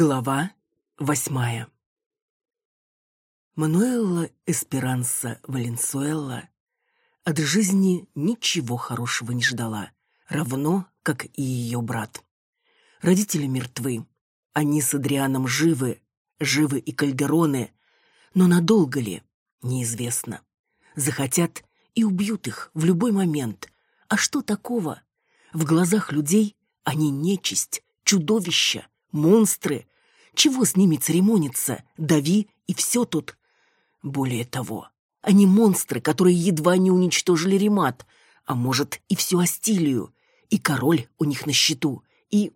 Глава восьмая Мануэлла Эсперанса Валенсуэлла от жизни ничего хорошего не ждала, равно как и ее брат. Родители мертвы, они с Адрианом живы, живы и Кальдероны, но надолго ли, неизвестно. Захотят и убьют их в любой момент. А что такого? В глазах людей они нечисть, чудовища, монстры. Чего с ними церемониться? Дави, и все тут. Более того, они монстры, которые едва не уничтожили Ремат, а может и всю Астилию, и король у них на счету, и...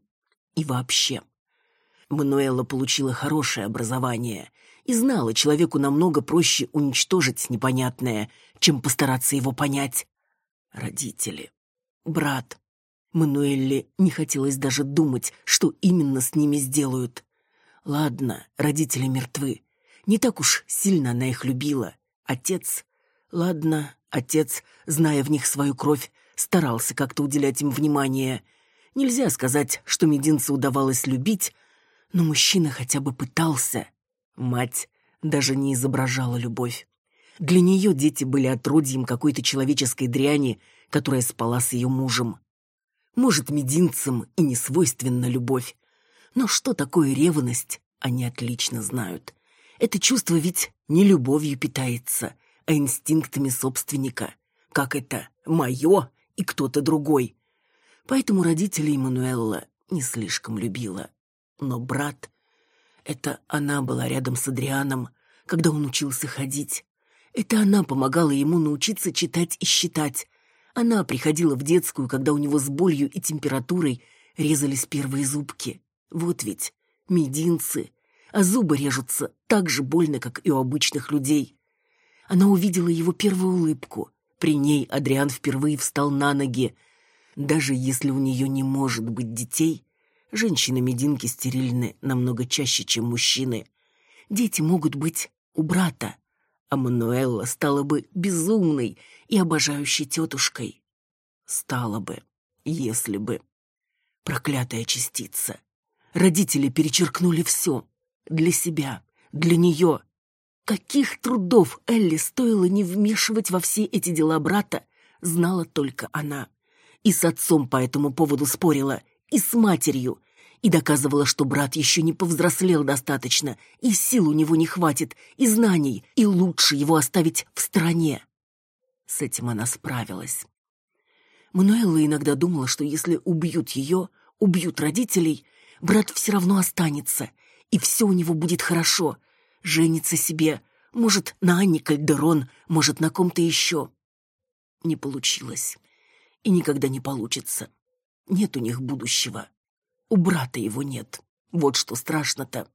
и вообще. Мануэла получила хорошее образование и знала, человеку намного проще уничтожить непонятное, чем постараться его понять. Родители. Брат. Мануэлле не хотелось даже думать, что именно с ними сделают. Ладно, родители мертвы. Не так уж сильно она их любила. Отец... Ладно, отец, зная в них свою кровь, старался как-то уделять им внимание. Нельзя сказать, что мединце удавалось любить, но мужчина хотя бы пытался. Мать даже не изображала любовь. Для нее дети были отродьем какой-то человеческой дряни, которая спала с ее мужем. Может, мединцам и не свойственна любовь, но что такое ревность, они отлично знают. Это чувство ведь не любовью питается, а инстинктами собственника. Как это «моё» и кто-то другой. Поэтому родителей Мануэлла не слишком любила. Но брат... Это она была рядом с Адрианом, когда он учился ходить. Это она помогала ему научиться читать и считать. Она приходила в детскую, когда у него с болью и температурой резались первые зубки. Вот ведь, мединцы, а зубы режутся так же больно, как и у обычных людей. Она увидела его первую улыбку. При ней Адриан впервые встал на ноги. Даже если у нее не может быть детей, женщины-мединки стерильны намного чаще, чем мужчины. Дети могут быть у брата, а Мануэлла стала бы безумной и обожающей тетушкой. Стала бы, если бы. Проклятая частица. Родители перечеркнули все. Для себя, для нее. Каких трудов Элли стоило не вмешивать во все эти дела брата, знала только она. И с отцом по этому поводу спорила, и с матерью, и доказывала, что брат еще не повзрослел достаточно, и сил у него не хватит, и знаний, и лучше его оставить в стороне. С этим она справилась. Мануэлла иногда думала, что если убьют ее, убьют родителей, брат все равно останется, и все у него будет хорошо. Женится себе, может, на Анне Кальдерон, может, на ком-то еще. Не получилось. И никогда не получится. Нет у них будущего. У брата его нет. Вот что страшно-то.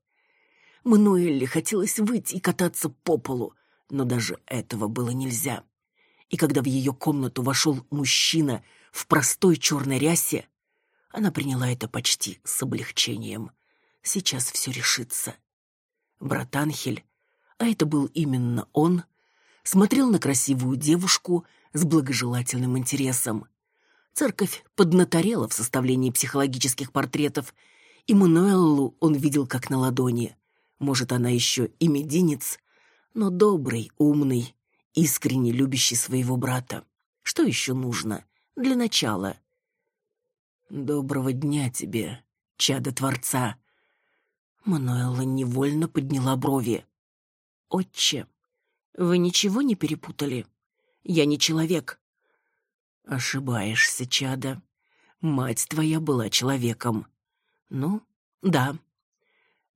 Мануэлле хотелось выйти и кататься по полу, но даже этого было нельзя. И когда в ее комнату вошел мужчина в простой черной рясе, она приняла это почти с облегчением. Сейчас все решится. Брат Анхель, а это был именно он, смотрел на красивую девушку с благожелательным интересом. Церковь поднаторела в составлении психологических портретов, и Мануэллу он видел как на ладони. Может, она еще и мединец, но добрый, умный, искренне любящий своего брата. Что еще нужно? Для начала. «Доброго дня тебе, чадо Творца!» Мануэла невольно подняла брови. «Отче, вы ничего не перепутали? Я не человек». «Ошибаешься, чадо. Мать твоя была человеком». «Ну, да.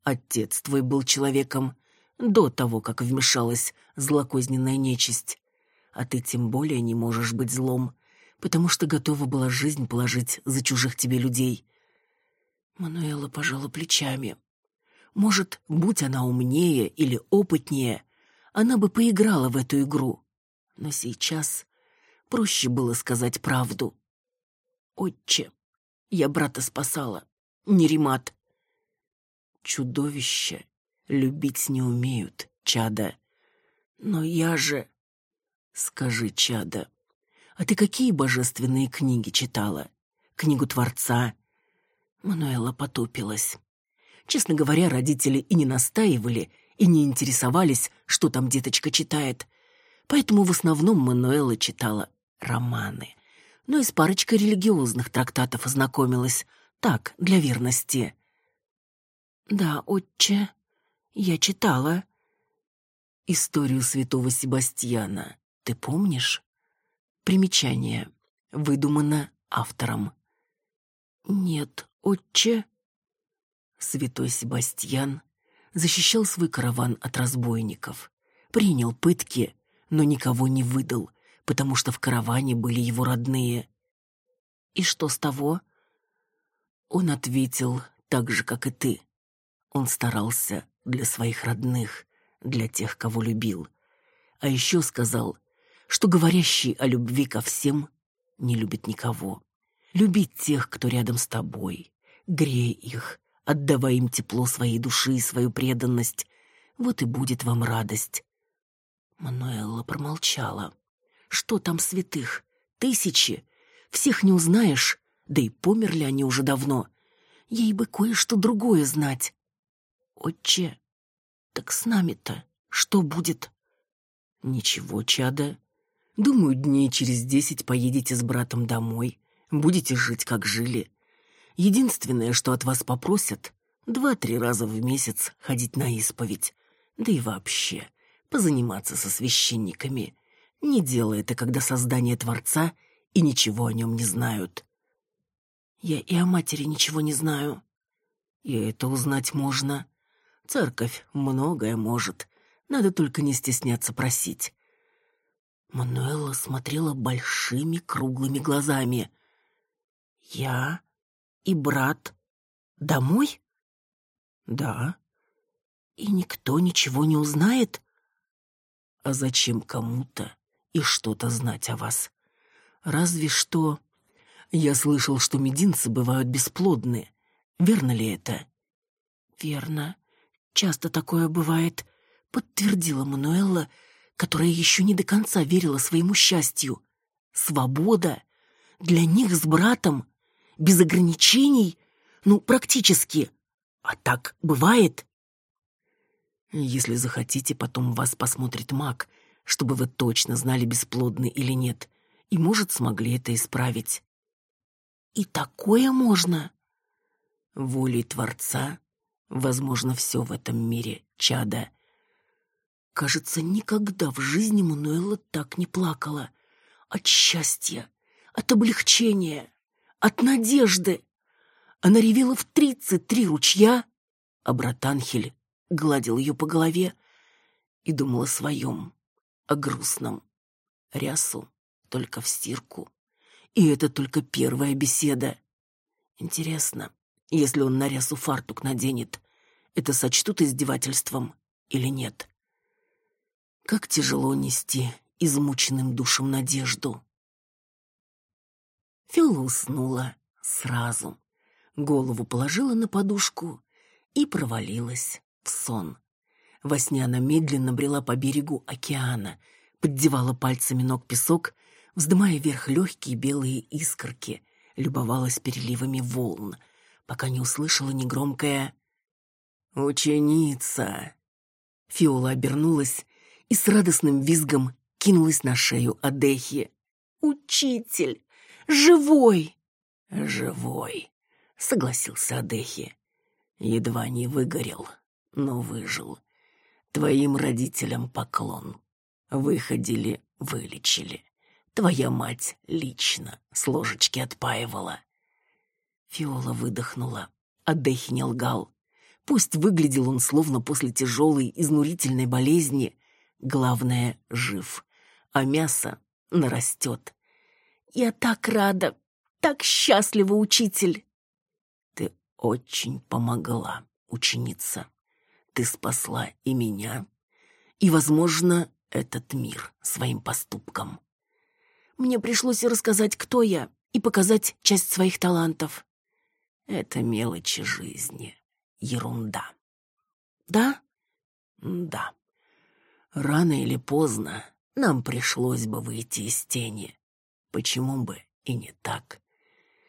Отец твой был человеком до того, как вмешалась злокозненная нечисть. А ты тем более не можешь быть злом, потому что готова была жизнь положить за чужих тебе людей». Мануэла пожала плечами. Может, будь она умнее или опытнее, она бы поиграла в эту игру. Но сейчас проще было сказать правду. «Отче, я брата спасала, не ремат». «Чудовища любить не умеют, чада. Но я же... Скажи, чада, а ты какие божественные книги читала? Книгу Творца? Мануэла потупилась. Честно говоря, родители и не настаивали, и не интересовались, что там деточка читает. Поэтому в основном Мануэла читала романы. Но и с парочкой религиозных трактатов ознакомилась. Так, для верности. «Да, отче, я читала». «Историю святого Себастьяна ты помнишь?» Примечание. Выдумано автором. «Нет, отче». Святой Себастьян защищал свой караван от разбойников, принял пытки, но никого не выдал, потому что в караване были его родные. «И что с того?» Он ответил так же, как и ты. Он старался для своих родных, для тех, кого любил. А еще сказал, что говорящий о любви ко всем не любит никого. Любить тех, кто рядом с тобой, грей их, отдавай им тепло своей души и свою преданность. Вот и будет вам радость. Мануэлла промолчала. Что там святых? Тысячи. Всех не узнаешь, да и померли они уже давно. Ей бы кое-что другое знать. Отче, так с нами-то что будет? Ничего, чада. Думаю, дней через десять поедете с братом домой. Будете жить, как жили. Единственное, что от вас попросят, два-три раза в месяц ходить на исповедь. Да и вообще, позаниматься со священниками. Не делай это, когда создание Творца и ничего о нем не знают. Я и о матери ничего не знаю. И это узнать можно. Церковь многое может. Надо только не стесняться просить. Мануэла смотрела большими круглыми глазами. «Я и брат домой?» «Да». «И никто ничего не узнает?» «А зачем кому-то и что-то знать о вас? Разве что...» «Я слышал, что мединцы бывают бесплодны. Верно ли это?» «Верно. Часто такое бывает», — подтвердила Мануэлла, которая еще не до конца верила своему счастью. «Свобода? Для них с братом? Без ограничений? Ну, практически. А так бывает?» «Если захотите, потом вас посмотрит маг, чтобы вы точно знали, бесплодны или нет, и, может, смогли это исправить». «И такое можно?» «Волей Творца Возможно, все в этом мире чада. Кажется, никогда в жизни Мануэла так не плакала. От счастья, от облегчения, от надежды. Она ревела в тридцать три ручья, а брат Анхель гладил ее по голове и думал о своем, о грустном. Рясу только в стирку. И это только первая беседа. Интересно, если он на рясу фартук наденет, это сочтут издевательством или нет? Как тяжело нести измученным душам надежду. Фиола уснула сразу. Голову положила на подушку и провалилась в сон. Во сне она медленно брела по берегу океана, поддевала пальцами ног песок, вздымая вверх легкие белые искорки, любовалась переливами волн — пока не услышала негромкое «Ученица!». Фиола обернулась и с радостным визгом кинулась на шею Адехи. «Учитель! Живой!» «Живой!» — согласился Адехи. «Едва не выгорел, но выжил. Твоим родителям поклон. Выходили, вылечили. Твоя мать лично с ложечки отпаивала. Фиола выдохнула. А Дехи не лгал. Пусть выглядел он словно после тяжелой, изнурительной болезни, главное — жив, а мясо нарастет. «Я так рада, так счастлива, учитель!» «Ты очень помогла, ученица. Ты спасла и меня, и, возможно, этот мир своим поступком. Мне пришлось рассказать, кто я, и показать часть своих талантов. Это мелочи жизни. Ерунда. Да? Да. Рано или поздно нам пришлось бы выйти из тени. Почему бы и не так?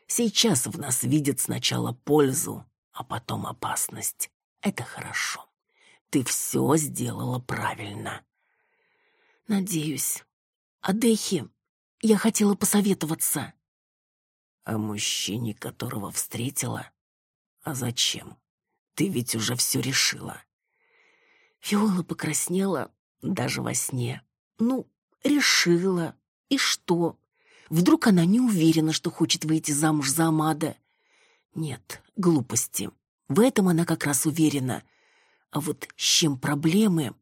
Сейчас в нас видят сначала пользу, а потом опасность. Это хорошо. Ты все сделала правильно. Надеюсь. Адехи, я хотела посоветоваться. О мужчине, которого встретила? А зачем? Ты ведь уже все решила. Фиола покраснела даже во сне. Ну, решила. И что? Вдруг она не уверена, что хочет выйти замуж за Амада? Нет, глупости. В этом она как раз уверена. А вот с чем проблемы?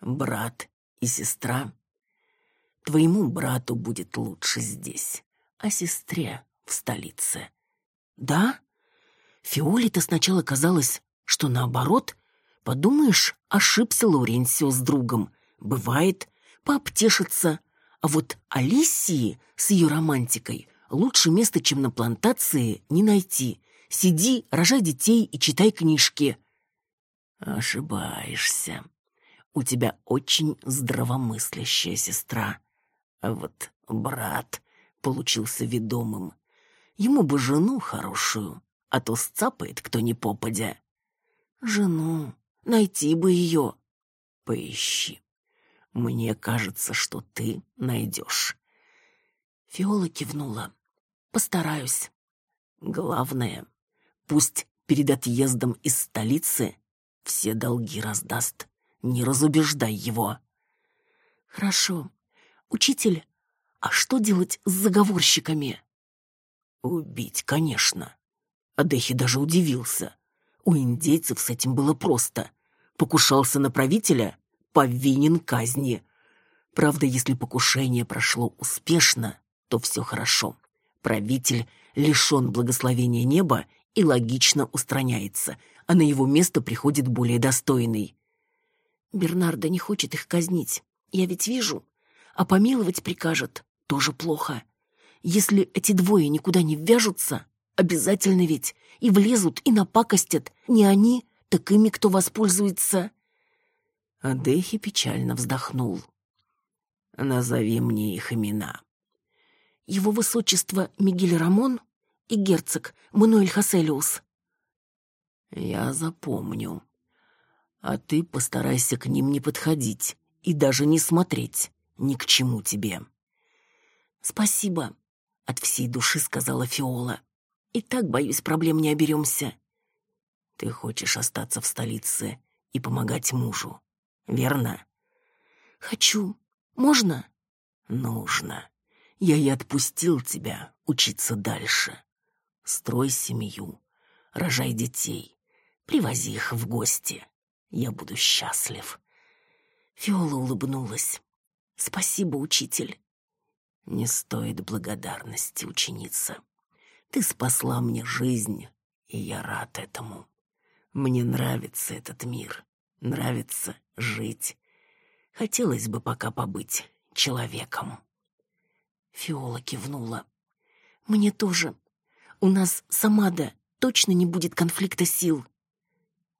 Брат и сестра. Твоему брату будет лучше здесь, а сестре в столице. Да? Фиоле-то сначала казалось, что наоборот. Подумаешь, ошибся Лауренсио с другом. Бывает, пообтешится. А вот Алисии с ее романтикой лучше места, чем на плантации, не найти. Сиди, рожай детей и читай книжки. Ошибаешься. У тебя очень здравомыслящая сестра. А вот брат получился ведомым. Ему бы жену хорошую, а то сцапает кто ни попадя. Жену, найти бы ее. Поищи. Мне кажется, что ты найдешь. Фиола кивнула. Постараюсь. Главное, пусть перед отъездом из столицы все долги раздаст. Не разубеждай его. Хорошо. Учитель, а что делать с заговорщиками? Убить, конечно. Адехи даже удивился. У индейцев с этим было просто. Покушался на правителя — повинен казни. Правда, если покушение прошло успешно, то все хорошо. Правитель лишен благословения неба и логично устраняется, а на его место приходит более достойный. Бернардо не хочет их казнить. Я ведь вижу. А помиловать прикажет. Тоже плохо. Если эти двое никуда не ввяжутся, Обязательно ведь. И влезут, и напакостят. Не они, так ими кто воспользуется. Адехи печально вздохнул. Назови мне их имена. Его высочество Мигель Рамон и герцог Мануэль Хаселиус. Я запомню. А ты постарайся к ним не подходить и даже не смотреть. Ни к чему тебе. Спасибо, от всей души сказала Фиола. И так, боюсь, проблем не оберемся. Ты хочешь остаться в столице и помогать мужу, верно? Хочу. Можно? Нужно. Я и отпустил тебя учиться дальше. Строй семью, рожай детей, привози их в гости. Я буду счастлив. Фиола улыбнулась. Спасибо, учитель. Не стоит благодарности, ученица. Ты спасла мне жизнь, и я рад этому. Мне нравится этот мир, нравится жить. Хотелось бы пока побыть человеком. Фиола кивнула. Мне тоже. У нас с Амадо точно не будет конфликта сил.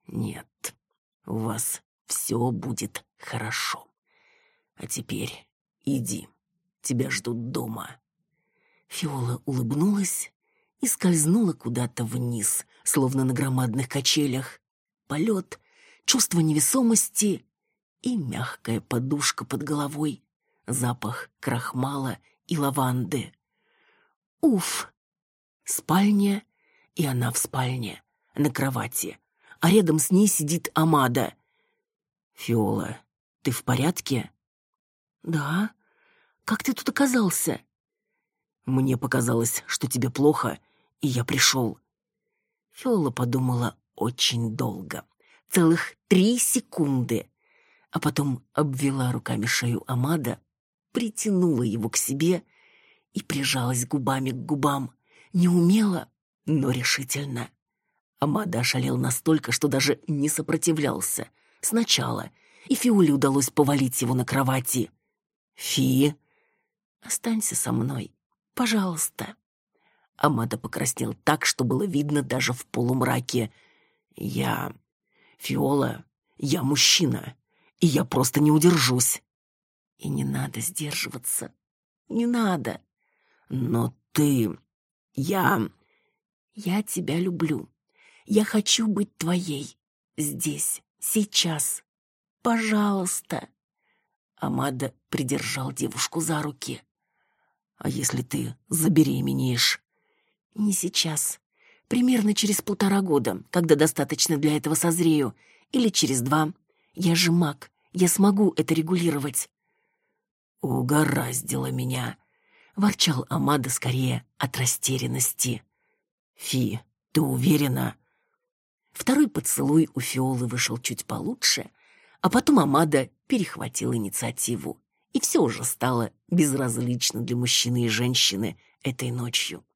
Нет, у вас все будет хорошо. А теперь иди, тебя ждут дома. Фиола улыбнулась и скользнула куда-то вниз, словно на громадных качелях. Полет, чувство невесомости и мягкая подушка под головой, запах крахмала и лаванды. Уф! Спальня, и она в спальне, на кровати, а рядом с ней сидит Амада. «Фиола, ты в порядке?» «Да. Как ты тут оказался?» «Мне показалось, что тебе плохо, и я пришел. Фиола подумала очень долго, целых три секунды, а потом обвела руками шею Амада, притянула его к себе и прижалась губами к губам, неумело, но решительно. Амада ошалел настолько, что даже не сопротивлялся. Сначала, и Фиоле удалось повалить его на кровати. «Фи!» «Останься со мной, пожалуйста». Амада покраснел так, что было видно даже в полумраке. «Я... Фиола, я мужчина. и я просто не удержусь. И не надо сдерживаться. Не надо. Но ты... Я... Я тебя люблю. Я хочу быть твоей. Здесь, сейчас. Пожалуйста. Амада придержал девушку за руки. А если ты забеременеешь? Не сейчас. Примерно через полтора года, когда достаточно для этого созрею. Или через два. Я же маг. Я смогу это регулировать. Угораздило меня. Ворчал Амада скорее от растерянности. Фи, ты уверена? Второй поцелуй у Фиолы вышел чуть получше, а потом Амада перехватил инициативу, и все уже стало безразлично для мужчины и женщины этой ночью.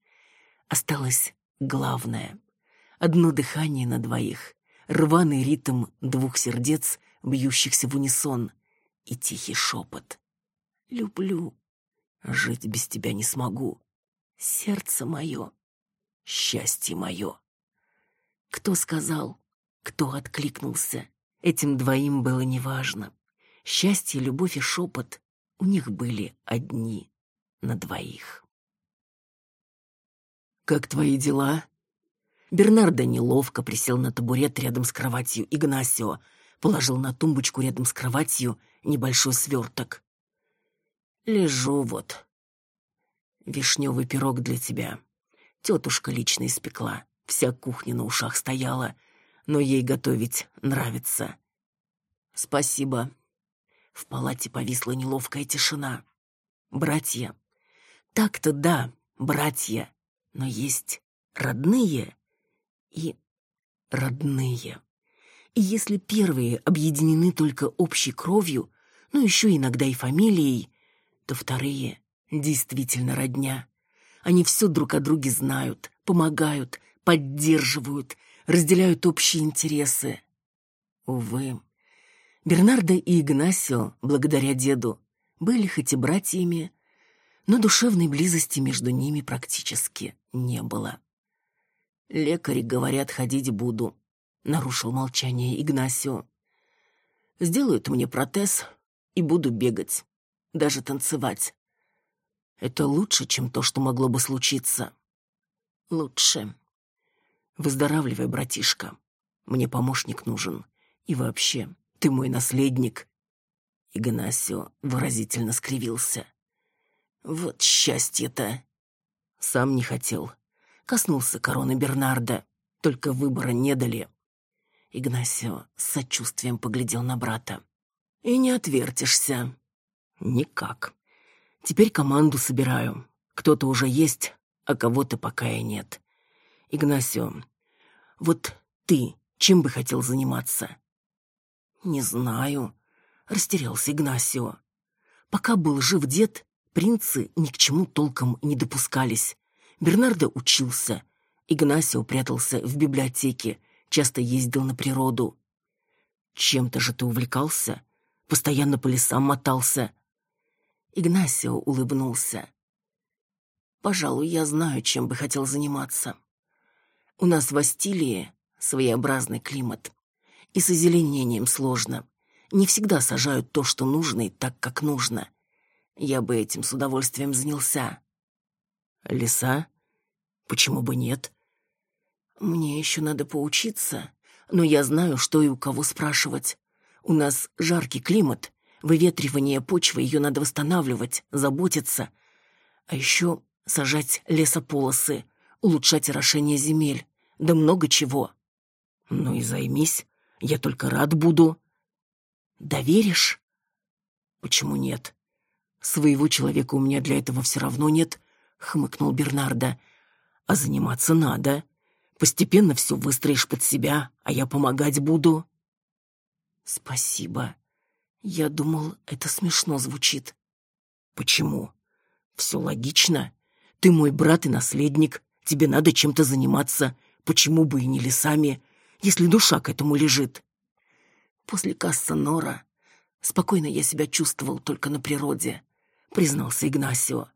Осталось главное — одно дыхание на двоих, рваный ритм двух сердец, бьющихся в унисон, и тихий шепот. «Люблю. Жить без тебя не смогу. Сердце мое, счастье мое». Кто сказал, кто откликнулся, этим двоим было неважно. Счастье, любовь и шепот у них были одни на двоих. «Как твои дела?» Бернардо неловко присел на табурет рядом с кроватью Игнасио, положил на тумбочку рядом с кроватью небольшой сверток. «Лежу вот. Вишневый пирог для тебя. Тетушка лично испекла. Вся кухня на ушах стояла, но ей готовить нравится. Спасибо. В палате повисла неловкая тишина. Братья. Так-то да, братья. Но есть родные и родные. И если первые объединены только общей кровью, ну еще иногда и фамилией, то вторые действительно родня. Они все друг о друге знают, помогают, поддерживают, разделяют общие интересы. Увы, Бернардо и Игнасио, благодаря деду, были хоть и братьями, но душевной близости между ними практически не было. «Лекари говорят, ходить буду», — нарушил молчание Игнасио. «Сделают мне протез и буду бегать, даже танцевать. Это лучше, чем то, что могло бы случиться». «Лучше», Выздоравливай, братишка. Мне помощник нужен. И вообще, ты мой наследник. Игнасио выразительно скривился. Вот счастье-то. Сам не хотел. Коснулся короны Бернарда. Только выбора не дали. Игнасио с сочувствием поглядел на брата. И не отвертишься. Никак. Теперь команду собираю. Кто-то уже есть, а кого-то пока и нет. Игнасио, вот ты чем бы хотел заниматься? Не знаю, растерялся Игнасио. Пока был жив дед, принцы ни к чему толком не допускались. Бернардо учился. Игнасио прятался в библиотеке, часто ездил на природу. Чем-то же ты увлекался? Постоянно по лесам мотался. Игнасио улыбнулся. Пожалуй, я знаю, чем бы хотел заниматься. У нас в Астилии своеобразный климат. И с озеленением сложно. Не всегда сажают то, что нужно, и так, как нужно. Я бы этим с удовольствием занялся. Леса? Почему бы нет? Мне еще надо поучиться, но я знаю, что и у кого спрашивать. У нас жаркий климат, выветривание почвы, ее надо восстанавливать, заботиться. А еще сажать лесополосы, улучшать орошение земель да много чего. Ну и займись, я только рад буду. Доверишь? Почему нет? Своего человека у меня для этого все равно нет, хмыкнул Бернардо. А заниматься надо. Постепенно все выстроишь под себя, а я помогать буду. Спасибо. Я думал, это смешно звучит. Почему? Все логично. Ты мой брат и наследник. Тебе надо чем-то заниматься. Почему бы и не лесами, если душа к этому лежит? После касса Нора спокойно я себя чувствовал только на природе, признался Игнасио.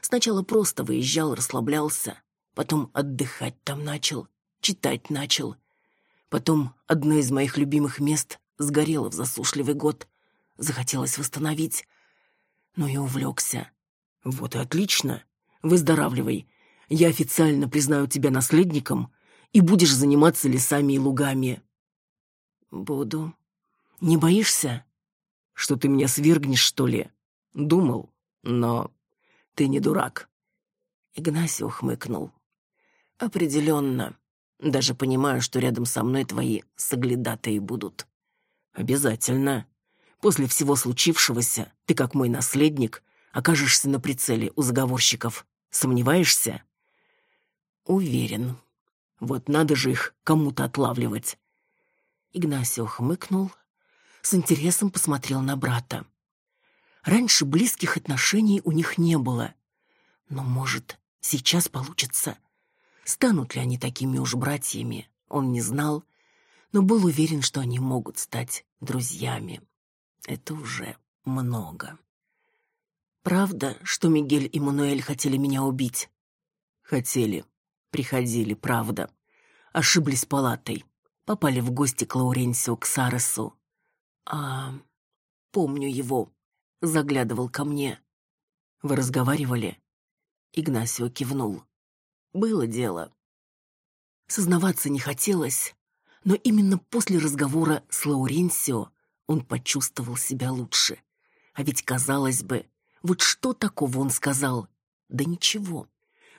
Сначала просто выезжал, расслаблялся, потом отдыхать там начал, читать начал. Потом одно из моих любимых мест сгорело в засушливый год. Захотелось восстановить, но и увлекся. Вот и отлично. Выздоравливай. Я официально признаю тебя наследником и будешь заниматься лесами и лугами. Буду. Не боишься? Что ты меня свергнешь, что ли? Думал, но ты не дурак. Игнасио хмыкнул. Определенно. Даже понимаю, что рядом со мной твои соглядатые будут. Обязательно. После всего случившегося ты, как мой наследник, окажешься на прицеле у заговорщиков. Сомневаешься? Уверен. Вот надо же их кому-то отлавливать. Игнасио хмыкнул, с интересом посмотрел на брата. Раньше близких отношений у них не было. Но, может, сейчас получится. Станут ли они такими уж братьями, он не знал, но был уверен, что они могут стать друзьями. Это уже много. Правда, что Мигель и Мануэль хотели меня убить? Хотели. Приходили, правда. Ошиблись палатой. Попали в гости к Лауренсио Ксаресу. А, помню его. Заглядывал ко мне. Вы разговаривали? Игнасио кивнул. Было дело. Сознаваться не хотелось, но именно после разговора с Лауренсио он почувствовал себя лучше. А ведь, казалось бы, вот что такого он сказал? Да ничего.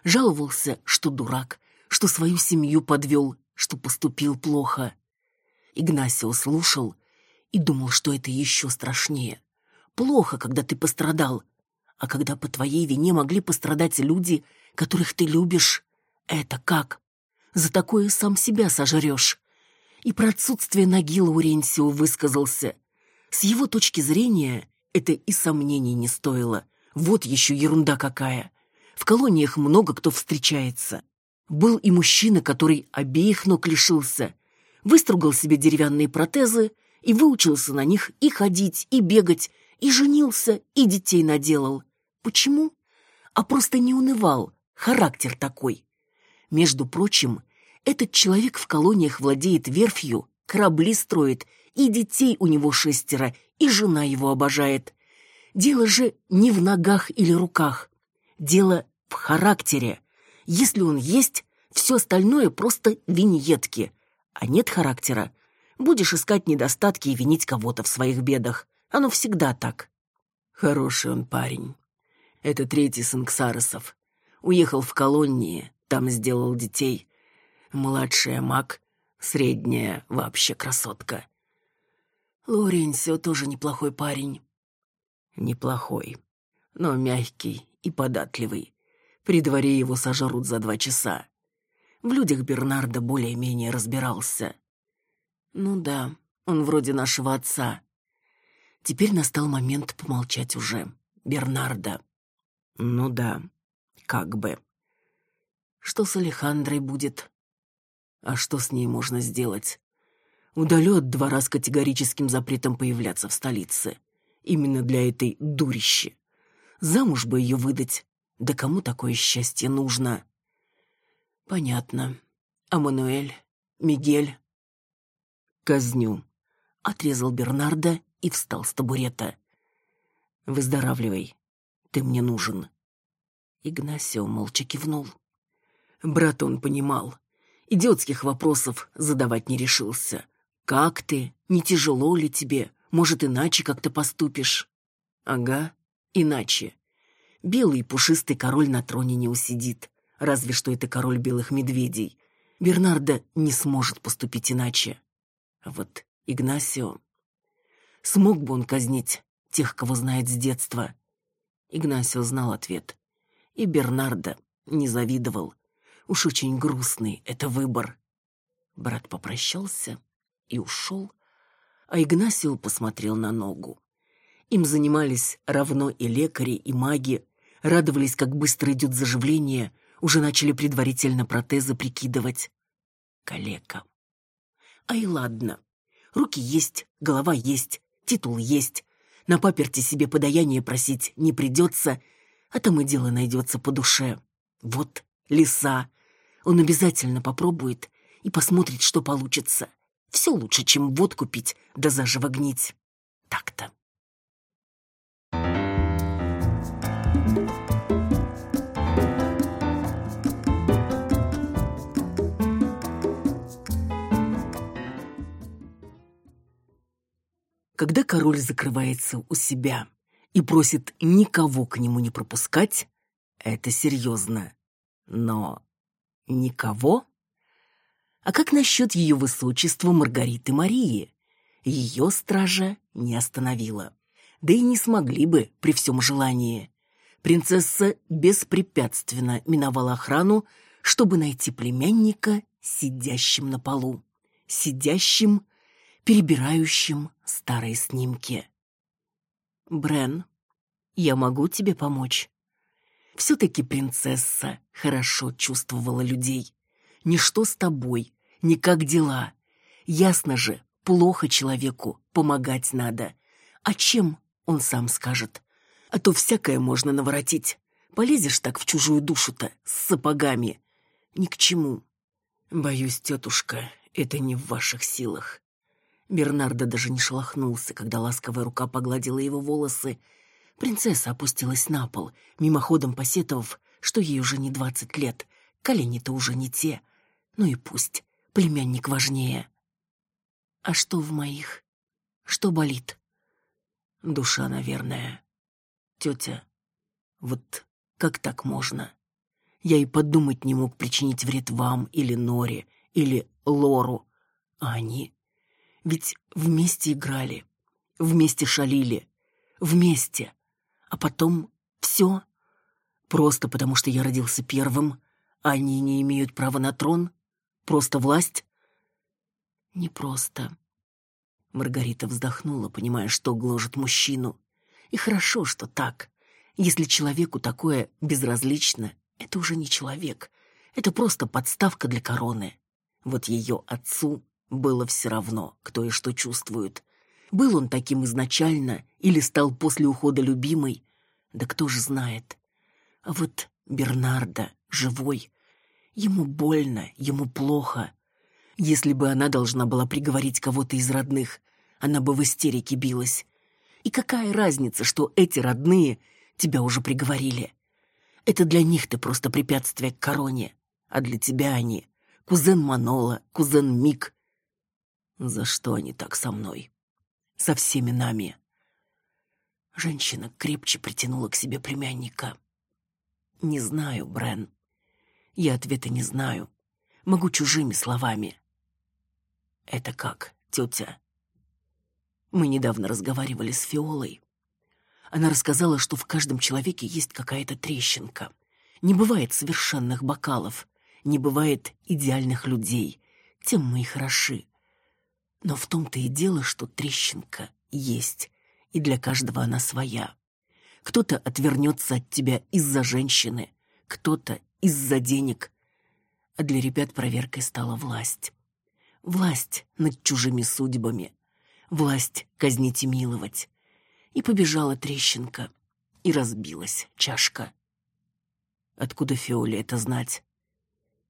Жаловался, что дурак, что свою семью подвел, что поступил плохо. Игнасио слушал и думал, что это еще страшнее. Плохо, когда ты пострадал, а когда по твоей вине могли пострадать люди, которых ты любишь, это как? За такое сам себя сожрешь. И про отсутствие ноги Лауренсио высказался. С его точки зрения это и сомнений не стоило. Вот еще ерунда какая. В колониях много кто встречается. Был и мужчина, который обеих ног лишился. Выстругал себе деревянные протезы и выучился на них и ходить, и бегать, и женился, и детей наделал. Почему? А просто не унывал. Характер такой. Между прочим, этот человек в колониях владеет верфью, корабли строит, и детей у него шестеро, и жена его обожает. Дело же не в ногах или руках. Дело в характере. Если он есть, все остальное просто виньетки. А нет характера. Будешь искать недостатки и винить кого-то в своих бедах. Оно всегда так. Хороший он парень. Это третий сын Ксаросов. Уехал в колонии, там сделал детей. Младшая маг, средняя вообще красотка. Лоренсио тоже неплохой парень. Неплохой, но мягкий и податливый. При дворе его сожрут за два часа. В людях Бернарда более-менее разбирался. Ну да, он вроде нашего отца. Теперь настал момент помолчать уже. Бернарда. Ну да, как бы. Что с Алехандрой будет? А что с ней можно сделать? Удалю от двора с категорическим запретом появляться в столице. Именно для этой дурищи. Замуж бы ее выдать. Да кому такое счастье нужно? Понятно. А Мануэль? Мигель? Казню. Отрезал Бернарда и встал с табурета. Выздоравливай. Ты мне нужен. Игнасио молча кивнул. Брат он понимал. Идиотских вопросов задавать не решился. «Как ты? Не тяжело ли тебе? Может, иначе как-то поступишь?» «Ага, иначе. Белый пушистый король на троне не усидит. Разве что это король белых медведей. Бернардо не сможет поступить иначе. А вот Игнасио... Смог бы он казнить тех, кого знает с детства? Игнасио знал ответ. И Бернардо не завидовал. Уж очень грустный это выбор. Брат попрощался и ушел, а Игнасио посмотрел на ногу. Им занимались равно и лекари, и маги, радовались, как быстро идет заживление, уже начали предварительно протезы прикидывать. Калека. Ай, ладно. Руки есть, голова есть, титул есть. На паперти себе подаяние просить не придется, а там и дело найдется по душе. Вот леса, он обязательно попробует и посмотрит, что получится. Все лучше, чем водку пить да заживо гнить. Так-то. Когда король закрывается у себя и просит никого к нему не пропускать, это серьезно. Но никого? А как насчет ее высочества Маргариты Марии? Ее стража не остановила. Да и не смогли бы при всем желании. Принцесса беспрепятственно миновала охрану, чтобы найти племянника сидящим на полу. Сидящим перебирающим старые снимки. «Брен, я могу тебе помочь?» Все-таки принцесса хорошо чувствовала людей. Ничто с тобой, ни как дела. Ясно же, плохо человеку, помогать надо. А чем, он сам скажет. А то всякое можно наворотить. Полезешь так в чужую душу-то, с сапогами. Ни к чему. Боюсь, тетушка, это не в ваших силах. Бернардо даже не шелохнулся, когда ласковая рука погладила его волосы. Принцесса опустилась на пол, мимоходом посетовав, что ей уже не двадцать лет, колени-то уже не те. Ну и пусть, племянник важнее. А что в моих? Что болит? Душа, наверное. Тетя, вот как так можно? Я и подумать не мог причинить вред вам или Норе, или Лору. А они ведь вместе играли, вместе шалили, вместе. А потом все. Просто потому, что я родился первым, они не имеют права на трон? Просто власть? Не просто. Маргарита вздохнула, понимая, что гложет мужчину. И хорошо, что так. Если человеку такое безразлично, это уже не человек. Это просто подставка для короны. Вот ее отцу было все равно, кто и что чувствует. Был он таким изначально или стал после ухода любимой, да кто же знает. А вот Бернарда, живой, ему больно, ему плохо. Если бы она должна была приговорить кого-то из родных, она бы в истерике билась. И какая разница, что эти родные тебя уже приговорили? Это для них ты просто препятствие к короне, а для тебя они — кузен Манола, кузен Мик, за что они так со мной? Со всеми нами. Женщина крепче притянула к себе племянника. Не знаю, Брен. Я ответа не знаю. Могу чужими словами. Это как, тетя? Мы недавно разговаривали с Фиолой. Она рассказала, что в каждом человеке есть какая-то трещинка. Не бывает совершенных бокалов, не бывает идеальных людей. Тем мы и хороши. Но в том-то и дело, что трещинка есть, и для каждого она своя. Кто-то отвернется от тебя из-за женщины, кто-то из-за денег. А для ребят проверкой стала власть. Власть над чужими судьбами. Власть казнить и миловать. И побежала трещинка, и разбилась чашка. Откуда Фиоле это знать?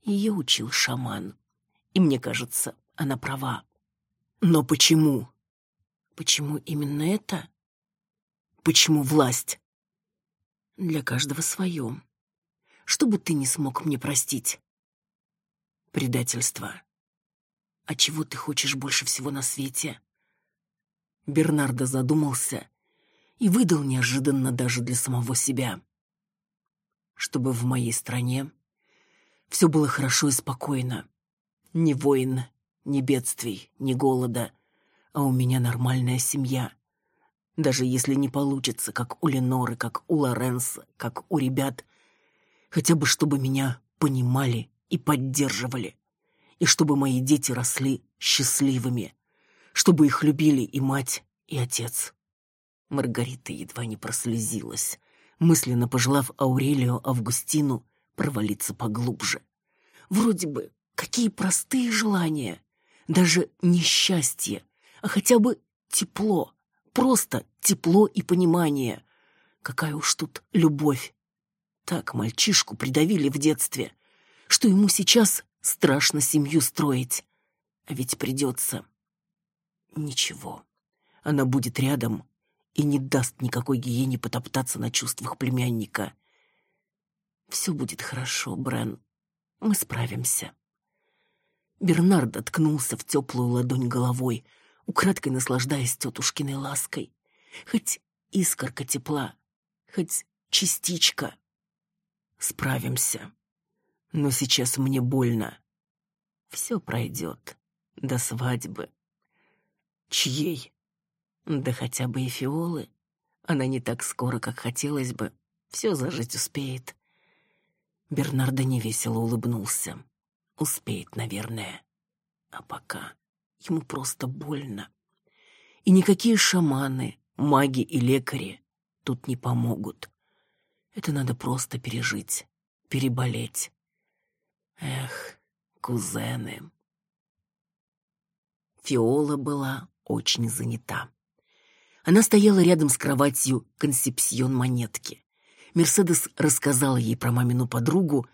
Ее учил шаман. И мне кажется, она права. Но почему? Почему именно это? Почему власть? Для каждого свое. Что бы ты не смог мне простить? Предательство. А чего ты хочешь больше всего на свете? Бернардо задумался и выдал неожиданно даже для самого себя. Чтобы в моей стране все было хорошо и спокойно. Ни войн, ни бедствий, ни голода, а у меня нормальная семья. Даже если не получится, как у Леноры, как у Лоренса, как у ребят, хотя бы чтобы меня понимали и поддерживали, и чтобы мои дети росли счастливыми, чтобы их любили и мать, и отец. Маргарита едва не прослезилась, мысленно пожелав Аурелию Августину провалиться поглубже. Вроде бы, какие простые желания, даже не счастье, а хотя бы тепло, просто тепло и понимание. Какая уж тут любовь. Так мальчишку придавили в детстве, что ему сейчас страшно семью строить. А ведь придется. Ничего. Она будет рядом и не даст никакой гиене потоптаться на чувствах племянника. Все будет хорошо, Брен. Мы справимся. Бернард откнулся в теплую ладонь головой, украдкой наслаждаясь тетушкиной лаской. Хоть искорка тепла, хоть частичка. Справимся. Но сейчас мне больно. Все пройдет. До свадьбы. Чьей? Да хотя бы и Фиолы. Она не так скоро, как хотелось бы. Все зажить успеет. Бернардо невесело улыбнулся. Успеет, наверное. А пока ему просто больно. И никакие шаманы, маги и лекари тут не помогут. Это надо просто пережить, переболеть. Эх, кузены. Фиола была очень занята. Она стояла рядом с кроватью консепсьон монетки. Мерседес рассказала ей про мамину подругу,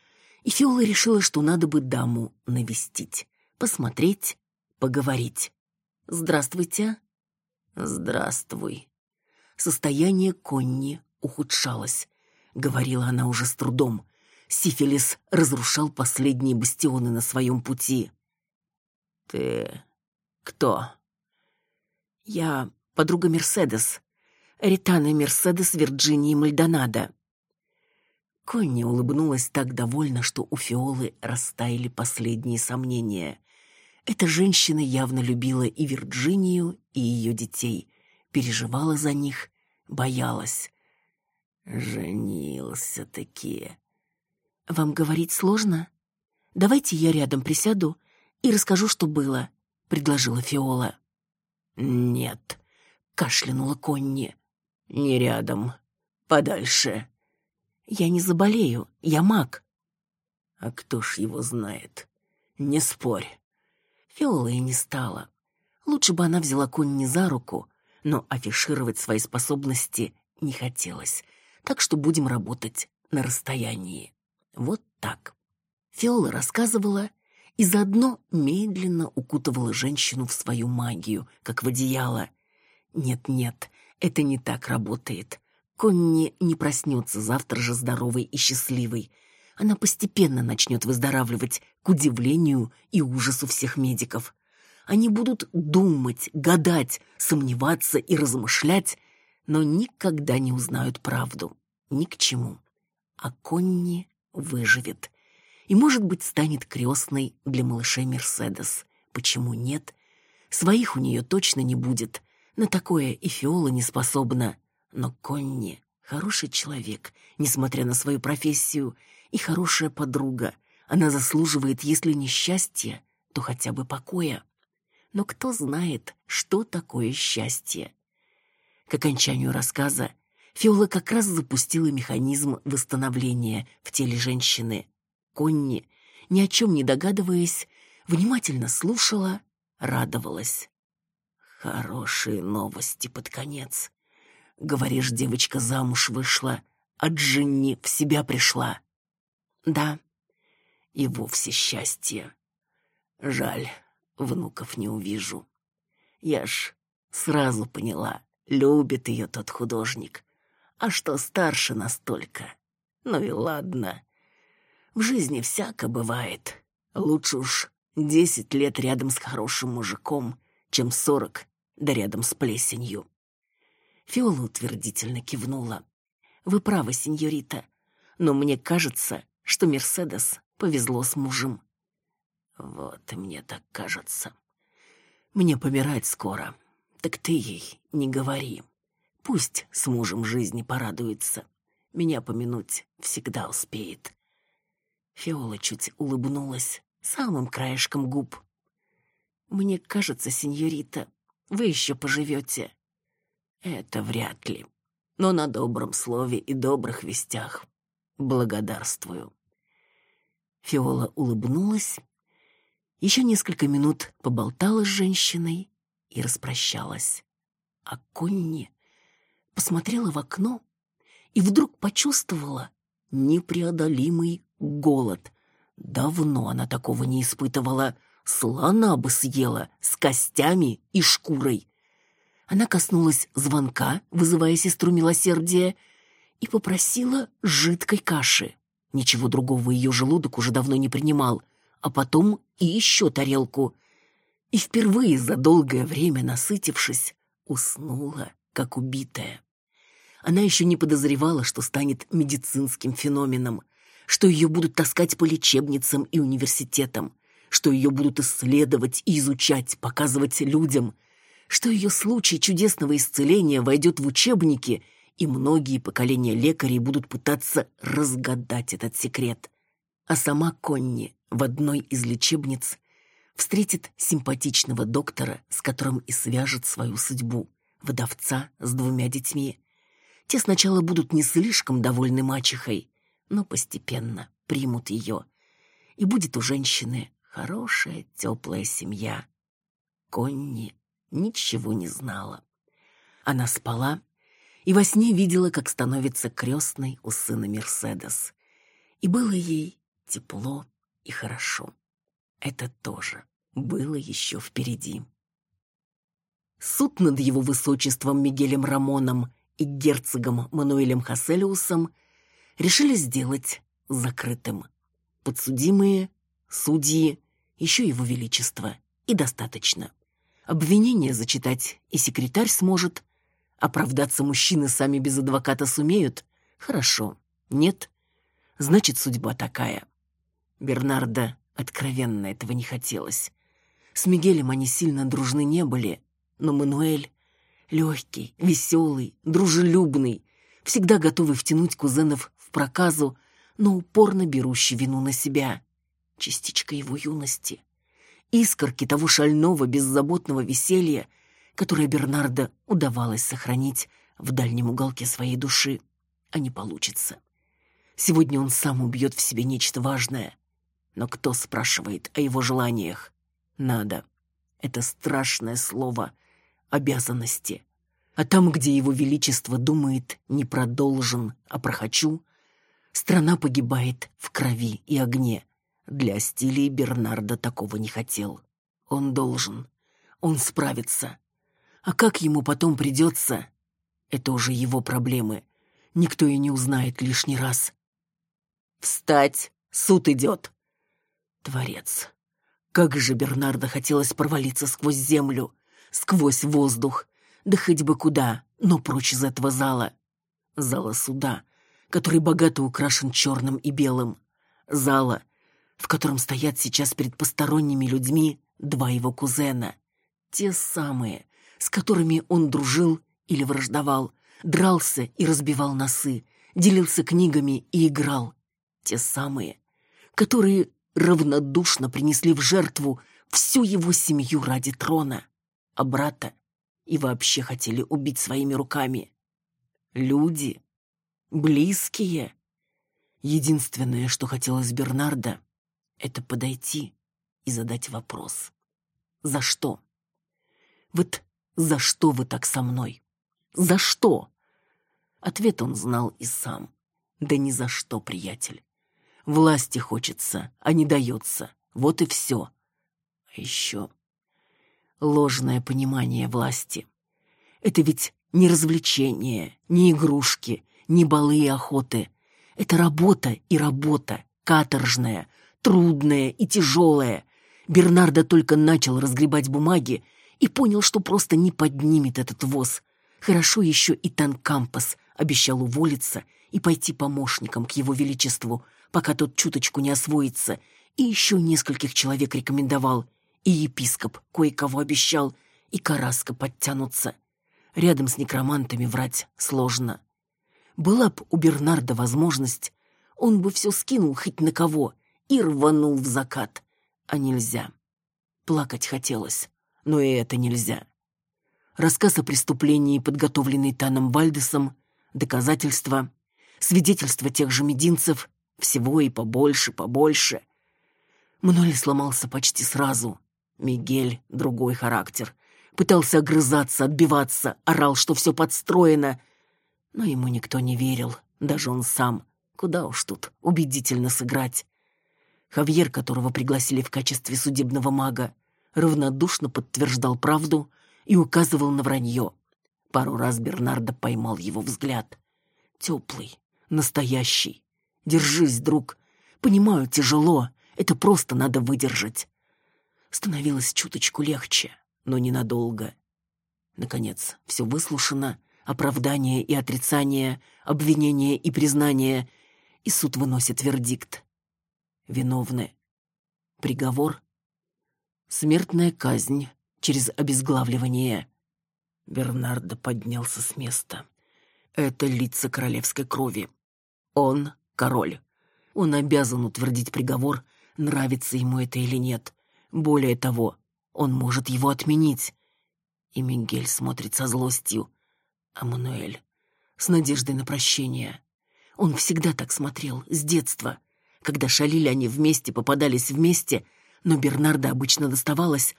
и Фиола решила, что надо бы даму навестить, посмотреть, поговорить. «Здравствуйте». «Здравствуй». Состояние Конни ухудшалось. Говорила она уже с трудом. Сифилис разрушал последние бастионы на своем пути. «Ты кто?» «Я подруга Мерседес. Ритана Мерседес Вирджинии Мальдонадо». Конни улыбнулась так довольно, что у Фиолы растаяли последние сомнения. Эта женщина явно любила и Вирджинию, и ее детей, переживала за них, боялась. «Женился-таки». «Вам говорить сложно? Давайте я рядом присяду и расскажу, что было», — предложила Фиола. «Нет», — кашлянула Конни. «Не рядом. Подальше». Я не заболею, я маг. А кто ж его знает? Не спорь. Фиола и не стала. Лучше бы она взяла Конни за руку, но афишировать свои способности не хотелось. Так что будем работать на расстоянии. Вот так. Фиола рассказывала и заодно медленно укутывала женщину в свою магию, как в одеяло. Нет-нет, это не так работает. Конни не проснется завтра же здоровой и счастливой. Она постепенно начнет выздоравливать, к удивлению и ужасу всех медиков. Они будут думать, гадать, сомневаться и размышлять, но никогда не узнают правду. Ни к чему. А Конни выживет. И, может быть, станет крестной для малышей Мерседес. Почему нет? Своих у нее точно не будет. На такое и Фиола не способна. Но Конни хороший человек, несмотря на свою профессию, и хорошая подруга. Она заслуживает, если не счастья, то хотя бы покоя. Но кто знает, что такое счастье? К окончанию рассказа Фиола как раз запустила механизм восстановления в теле женщины. Конни, ни о чем не догадываясь, внимательно слушала, радовалась. Хорошие новости под конец. Говоришь, девочка замуж вышла, от Джинни в себя пришла. Да. И вовсе счастье. Жаль, внуков не увижу. Я ж сразу поняла, любит ее тот художник. А что старше настолько? Ну и ладно. В жизни всяко бывает. Лучше уж десять лет рядом с хорошим мужиком, чем сорок, да рядом с плесенью. Фиола утвердительно кивнула. «Вы правы, сеньорита, но мне кажется, что Мерседес повезло с мужем». «Вот и мне так кажется. Мне помирать скоро, так ты ей не говори. Пусть с мужем жизни порадуется. Меня помянуть всегда успеет». Фиола чуть улыбнулась самым краешком губ. «Мне кажется, сеньорита, вы еще поживете. Это вряд ли. Но на добром слове и добрых вестях благодарствую. Фиола улыбнулась, еще несколько минут поболтала с женщиной и распрощалась. А Конни посмотрела в окно и вдруг почувствовала непреодолимый голод. Давно она такого не испытывала. слона бы съела с костями и шкурой. Она коснулась звонка, вызывая сестру милосердия, и попросила жидкой каши. Ничего другого ее желудок уже давно не принимал, а потом и еще тарелку. И впервые за долгое время, насытившись, уснула, как убитая. Она еще не подозревала, что станет медицинским феноменом, что ее будут таскать по лечебницам и университетам, что ее будут исследовать и изучать, показывать людям, что ее случай чудесного исцеления войдет в учебники, и многие поколения лекарей будут пытаться разгадать этот секрет. А сама Конни в одной из лечебниц встретит симпатичного доктора, с которым и свяжет свою судьбу, вдовца с двумя детьми. Те сначала будут не слишком довольны мачехой, но постепенно примут ее. И будет у женщины хорошая, теплая семья. Конни ничего не знала. Она спала и во сне видела, как становится крестной у сына Мерседес. И было ей тепло и хорошо. Это тоже было еще впереди. Суд над его высочеством Мигелем Рамоном и герцогом Мануэлем Хаселиусом решили сделать закрытым. Подсудимые, судьи, еще его величество. И достаточно. Обвинение зачитать и секретарь сможет. Оправдаться мужчины сами без адвоката сумеют? Хорошо. Нет? Значит, судьба такая. Бернарда откровенно этого не хотелось. С Мигелем они сильно дружны не были, но Мануэль легкий, веселый, дружелюбный, всегда готовый втянуть кузенов в проказу, но упорно берущий вину на себя. Частичка его юности. Искорки того шального, беззаботного веселья, которое Бернардо удавалось сохранить в дальнем уголке своей души. А не получится. Сегодня он сам убьет в себе нечто важное. Но кто спрашивает о его желаниях? Надо. Это страшное слово обязанности. А там, где его величество думает не продолжен, а прохочу, страна погибает в крови и огне. Для стилей Бернарда такого не хотел. Он должен. Он справится. А как ему потом придется, это уже его проблемы. Никто и не узнает лишний раз. «Встать! Суд идет!» Творец. Как же Бернарда хотелось провалиться сквозь землю, сквозь воздух, да хоть бы куда, но прочь из этого зала. Зала суда, который богато украшен черным и белым. Зала, в котором стоят сейчас перед посторонними людьми два его кузена. Те самые, с которыми он дружил или враждовал, дрался и разбивал носы, делился книгами и играл. Те самые, которые равнодушно принесли в жертву всю его семью ради трона а брата и вообще хотели убить своими руками. Люди, близкие. Единственное, что хотелось Бернарда, это подойти и задать вопрос. За что? Вот за что вы так со мной? За что? Ответ он знал и сам. Да ни за что, приятель. Власти хочется, а не дается. Вот и все. А еще ложное понимание власти. Это ведь не развлечение, не игрушки, не балы и охоты. Это работа и работа, каторжная, трудная и тяжелая. Бернардо только начал разгребать бумаги и понял, что просто не поднимет этот воз. Хорошо еще и Танкампас обещал уволиться и пойти помощником к его величеству, пока тот чуточку не освоится, и еще нескольких человек рекомендовал – и епископ кое-кого обещал, и Караска подтянутся. Рядом с некромантами врать сложно. Была б у Бернарда возможность, он бы все скинул хоть на кого и рванул в закат. А нельзя. Плакать хотелось, но и это нельзя. Рассказ о преступлении, подготовленный Таном Вальдесом, доказательства, свидетельства тех же мединцев, всего и побольше, побольше. Мноль сломался почти сразу. Мигель — другой характер. Пытался огрызаться, отбиваться, орал, что все подстроено. Но ему никто не верил, даже он сам. Куда уж тут убедительно сыграть. Хавьер, которого пригласили в качестве судебного мага, равнодушно подтверждал правду и указывал на вранье. Пару раз Бернардо поймал его взгляд. Теплый, настоящий. Держись, друг. Понимаю, тяжело. Это просто надо выдержать. Становилось чуточку легче, но ненадолго. Наконец, все выслушано, оправдание и отрицание, обвинение и признание, и суд выносит вердикт. Виновны. Приговор — смертная казнь через обезглавливание. Бернардо поднялся с места. Это лица королевской крови. Он — король. Он обязан утвердить приговор, нравится ему это или нет. Более того, он может его отменить. И Мигель смотрит со злостью. А Мануэль с надеждой на прощение. Он всегда так смотрел, с детства. Когда шалили они вместе, попадались вместе, но Бернарда обычно доставалось,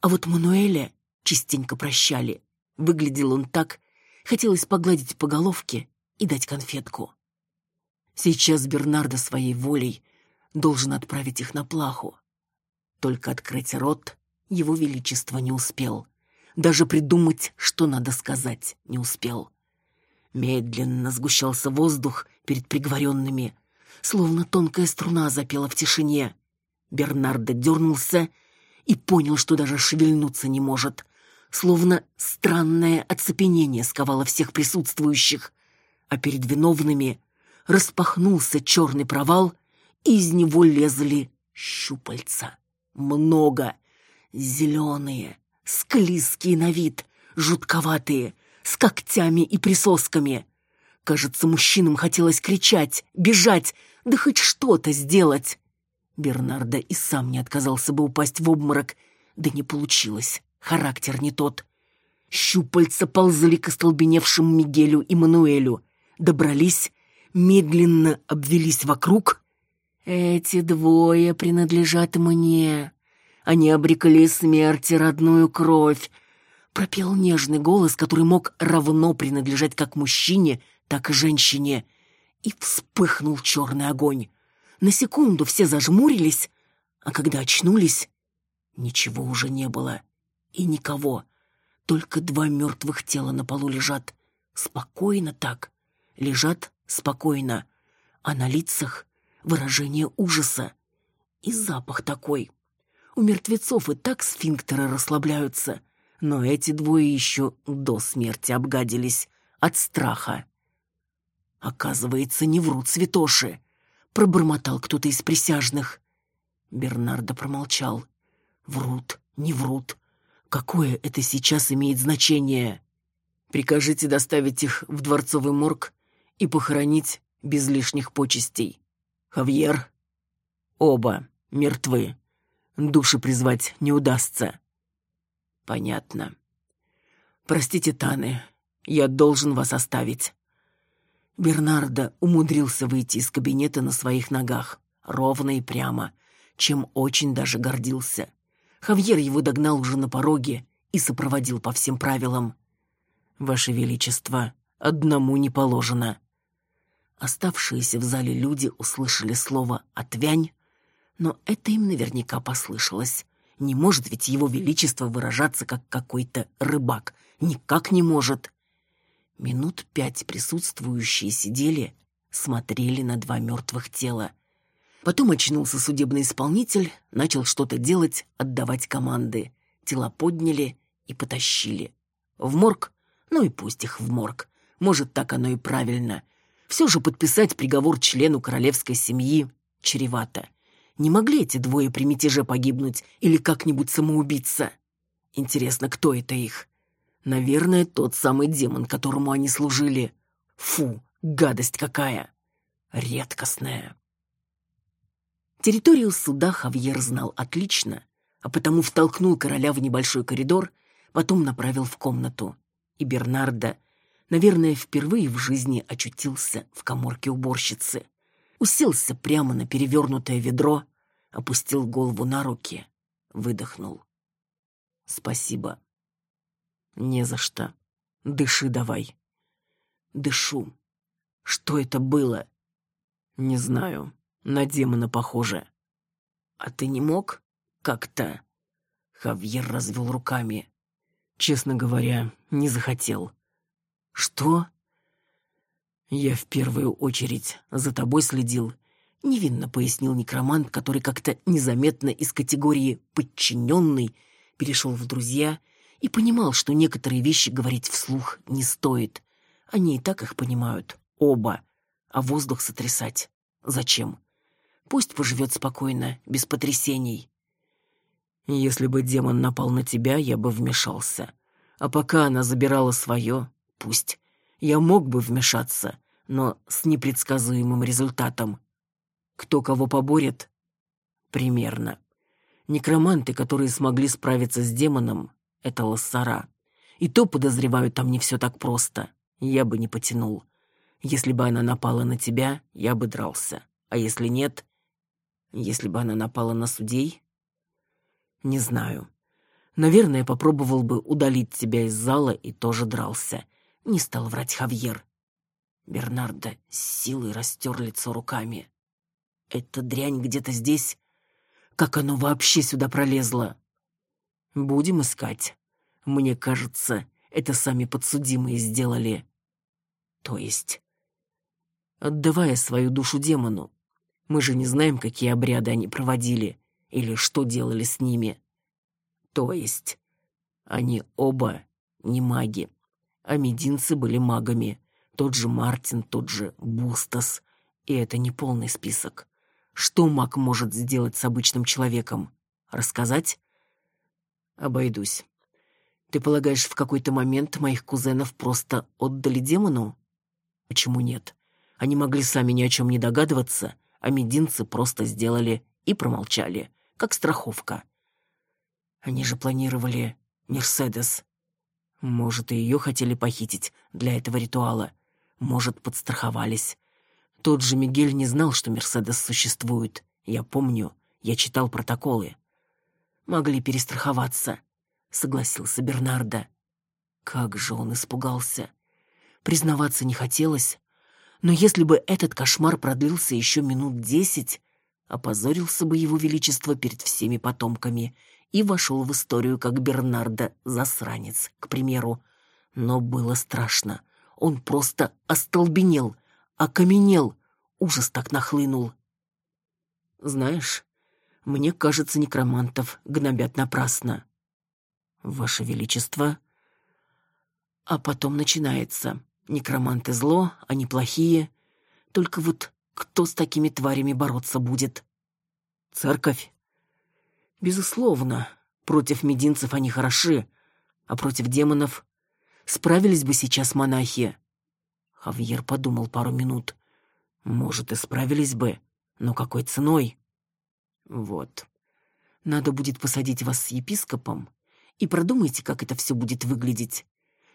а вот Мануэля частенько прощали. Выглядел он так, хотелось погладить по головке и дать конфетку. Сейчас Бернардо своей волей должен отправить их на плаху. Только открыть рот его величество не успел. Даже придумать, что надо сказать, не успел. Медленно сгущался воздух перед приговоренными, словно тонкая струна запела в тишине. Бернардо дернулся и понял, что даже шевельнуться не может. Словно странное оцепенение сковало всех присутствующих, а перед виновными распахнулся черный провал, и из него лезли щупальца. Много. Зеленые, склизкие на вид, жутковатые, с когтями и присосками. Кажется, мужчинам хотелось кричать, бежать, да хоть что-то сделать. Бернардо и сам не отказался бы упасть в обморок, да не получилось, характер не тот. Щупальца ползали к остолбеневшим Мигелю и Мануэлю, добрались, медленно обвелись вокруг. «Эти двое принадлежат мне. Они обрекли смерти родную кровь», — пропел нежный голос, который мог равно принадлежать как мужчине, так и женщине. И вспыхнул черный огонь. На секунду все зажмурились, а когда очнулись, ничего уже не было. И никого. Только два мертвых тела на полу лежат. Спокойно так. Лежат спокойно. А на лицах выражение ужаса. И запах такой. У мертвецов и так сфинктеры расслабляются. Но эти двое еще до смерти обгадились от страха. Оказывается, не врут святоши пробормотал кто-то из присяжных. Бернардо промолчал. Врут, не врут. Какое это сейчас имеет значение? Прикажите доставить их в дворцовый морг и похоронить без лишних почестей. Хавьер? Оба мертвы. Души призвать не удастся. Понятно. Простите, Таны, я должен вас оставить. Бернардо умудрился выйти из кабинета на своих ногах, ровно и прямо, чем очень даже гордился. Хавьер его догнал уже на пороге и сопроводил по всем правилам. «Ваше Величество, одному не положено». Оставшиеся в зале люди услышали слово «отвянь», но это им наверняка послышалось. Не может ведь его величество выражаться, как какой-то рыбак. Никак не может. Минут пять присутствующие сидели, смотрели на два мертвых тела. Потом очнулся судебный исполнитель, начал что-то делать, отдавать команды. Тела подняли и потащили. В морг? Ну и пусть их в морг. Может, так оно и правильно. Все же подписать приговор члену королевской семьи чревато. Не могли эти двое при мятеже погибнуть или как-нибудь самоубиться? Интересно, кто это их? Наверное, тот самый демон, которому они служили. Фу, гадость какая! Редкостная. Территорию суда Хавьер знал отлично, а потому втолкнул короля в небольшой коридор, потом направил в комнату. И Бернардо, наверное, впервые в жизни очутился в коморке уборщицы. Уселся прямо на перевернутое ведро, опустил голову на руки, выдохнул. «Спасибо», «Не за что. Дыши давай». «Дышу. Что это было?» «Не знаю. На демона похоже». А ты не мог как-то? Хавьер развел руками. Честно говоря, не захотел. Что? Я в первую очередь за тобой следил, невинно пояснил некромант, который как-то незаметно из категории подчиненный перешел в друзья и понимал, что некоторые вещи говорить вслух не стоит. Они и так их понимают, оба. А воздух сотрясать зачем? Пусть поживет спокойно, без потрясений. Если бы демон напал на тебя, я бы вмешался. А пока она забирала свое, пусть. Я мог бы вмешаться, но с непредсказуемым результатом. Кто кого поборет? Примерно. Некроманты, которые смогли справиться с демоном, — это лоссара. И то, подозреваю, там не все так просто. Я бы не потянул. Если бы она напала на тебя, я бы дрался. А если нет? Если бы она напала на судей, не знаю. Наверное, попробовал бы удалить тебя из зала и тоже дрался. Не стал врать Хавьер. Бернардо с силой растер лицо руками. Эта дрянь где-то здесь? Как оно вообще сюда пролезло? Будем искать. Мне кажется, это сами подсудимые сделали. То есть, отдавая свою душу демону. Мы же не знаем, какие обряды они проводили или что делали с ними. То есть они оба не маги, а мединцы были магами. Тот же Мартин, тот же Бустас. И это не полный список. Что маг может сделать с обычным человеком? Рассказать? Обойдусь. Ты полагаешь, в какой-то момент моих кузенов просто отдали демону? Почему нет? Они могли сами ни о чем не догадываться, а мединцы просто сделали и промолчали как страховка. Они же планировали Мерседес. Может, и ее хотели похитить для этого ритуала. Может, подстраховались. Тот же Мигель не знал, что Мерседес существует. Я помню, я читал протоколы. Могли перестраховаться, согласился Бернардо. Как же он испугался. Признаваться не хотелось, но если бы этот кошмар продлился еще минут десять, опозорился бы его величество перед всеми потомками и вошел в историю как Бернардо засранец, к примеру. Но было страшно. Он просто остолбенел, окаменел, ужас так нахлынул. Знаешь, мне кажется, некромантов гнобят напрасно. Ваше величество. А потом начинается. Некроманты зло, они плохие. Только вот кто с такими тварями бороться будет? Церковь? Безусловно, против мединцев они хороши, а против демонов справились бы сейчас монахи. Хавьер подумал пару минут. Может, и справились бы, но какой ценой? Вот. Надо будет посадить вас с епископом и продумайте, как это все будет выглядеть.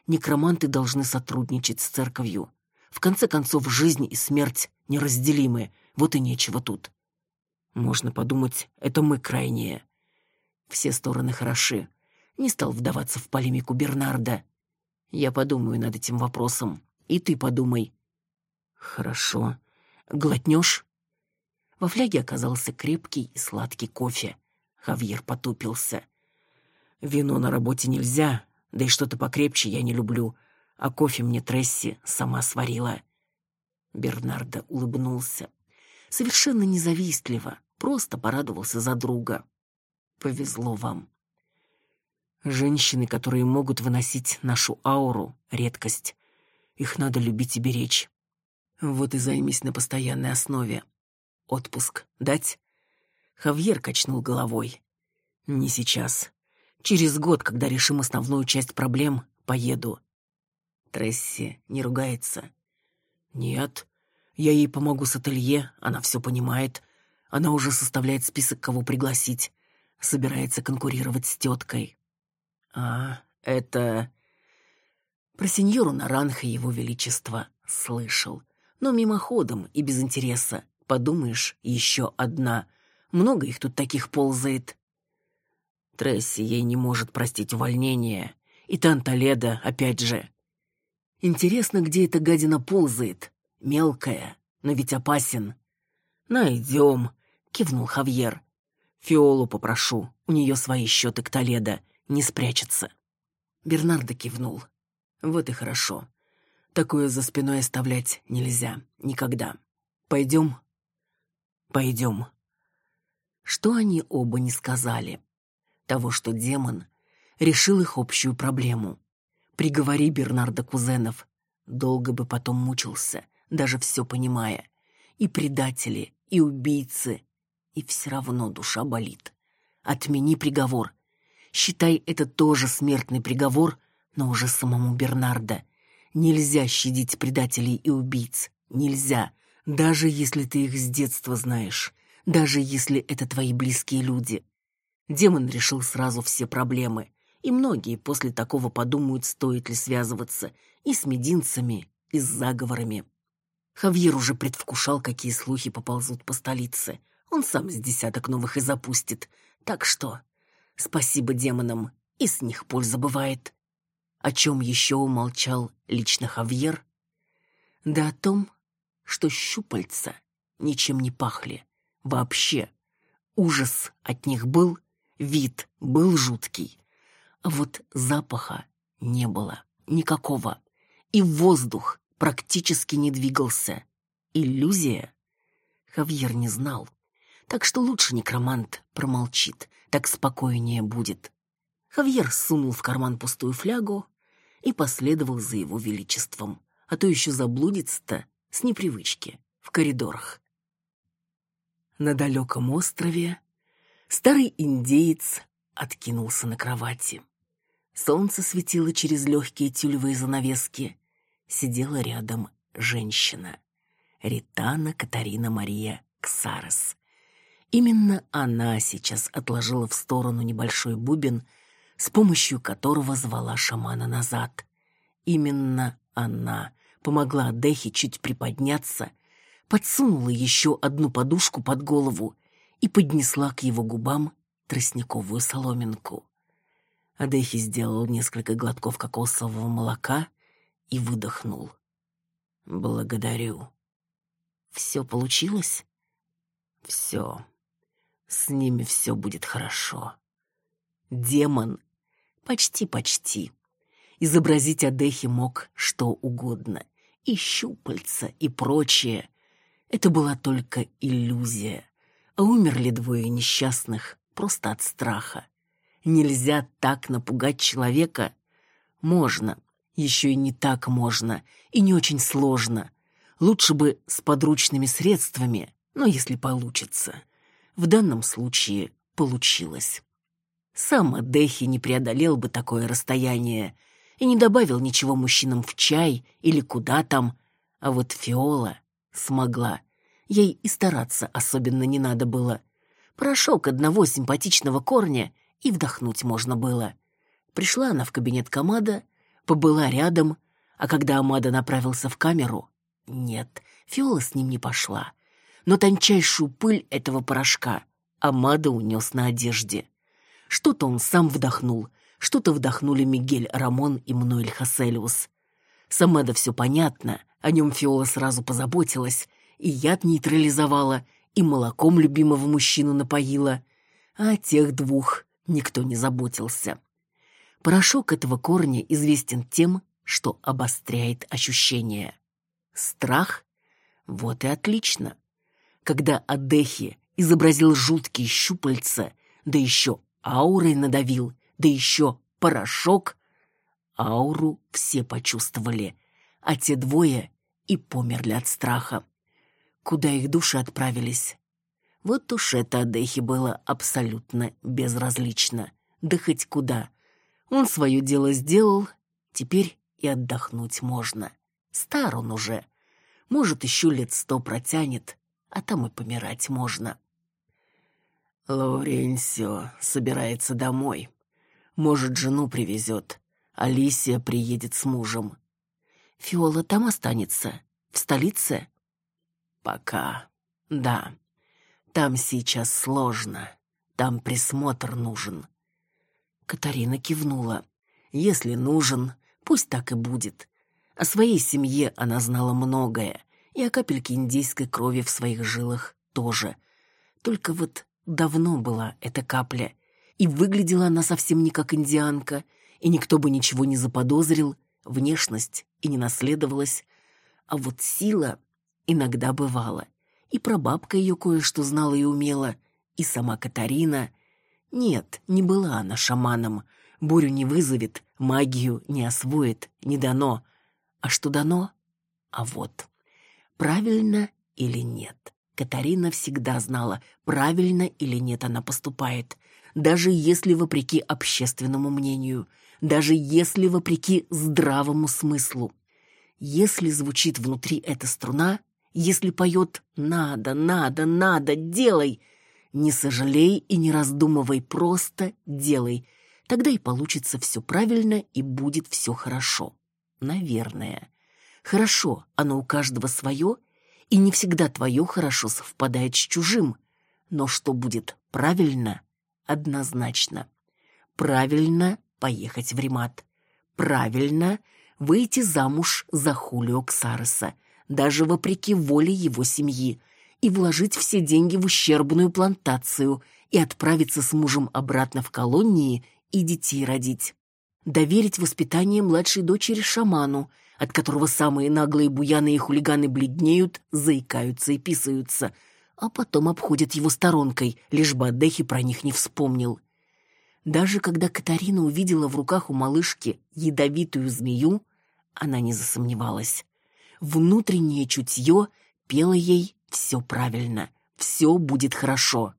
Некроманты должны сотрудничать с церковью. В конце концов, жизнь и смерть неразделимы, вот и нечего тут. Можно подумать, это мы крайние. Все стороны хороши. Не стал вдаваться в полемику Бернарда. Я подумаю над этим вопросом. И ты подумай. Хорошо. Глотнешь? Во фляге оказался крепкий и сладкий кофе. Хавьер потупился. Вино на работе нельзя, да и что-то покрепче я не люблю а кофе мне Тресси сама сварила. Бернардо улыбнулся. Совершенно независтливо, просто порадовался за друга. Повезло вам. Женщины, которые могут выносить нашу ауру, редкость. Их надо любить и беречь. Вот и займись на постоянной основе. Отпуск дать? Хавьер качнул головой. Не сейчас. Через год, когда решим основную часть проблем, поеду. Тресси не ругается. Нет, я ей помогу с ателье, она все понимает. Она уже составляет список, кого пригласить. Собирается конкурировать с теткой. А, это... Про сеньору Наранха его величество слышал. Но мимоходом и без интереса. Подумаешь, еще одна. Много их тут таких ползает. Тресси ей не может простить увольнение. И Танталеда, опять же, Интересно, где эта гадина ползает. Мелкая, но ведь опасен. Найдем, кивнул Хавьер. Фиолу попрошу, у нее свои счеты к Толедо, не спрячется. Бернардо кивнул. Вот и хорошо. Такое за спиной оставлять нельзя. Никогда. Пойдем? Пойдем. Что они оба не сказали? Того, что демон решил их общую проблему. Приговори Бернарда Кузенов. Долго бы потом мучился, даже все понимая. И предатели, и убийцы, и все равно душа болит. Отмени приговор. Считай, это тоже смертный приговор, но уже самому Бернарда. Нельзя щадить предателей и убийц. Нельзя, даже если ты их с детства знаешь, даже если это твои близкие люди. Демон решил сразу все проблемы, и многие после такого подумают, стоит ли связываться и с мединцами, и с заговорами. Хавьер уже предвкушал, какие слухи поползут по столице — он сам с десяток новых и запустит. Так что спасибо демонам, и с них польза бывает. О чем еще умолчал лично Хавьер? Да о том, что щупальца ничем не пахли. Вообще. Ужас от них был, вид был жуткий. А вот запаха не было. Никакого. И воздух практически не двигался. Иллюзия? Хавьер не знал так что лучше некромант промолчит, так спокойнее будет. Хавьер сунул в карман пустую флягу и последовал за его величеством, а то еще заблудится-то с непривычки в коридорах. На далеком острове старый индеец откинулся на кровати. Солнце светило через легкие тюлевые занавески. Сидела рядом женщина. Ритана Катарина Мария Ксарес. Именно она сейчас отложила в сторону небольшой бубен, с помощью которого звала шамана назад. Именно она помогла Адехе чуть приподняться, подсунула еще одну подушку под голову и поднесла к его губам тростниковую соломинку. Адехи сделал несколько глотков кокосового молока и выдохнул. «Благодарю». «Все получилось?» «Все», с ними все будет хорошо. Демон. Почти-почти. Изобразить Адехи мог что угодно. И щупальца, и прочее. Это была только иллюзия. А умерли двое несчастных просто от страха. Нельзя так напугать человека. Можно. Еще и не так можно. И не очень сложно. Лучше бы с подручными средствами, но если получится в данном случае получилось. Сам Адехи не преодолел бы такое расстояние и не добавил ничего мужчинам в чай или куда там, а вот Фиола смогла. Ей и стараться особенно не надо было. Порошок одного симпатичного корня, и вдохнуть можно было. Пришла она в кабинет Камада, побыла рядом, а когда Амада направился в камеру, нет, Фиола с ним не пошла но тончайшую пыль этого порошка Амада унес на одежде. Что-то он сам вдохнул, что-то вдохнули Мигель Рамон и Мнуэль Хаселиус. С Амада все понятно, о нем Фиола сразу позаботилась, и яд нейтрализовала, и молоком любимого мужчину напоила, а о тех двух никто не заботился. Порошок этого корня известен тем, что обостряет ощущения. Страх? Вот и отлично когда Адехи изобразил жуткие щупальца, да еще аурой надавил, да еще порошок. Ауру все почувствовали, а те двое и померли от страха. Куда их души отправились? Вот уж это Адехи было абсолютно безразлично. Да хоть куда. Он свое дело сделал, теперь и отдохнуть можно. Стар он уже. Может, еще лет сто протянет, а там и помирать можно. Лауренсио собирается домой. Может, жену привезет. Алисия приедет с мужем. Фиола там останется? В столице? Пока. Да. Там сейчас сложно. Там присмотр нужен. Катарина кивнула. Если нужен, пусть так и будет. О своей семье она знала многое, и о капельке индейской крови в своих жилах тоже. Только вот Давно была эта капля, и выглядела она совсем не как индианка, и никто бы ничего не заподозрил, внешность и не наследовалась, а вот сила иногда бывала. И прабабка ее кое-что знала и умела, и сама Катарина. Нет, не была она шаманом. Бурю не вызовет, магию не освоит, не дано. А что дано? А вот. Правильно или нет? Катарина всегда знала, правильно или нет она поступает. Даже если вопреки общественному мнению, даже если вопреки здравому смыслу. Если звучит внутри эта струна, если поет «надо, надо, надо, делай», не сожалей и не раздумывай, просто делай. Тогда и получится все правильно и будет все хорошо. Наверное. Хорошо, оно у каждого свое, и не всегда твое хорошо совпадает с чужим. Но что будет правильно, однозначно. Правильно поехать в Римат. Правильно выйти замуж за Хулио Ксареса, даже вопреки воле его семьи – и вложить все деньги в ущербную плантацию и отправиться с мужем обратно в колонии и детей родить. Доверить воспитание младшей дочери шаману, от которого самые наглые буяны и хулиганы бледнеют, заикаются и писаются, а потом обходят его сторонкой, лишь бы Адехи про них не вспомнил. Даже когда Катарина увидела в руках у малышки ядовитую змею, она не засомневалась. Внутреннее чутье пело ей все правильно, все будет хорошо.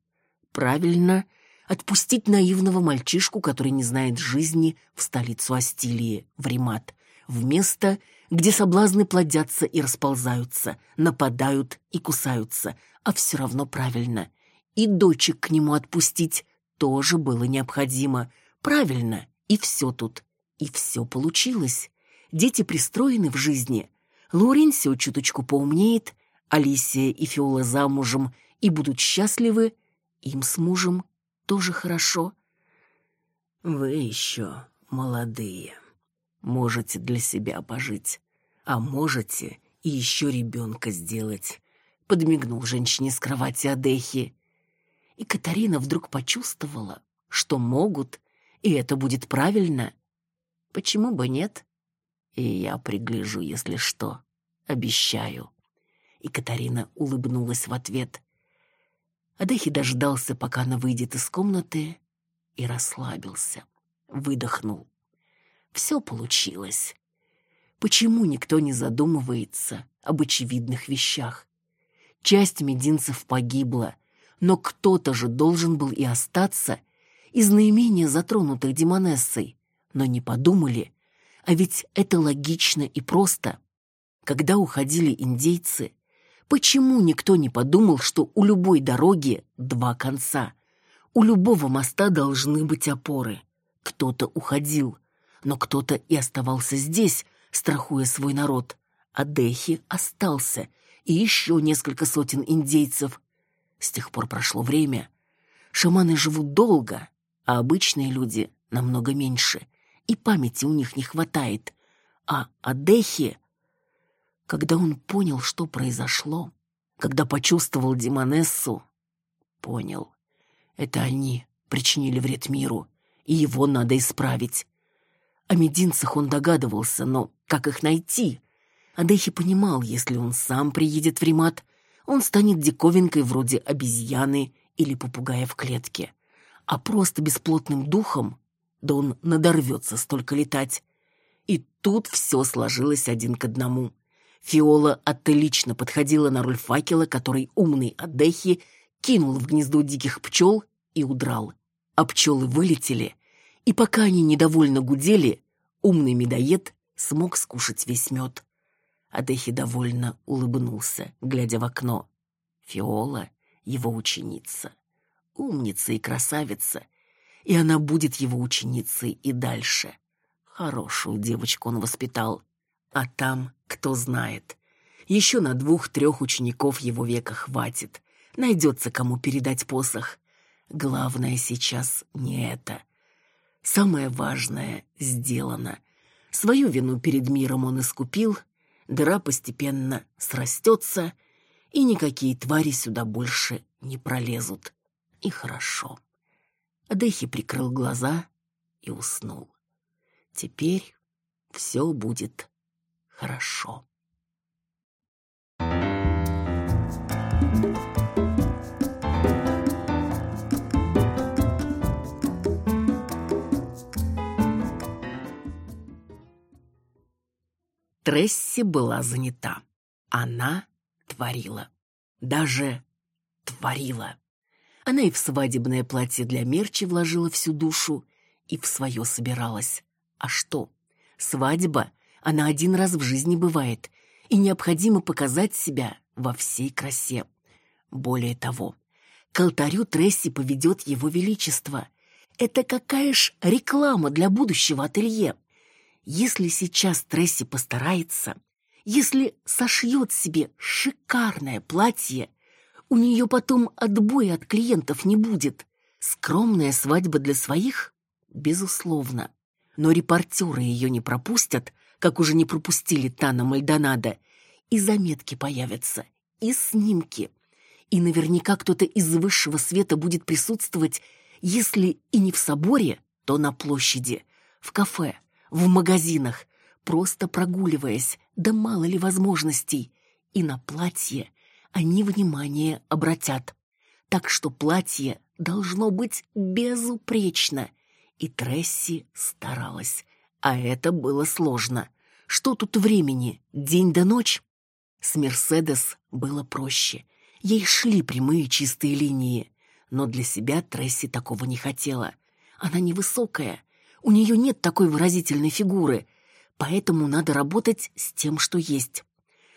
Правильно отпустить наивного мальчишку, который не знает жизни, в столицу Астилии, в Римат, в место, где соблазны плодятся и расползаются, нападают и кусаются, а все равно правильно. И дочек к нему отпустить тоже было необходимо. Правильно, и все тут. И все получилось. Дети пристроены в жизни. Лауренсио чуточку поумнеет, Алисия и Фиола замужем и будут счастливы, им с мужем тоже хорошо. Вы еще молодые, можете для себя пожить, а можете и еще ребенка сделать, подмигнул женщине с кровати Адехи. И Катарина вдруг почувствовала, что могут, и это будет правильно. Почему бы нет? И я пригляжу, если что, обещаю и Катарина улыбнулась в ответ. Адехи дождался, пока она выйдет из комнаты, и расслабился, выдохнул. Все получилось. Почему никто не задумывается об очевидных вещах? Часть мединцев погибла, но кто-то же должен был и остаться из наименее затронутых демонессой, но не подумали, а ведь это логично и просто. Когда уходили индейцы, Почему никто не подумал, что у любой дороги два конца? У любого моста должны быть опоры. Кто-то уходил, но кто-то и оставался здесь, страхуя свой народ. А Дехи остался, и еще несколько сотен индейцев. С тех пор прошло время. Шаманы живут долго, а обычные люди намного меньше, и памяти у них не хватает. А Адехи когда он понял, что произошло, когда почувствовал Димонессу, понял. Это они причинили вред миру, и его надо исправить. О мединцах он догадывался, но как их найти? Адехи понимал, если он сам приедет в Римат, он станет диковинкой вроде обезьяны или попугая в клетке. А просто бесплотным духом, да он надорвется столько летать. И тут все сложилось один к одному — Фиола отлично подходила на роль факела, который умный Адехи кинул в гнездо диких пчел и удрал. А пчелы вылетели, и пока они недовольно гудели, умный медоед смог скушать весь мед. Адехи довольно улыбнулся, глядя в окно. Фиола — его ученица. Умница и красавица. И она будет его ученицей и дальше. Хорошую девочку он воспитал. А там, кто знает, еще на двух-трех учеников его века хватит. Найдется, кому передать посох. Главное сейчас не это. Самое важное сделано. Свою вину перед миром он искупил, дыра постепенно срастется, и никакие твари сюда больше не пролезут. и хорошо. Адехи прикрыл глаза и уснул. Теперь все будет хорошо. Тресси была занята. Она творила. Даже творила. Она и в свадебное платье для Мерчи вложила всю душу, и в свое собиралась. А что? Свадьба, она один раз в жизни бывает, и необходимо показать себя во всей красе. Более того, к алтарю Тресси поведет его величество. Это какая ж реклама для будущего ателье. Если сейчас Тресси постарается, если сошьет себе шикарное платье, у нее потом отбоя от клиентов не будет. Скромная свадьба для своих? Безусловно. Но репортеры ее не пропустят, как уже не пропустили Тана Мальдонадо. И заметки появятся, и снимки. И наверняка кто-то из высшего света будет присутствовать, если и не в соборе, то на площади, в кафе, в магазинах, просто прогуливаясь, да мало ли возможностей. И на платье они внимание обратят. Так что платье должно быть безупречно. И Тресси старалась. А это было сложно. Что тут времени? День до ночь? С Мерседес было проще. Ей шли прямые чистые линии. Но для себя Тресси такого не хотела. Она невысокая, у нее нет такой выразительной фигуры, поэтому надо работать с тем, что есть.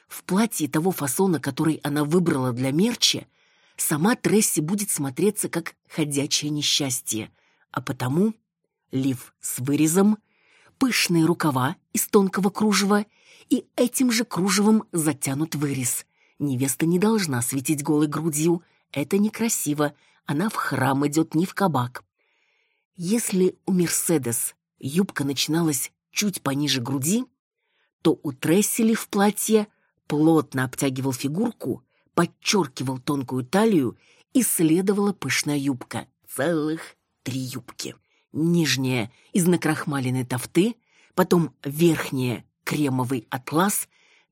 В платье того фасона, который она выбрала для мерча, сама Тресси будет смотреться как ходячее несчастье, а потому лиф с вырезом, пышные рукава из тонкого кружева и этим же кружевом затянут вырез. Невеста не должна светить голой грудью, это некрасиво, она в храм идет не в кабак. Если у Мерседес юбка начиналась чуть пониже груди, то у Трессели в платье плотно обтягивал фигурку, подчеркивал тонкую талию и следовала пышная юбка. Целых три юбки. Нижняя из накрахмаленной тофты, потом верхняя кремовый атлас.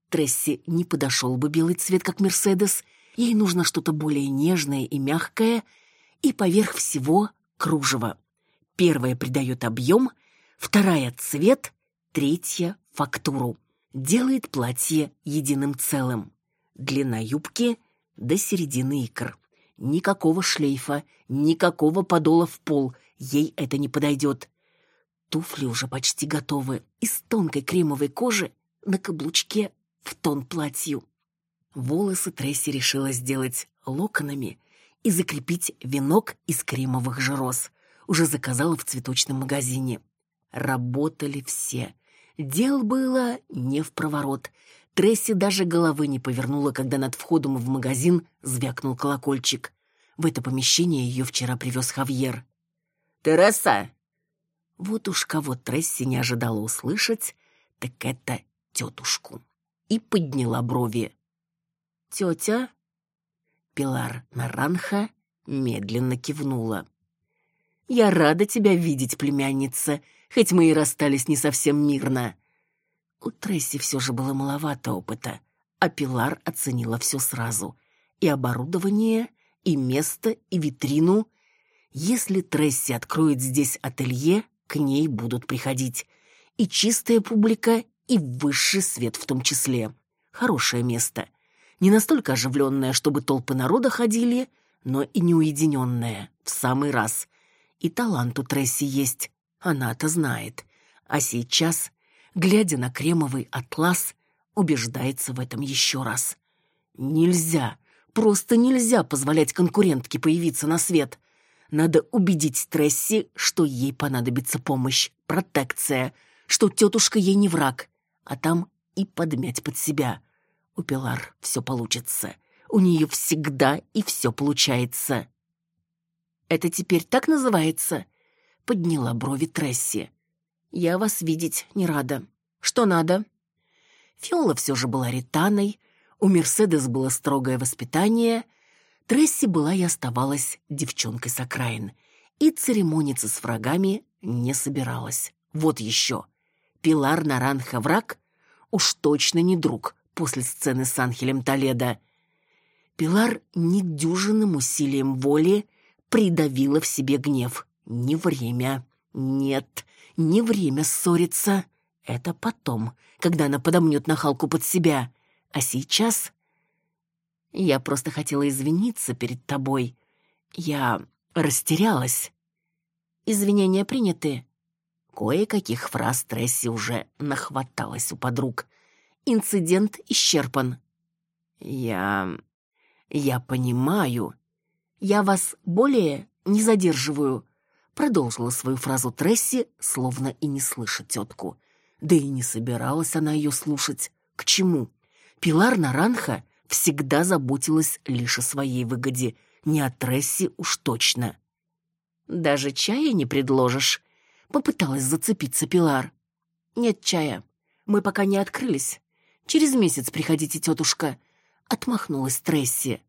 Тресси не подошел бы белый цвет, как Мерседес. Ей нужно что-то более нежное и мягкое, и поверх всего кружево. Первая придает объем, вторая — цвет, третья — фактуру. Делает платье единым целым. Длина юбки до середины икр. Никакого шлейфа, никакого подола в пол, ей это не подойдет. Туфли уже почти готовы, из тонкой кремовой кожи на каблучке в тон платью. Волосы Тресси решила сделать локонами и закрепить венок из кремовых же роз уже заказала в цветочном магазине. Работали все. Дел было не в проворот. Тресси даже головы не повернула, когда над входом в магазин звякнул колокольчик. В это помещение ее вчера привез Хавьер. «Тереса!» Вот уж кого Тресси не ожидала услышать, так это тетушку. И подняла брови. «Тетя?» Пилар Наранха медленно кивнула. Я рада тебя видеть, племянница, хоть мы и расстались не совсем мирно. У Тресси все же было маловато опыта, а Пилар оценила все сразу. И оборудование, и место, и витрину. Если Тресси откроет здесь ателье, к ней будут приходить. И чистая публика, и высший свет в том числе. Хорошее место. Не настолько оживленное, чтобы толпы народа ходили, но и не уединенное, в самый раз. И талант у Тресси есть, она-то знает. А сейчас, глядя на кремовый атлас, убеждается в этом еще раз. Нельзя, просто нельзя позволять конкурентке появиться на свет. Надо убедить Тресси, что ей понадобится помощь, протекция, что тетушка ей не враг, а там и подмять под себя. У Пилар все получится. У нее всегда и все получается. Это теперь так называется?» Подняла брови Тресси. «Я вас видеть не рада. Что надо?» Фиола все же была ританой, у Мерседес было строгое воспитание. Тресси была и оставалась девчонкой с окраин, и церемониться с врагами не собиралась. Вот еще. Пилар Наранха враг уж точно не друг после сцены с Анхелем Толедо. Пилар недюжинным усилием воли придавила в себе гнев. Не время. Нет, не время ссориться. Это потом, когда она подомнет нахалку под себя. А сейчас... Я просто хотела извиниться перед тобой. Я растерялась. Извинения приняты. Кое-каких фраз Тресси уже нахваталась у подруг. Инцидент исчерпан. Я... я понимаю. Я вас более не задерживаю. Продолжила свою фразу Тресси, словно и не слыша тетку. Да и не собиралась она ее слушать. К чему? Пилар Наранха всегда заботилась лишь о своей выгоде, не о Тресси уж точно. «Даже чая не предложишь?» — попыталась зацепиться Пилар. «Нет чая. Мы пока не открылись. Через месяц приходите, тетушка», — отмахнулась Тресси.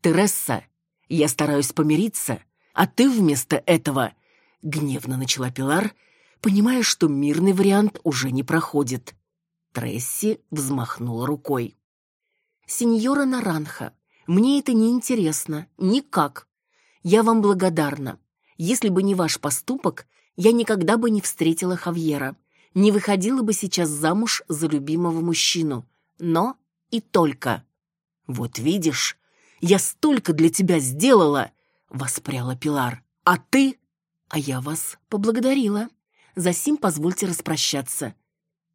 «Тересса, я стараюсь помириться, а ты вместо этого...» — гневно начала Пилар, понимая, что мирный вариант уже не проходит. Тресси взмахнула рукой. «Сеньора Наранха, мне это не интересно, никак. Я вам благодарна. Если бы не ваш поступок, я никогда бы не встретила Хавьера, не выходила бы сейчас замуж за любимого мужчину. Но и только. Вот видишь, я столько для тебя сделала, воспряла Пилар. А ты? А я вас поблагодарила. За сим позвольте распрощаться.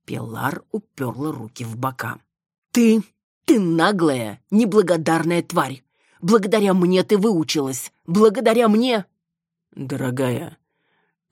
Пилар уперла руки в бока. Ты ты наглая, неблагодарная тварь. Благодаря мне ты выучилась. Благодаря мне. Дорогая,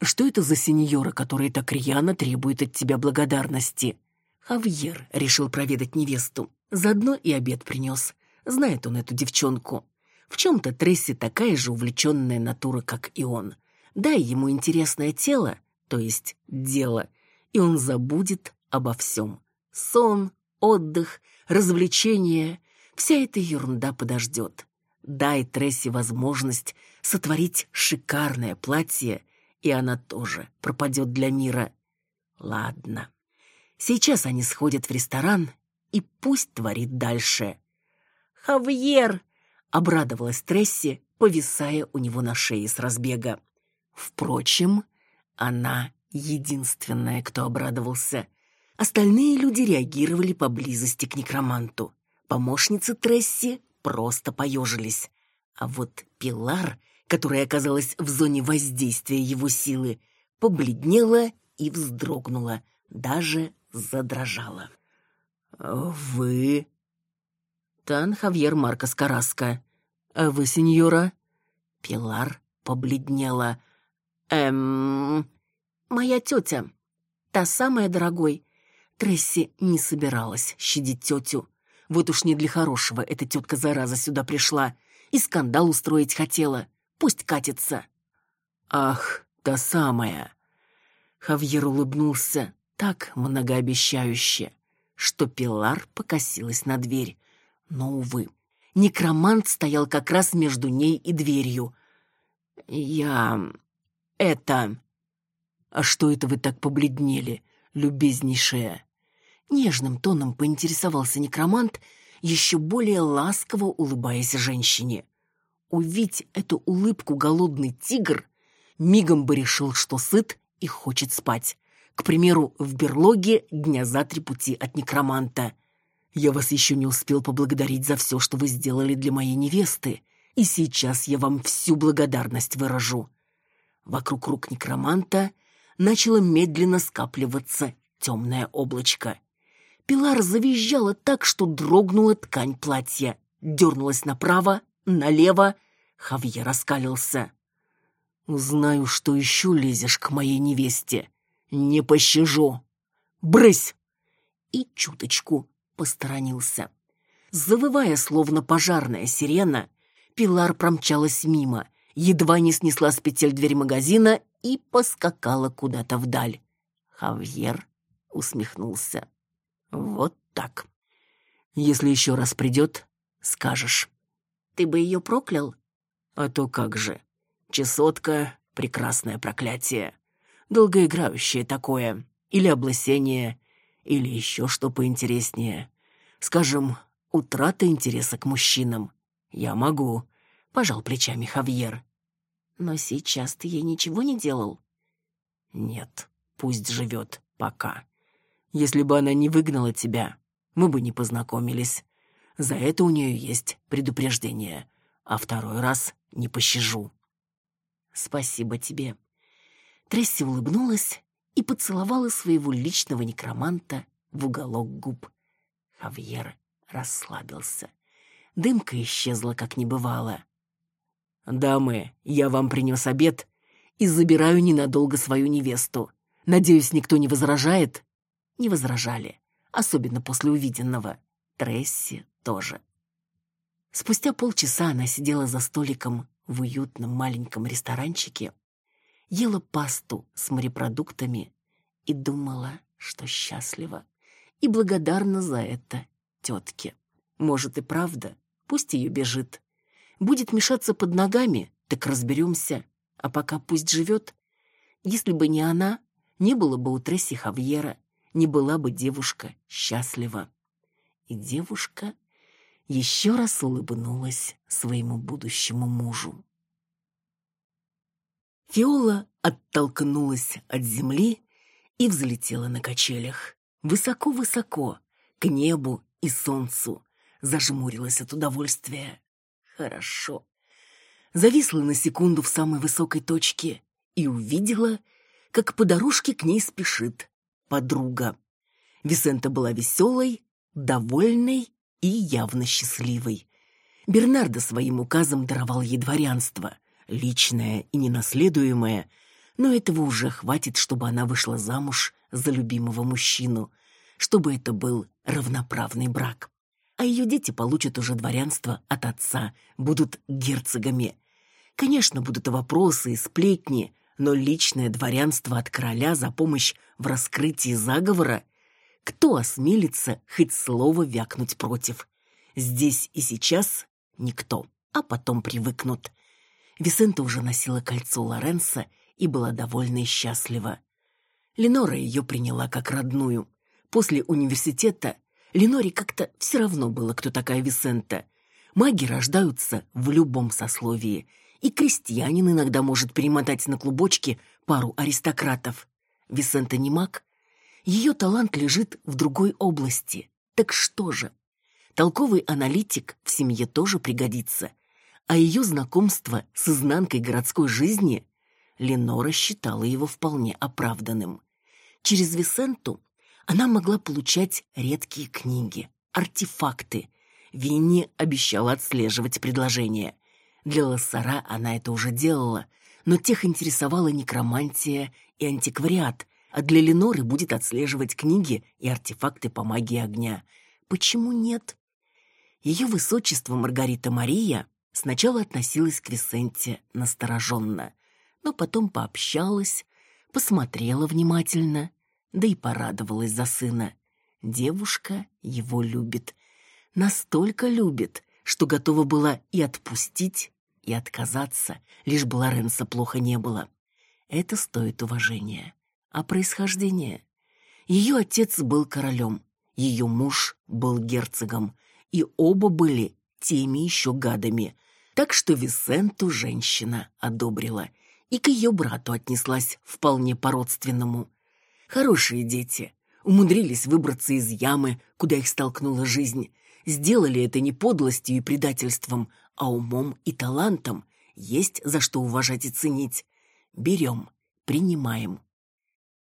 что это за сеньора, которая так рьяно требует от тебя благодарности? Хавьер решил проведать невесту. Заодно и обед принес. Знает он эту девчонку. В чем-то Тресси такая же увлеченная натура, как и он. Дай ему интересное тело, то есть дело, и он забудет обо всем. Сон, отдых, развлечения — вся эта ерунда подождет. Дай Тресси возможность сотворить шикарное платье, и она тоже пропадет для мира. Ладно. Сейчас они сходят в ресторан, и пусть творит дальше. «Хавьер!» — обрадовалась Тресси, повисая у него на шее с разбега. Впрочем, она единственная, кто обрадовался. Остальные люди реагировали по близости к некроманту. Помощницы Тресси просто поежились. А вот Пилар, которая оказалась в зоне воздействия его силы, побледнела и вздрогнула, даже задрожала. «Вы...» «Тан Хавьер Маркос Караска. А вы, сеньора?» Пилар побледнела. «Эм...» «Моя тетя. Та самая, дорогой. Тресси не собиралась щадить тетю. Вот уж не для хорошего эта тетка-зараза сюда пришла. И скандал устроить хотела. Пусть катится. Ах, та самая. Хавьер улыбнулся так многообещающе, что Пилар покосилась на дверь. Но, увы, некромант стоял как раз между ней и дверью. «Я... это...» «А что это вы так побледнели, любезнейшая?» Нежным тоном поинтересовался некромант, еще более ласково улыбаясь женщине. Увидь эту улыбку голодный тигр, мигом бы решил, что сыт и хочет спать. К примеру, в берлоге дня за три пути от некроманта. Я вас еще не успел поблагодарить за все, что вы сделали для моей невесты, и сейчас я вам всю благодарность выражу. Вокруг рук некроманта начало медленно скапливаться темное облачко. Пилар завизжала так, что дрогнула ткань платья. Дернулась направо, налево. Хавье раскалился. «Знаю, что еще лезешь к моей невесте. Не пощажу. Брысь!» И чуточку посторонился. Завывая, словно пожарная сирена, Пилар промчалась мимо, едва не снесла с петель дверь магазина и поскакала куда-то вдаль. Хавьер усмехнулся. Вот так. Если еще раз придет, скажешь. Ты бы ее проклял? А то как же. Чесотка — прекрасное проклятие. Долгоиграющее такое. Или облысение, или еще что поинтереснее. Скажем, утрата интереса к мужчинам. Я могу. Пожал плечами Хавьер. Но сейчас ты ей ничего не делал? Нет, пусть живет пока. Если бы она не выгнала тебя, мы бы не познакомились. За это у нее есть предупреждение, а второй раз не пощажу. Спасибо тебе. Тресси улыбнулась и поцеловала своего личного некроманта в уголок губ. Хавьер расслабился. Дымка исчезла, как не бывало. «Дамы, я вам принес обед и забираю ненадолго свою невесту. Надеюсь, никто не возражает?» Не возражали, особенно после увиденного. Тресси тоже. Спустя полчаса она сидела за столиком в уютном маленьком ресторанчике, ела пасту с морепродуктами и думала, что счастлива и благодарна за это тетке. Может и правда, пусть ее бежит. Будет мешаться под ногами, так разберемся. А пока пусть живет. Если бы не она, не было бы у Тресси Хавьера, не была бы девушка счастлива. И девушка еще раз улыбнулась своему будущему мужу. Фиола оттолкнулась от земли и взлетела на качелях. Высоко-высоко, к небу и солнцу. Зажмурилась от удовольствия. Хорошо. Зависла на секунду в самой высокой точке и увидела, как по дорожке к ней спешит подруга. Висента была веселой, довольной и явно счастливой. Бернардо своим указом даровал ей дворянство, личное и ненаследуемое, но этого уже хватит, чтобы она вышла замуж за любимого мужчину, чтобы это был равноправный брак. А ее дети получат уже дворянство от отца, будут герцогами. Конечно, будут и вопросы, и сплетни, но личное дворянство от короля за помощь в раскрытии заговора кто осмелится хоть слово вякнуть против? Здесь и сейчас никто, а потом привыкнут. Висента уже носила кольцо Лоренса и была довольна и счастлива. Ленора ее приняла как родную. После университета Леноре как-то все равно было, кто такая Висента. Маги рождаются в любом сословии, и крестьянин иногда может перемотать на клубочки пару аристократов. Висента не маг, ее талант лежит в другой области. Так что же? Толковый аналитик в семье тоже пригодится. А ее знакомство с изнанкой городской жизни Ленора считала его вполне оправданным. Через Висенту она могла получать редкие книги, артефакты. Винни обещала отслеживать предложения. Для Лассара она это уже делала, но тех интересовала некромантия и антиквариат, а для Леноры будет отслеживать книги и артефакты по магии огня. Почему нет? Ее высочество Маргарита Мария сначала относилась к Висенте настороженно, но потом пообщалась, посмотрела внимательно, да и порадовалась за сына. Девушка его любит. Настолько любит, что готова была и отпустить, и отказаться, лишь бы Лоренса плохо не было. Это стоит уважения. А происхождение? Ее отец был королем, ее муж был герцогом, и оба были теми еще гадами. Так что Висенту женщина одобрила и к ее брату отнеслась вполне по-родственному. Хорошие дети, умудрились выбраться из ямы, куда их столкнула жизнь. Сделали это не подлостью и предательством, а умом и талантом есть за что уважать и ценить. Берем, принимаем.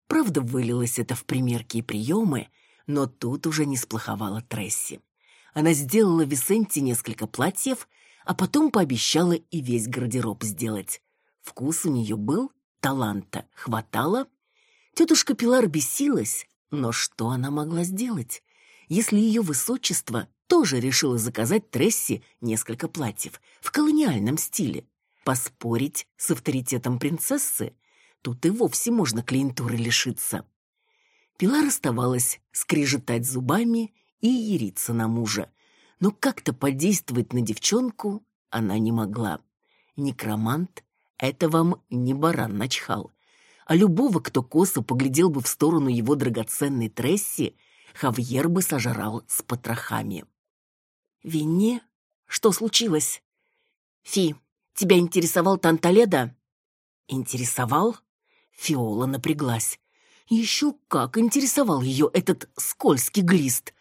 Правда, вылилось это в примерки и приемы, но тут уже не сплоховала Тресси. Она сделала Висенте несколько платьев, а потом пообещала и весь гардероб сделать. Вкус у нее был, таланта хватало. Тетушка Пилар бесилась, но что она могла сделать, если ее высочество тоже решила заказать Тресси несколько платьев в колониальном стиле. Поспорить с авторитетом принцессы? Тут и вовсе можно клиентуры лишиться. Пилар оставалась скрежетать зубами и яриться на мужа. Но как-то подействовать на девчонку она не могла. Некромант — это вам не баран начхал. А любого, кто косо поглядел бы в сторону его драгоценной Тресси, Хавьер бы сожрал с потрохами. «Винни? Что случилось?» «Фи, тебя интересовал Танталеда?» «Интересовал?» Фиола напряглась. Еще как интересовал ее этот скользкий глист.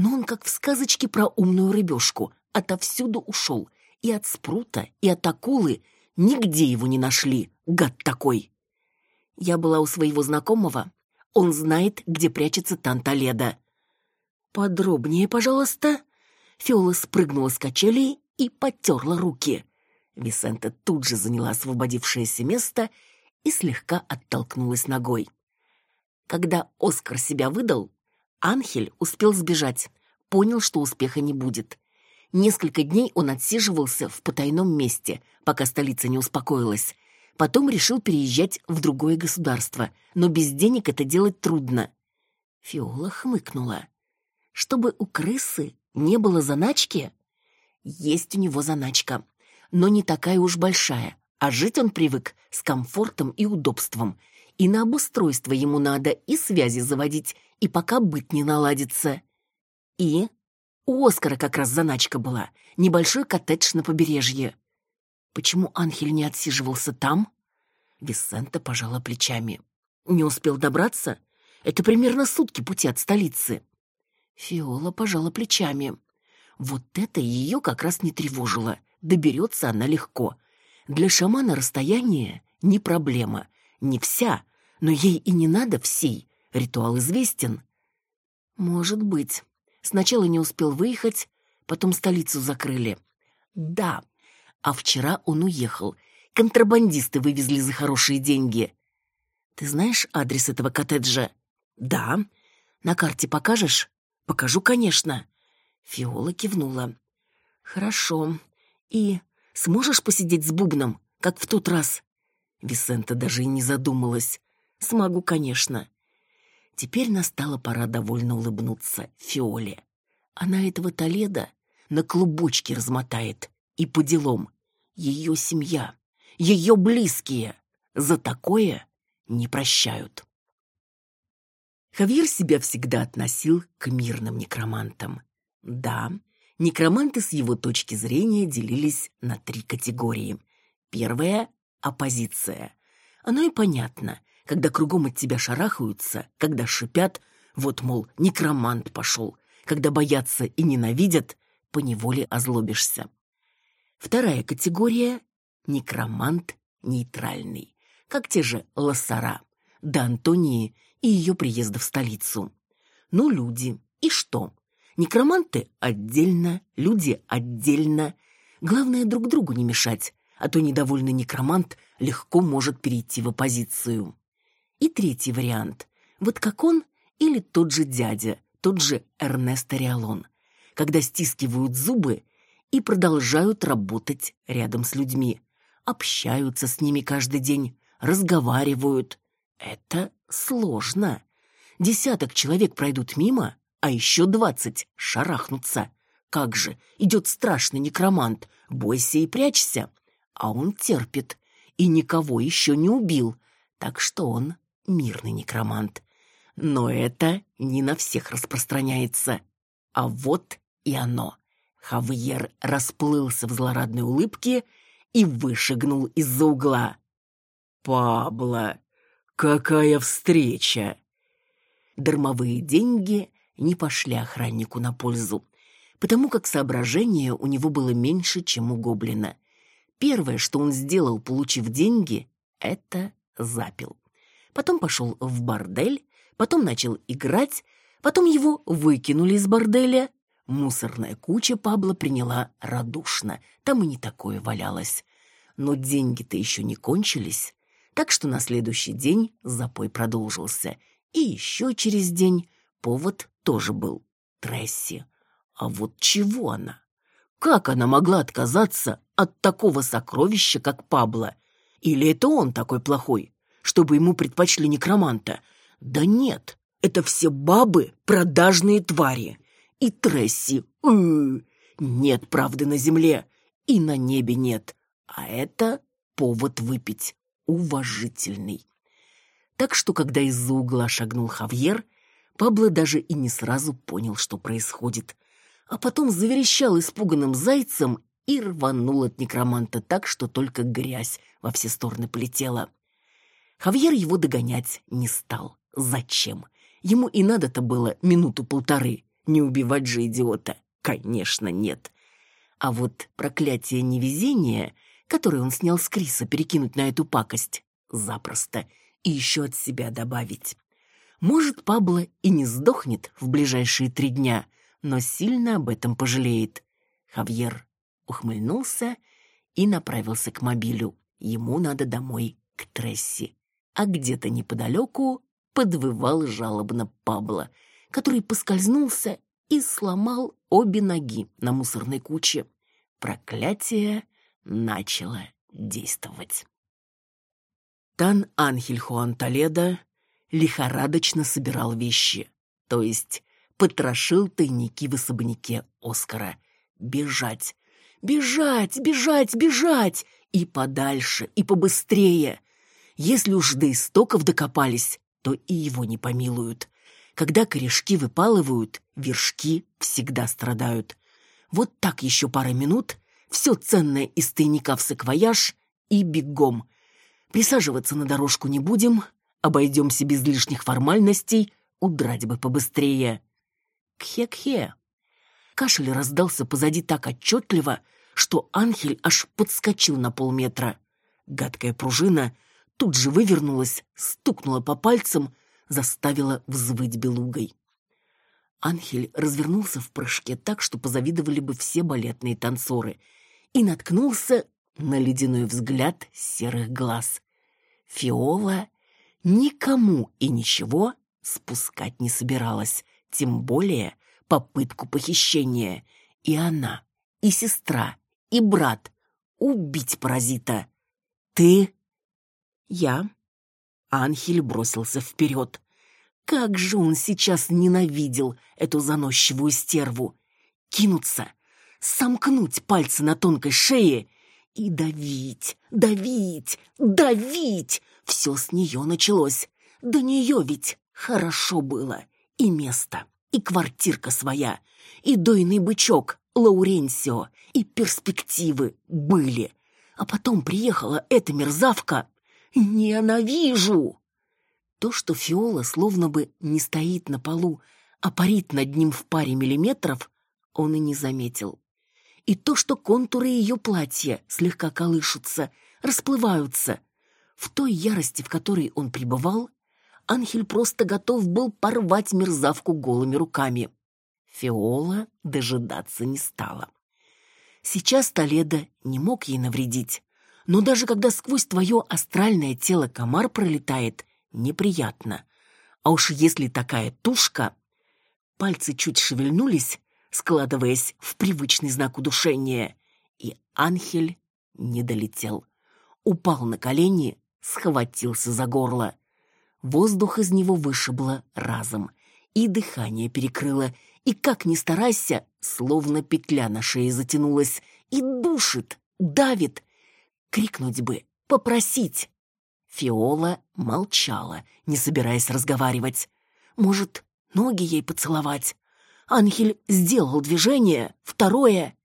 Но он, как в сказочке про умную рыбешку, отовсюду ушел. И от спрута, и от акулы. Нигде его не нашли, гад такой. Я была у своего знакомого. Он знает, где прячется Танталеда. «Подробнее, пожалуйста». Фиола спрыгнула с качелей и потерла руки. Висента тут же заняла освободившееся место и слегка оттолкнулась ногой. Когда Оскар себя выдал, Анхель успел сбежать, понял, что успеха не будет. Несколько дней он отсиживался в потайном месте, пока столица не успокоилась. Потом решил переезжать в другое государство, но без денег это делать трудно. Фиола хмыкнула. Чтобы у крысы не было заначки? Есть у него заначка, но не такая уж большая, а жить он привык с комфортом и удобством. И на обустройство ему надо и связи заводить, и пока быть не наладится. И у Оскара как раз заначка была, небольшой коттедж на побережье. Почему Анхель не отсиживался там? Висента пожала плечами. Не успел добраться? Это примерно сутки пути от столицы. Фиола пожала плечами. Вот это ее как раз не тревожило. Доберется она легко. Для шамана расстояние не проблема. Не вся, но ей и не надо всей. Ритуал известен. Может быть. Сначала не успел выехать, потом столицу закрыли. Да, а вчера он уехал. Контрабандисты вывезли за хорошие деньги. Ты знаешь адрес этого коттеджа? Да. На карте покажешь? «Покажу, конечно». Фиола кивнула. «Хорошо. И сможешь посидеть с бубном, как в тот раз?» Висента даже и не задумалась. «Смогу, конечно». Теперь настала пора довольно улыбнуться Фиоле. Она этого Толеда на клубочки размотает. И по делам. Ее семья, ее близкие. За такое не прощают. Хавьер себя всегда относил к мирным некромантам. Да, некроманты с его точки зрения делились на три категории. Первая — оппозиция. Оно и понятно, когда кругом от тебя шарахаются, когда шипят, вот, мол, некромант пошел, когда боятся и ненавидят, поневоле озлобишься. Вторая категория — некромант нейтральный, как те же лоссара, до Антонии и ее приезда в столицу. Ну, люди, и что? Некроманты отдельно, люди отдельно. Главное, друг другу не мешать, а то недовольный некромант легко может перейти в оппозицию. И третий вариант. Вот как он или тот же дядя, тот же Эрнест Риалон, когда стискивают зубы и продолжают работать рядом с людьми, общаются с ними каждый день, разговаривают. Это сложно. Десяток человек пройдут мимо, а еще двадцать шарахнутся. Как же, идет страшный некромант, бойся и прячься. А он терпит и никого еще не убил, так что он мирный некромант. Но это не на всех распространяется. А вот и оно. Хавьер расплылся в злорадной улыбке и вышагнул из-за угла. «Пабло, Какая встреча! Дармовые деньги не пошли охраннику на пользу, потому как соображение у него было меньше, чем у гоблина. Первое, что он сделал, получив деньги, это запил. Потом пошел в бордель, потом начал играть, потом его выкинули из борделя. Мусорная куча Пабло приняла радушно, там и не такое валялось. Но деньги-то еще не кончились. Так что на следующий день запой продолжился. И еще через день повод тоже был. Тресси. А вот чего она? Как она могла отказаться от такого сокровища, как Пабло? Или это он такой плохой, чтобы ему предпочли некроманта? Да нет, это все бабы продажные твари. И Тресси, нет правды на земле. и на небе нет. А это повод выпить. Уважительный. Так что, когда из-за угла шагнул Хавьер, Пабло даже и не сразу понял, что происходит. А потом заверещал испуганным зайцем и рванул от некроманта так, что только грязь во все стороны полетела. Хавьер его догонять не стал. Зачем? Ему и надо-то было минуту-полторы. Не убивать же идиота. Конечно, нет. А вот проклятие невезения, которое он снял с Криса, перекинуть на эту пакость, запросто. И еще от себя добавить. Может, Пабло и не сдохнет в ближайшие три дня, но сильно об этом пожалеет. Хавьер ухмыльнулся и направился к мобилю. Ему надо домой, к Тресси. А где-то неподалеку подвывал жалобно Пабло, который поскользнулся и сломал обе ноги на мусорной куче. Проклятие начало действовать. Тан Анхель Хуан Толедо лихорадочно собирал вещи, то есть потрошил тайники в особняке Оскара. Бежать, бежать, бежать, бежать! И подальше, и побыстрее. Если уж до истоков докопались, то и его не помилуют. Когда корешки выпалывают, вершки всегда страдают. Вот так еще пара минут, все ценное из тайника в саквояж и бегом. Присаживаться на дорожку не будем, обойдемся без лишних формальностей, удрать бы побыстрее. Кхе-кхе. Кашель раздался позади так отчетливо, что Анхель аж подскочил на полметра. Гадкая пружина тут же вывернулась, стукнула по пальцам, заставила взвыть белугой. Анхель развернулся в прыжке так, что позавидовали бы все балетные танцоры, и наткнулся на ледяной взгляд серых глаз. Фиола никому и ничего спускать не собиралась, тем более попытку похищения. И она, и сестра, и брат. Убить паразита. Ты? Я. Анхель бросился вперед. Как же он сейчас ненавидел эту заносчивую стерву. Кинуться, сомкнуть пальцы на тонкой шее и давить, давить, давить. Все с нее началось. До нее ведь хорошо было. И место, и квартирка своя, и дойный бычок, Лауренсио, и перспективы были. А потом приехала эта мерзавка. Ненавижу! То, что Фиола словно бы не стоит на полу, а парит над ним в паре миллиметров, он и не заметил. И то, что контуры ее платья слегка колышутся, расплываются. В той ярости, в которой он пребывал, Анхель просто готов был порвать мерзавку голыми руками. Фиола дожидаться не стала. Сейчас Толедо не мог ей навредить, но даже когда сквозь твое астральное тело комар пролетает, неприятно. А уж если такая тушка... Пальцы чуть шевельнулись, складываясь в привычный знак удушения, и Анхель не долетел. Упал на колени, схватился за горло. Воздух из него вышибло разом, и дыхание перекрыло, и как ни старайся, словно петля на шее затянулась, и душит, давит. Крикнуть бы, попросить. Фиола молчала, не собираясь разговаривать. Может, ноги ей поцеловать? Анхель сделал движение, второе,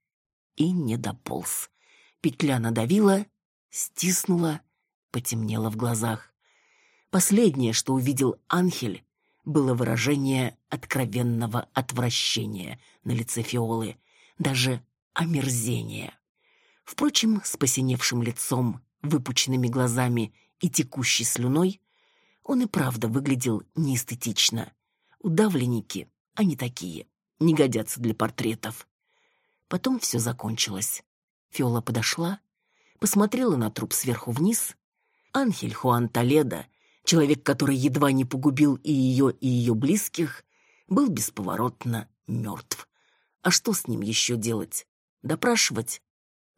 и не дополз. Петля надавила, стиснула, потемнело в глазах. Последнее, что увидел Анхель, было выражение откровенного отвращения на лице Фиолы, даже омерзения. Впрочем, с посиневшим лицом, выпученными глазами и текущей слюной, он и правда выглядел неэстетично. Удавленники, они такие, не годятся для портретов. Потом все закончилось. Фиола подошла, посмотрела на труп сверху вниз. Анхель Хуан Толедо Человек, который едва не погубил и ее, и ее близких, был бесповоротно мертв. А что с ним еще делать? Допрашивать?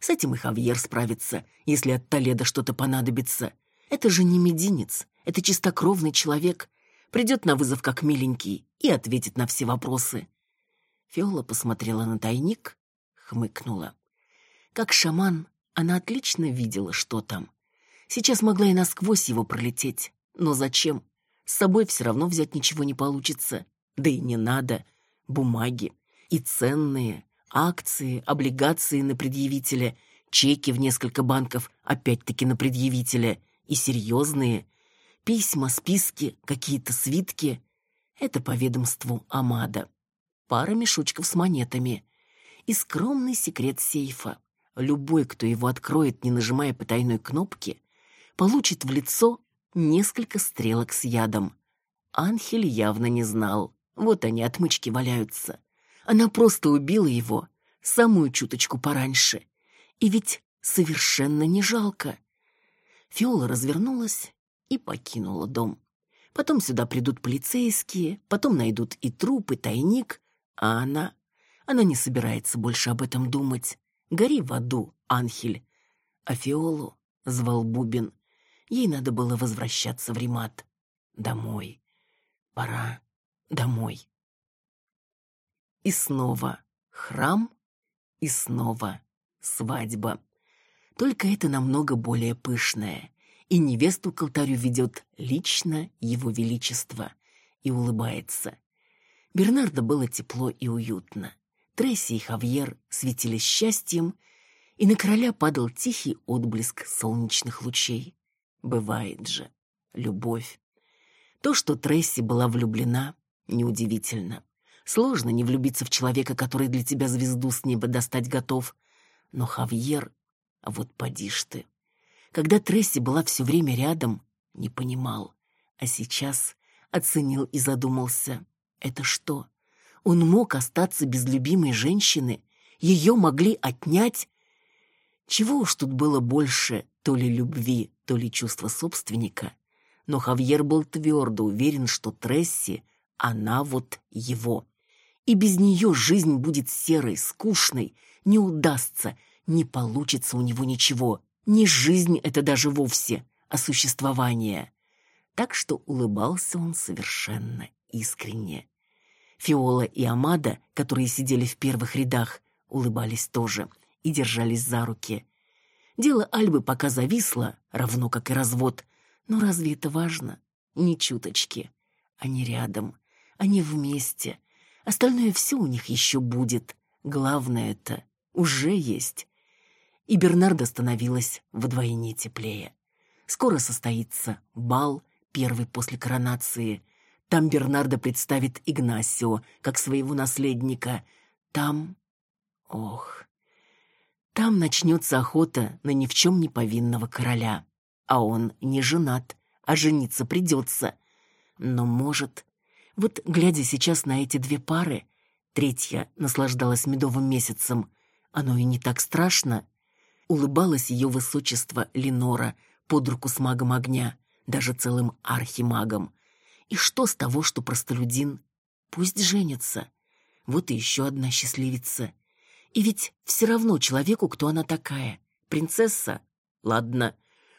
С этим и Хавьер справится, если от Толеда что-то понадобится. Это же не мединец, это чистокровный человек. Придет на вызов как миленький и ответит на все вопросы. Фиола посмотрела на тайник, хмыкнула. Как шаман, она отлично видела, что там. Сейчас могла и насквозь его пролететь. Но зачем? С собой все равно взять ничего не получится. Да и не надо. Бумаги. И ценные. Акции, облигации на предъявителя. Чеки в несколько банков, опять-таки на предъявителя. И серьезные. Письма, списки, какие-то свитки. Это по ведомству Амада. Пара мешочков с монетами. И скромный секрет сейфа. Любой, кто его откроет, не нажимая потайной кнопки, получит в лицо несколько стрелок с ядом. Анхель явно не знал. Вот они, отмычки валяются. Она просто убила его, самую чуточку пораньше. И ведь совершенно не жалко. Фиола развернулась и покинула дом. Потом сюда придут полицейские, потом найдут и труп, и тайник, а она... Она не собирается больше об этом думать. Гори в аду, Анхель. А Фиолу звал Бубин. Ей надо было возвращаться в Римат. Домой. Пора домой. И снова храм, и снова свадьба. Только это намного более пышное. И невесту к алтарю ведет лично его величество. И улыбается. Бернардо было тепло и уютно. Тресси и Хавьер светились счастьем, и на короля падал тихий отблеск солнечных лучей. Бывает же. Любовь. То, что Тресси была влюблена, неудивительно. Сложно не влюбиться в человека, который для тебя звезду с неба достать готов. Но Хавьер... А вот поди ж ты. Когда Тресси была все время рядом, не понимал. А сейчас оценил и задумался. Это что? Он мог остаться без любимой женщины? Ее могли отнять? Чего уж тут было больше, то ли любви, то ли чувства собственника. Но Хавьер был твердо уверен, что Тресси, она вот его. И без нее жизнь будет серой, скучной, не удастся, не получится у него ничего. Не жизнь это даже вовсе, а существование. Так что улыбался он совершенно искренне. Фиола и Амада, которые сидели в первых рядах, улыбались тоже и держались за руки. Дело Альбы пока зависло, равно как и развод. Но разве это важно? Ни чуточки. Они рядом, они вместе. Остальное все у них еще будет. Главное это уже есть. И Бернарда становилась вдвойне теплее. Скоро состоится бал, первый после коронации. Там Бернардо представит Игнасио как своего наследника. Там... Ох... Там начнется охота на ни в чем не повинного короля. А он не женат, а жениться придется. Но, может... Вот, глядя сейчас на эти две пары, третья наслаждалась медовым месяцем. Оно и не так страшно. Улыбалось ее высочество Ленора под руку с магом огня, даже целым архимагом. И что с того, что простолюдин? Пусть женится. Вот и еще одна счастливица. И ведь все равно человеку, кто она такая. Принцесса? Ладно.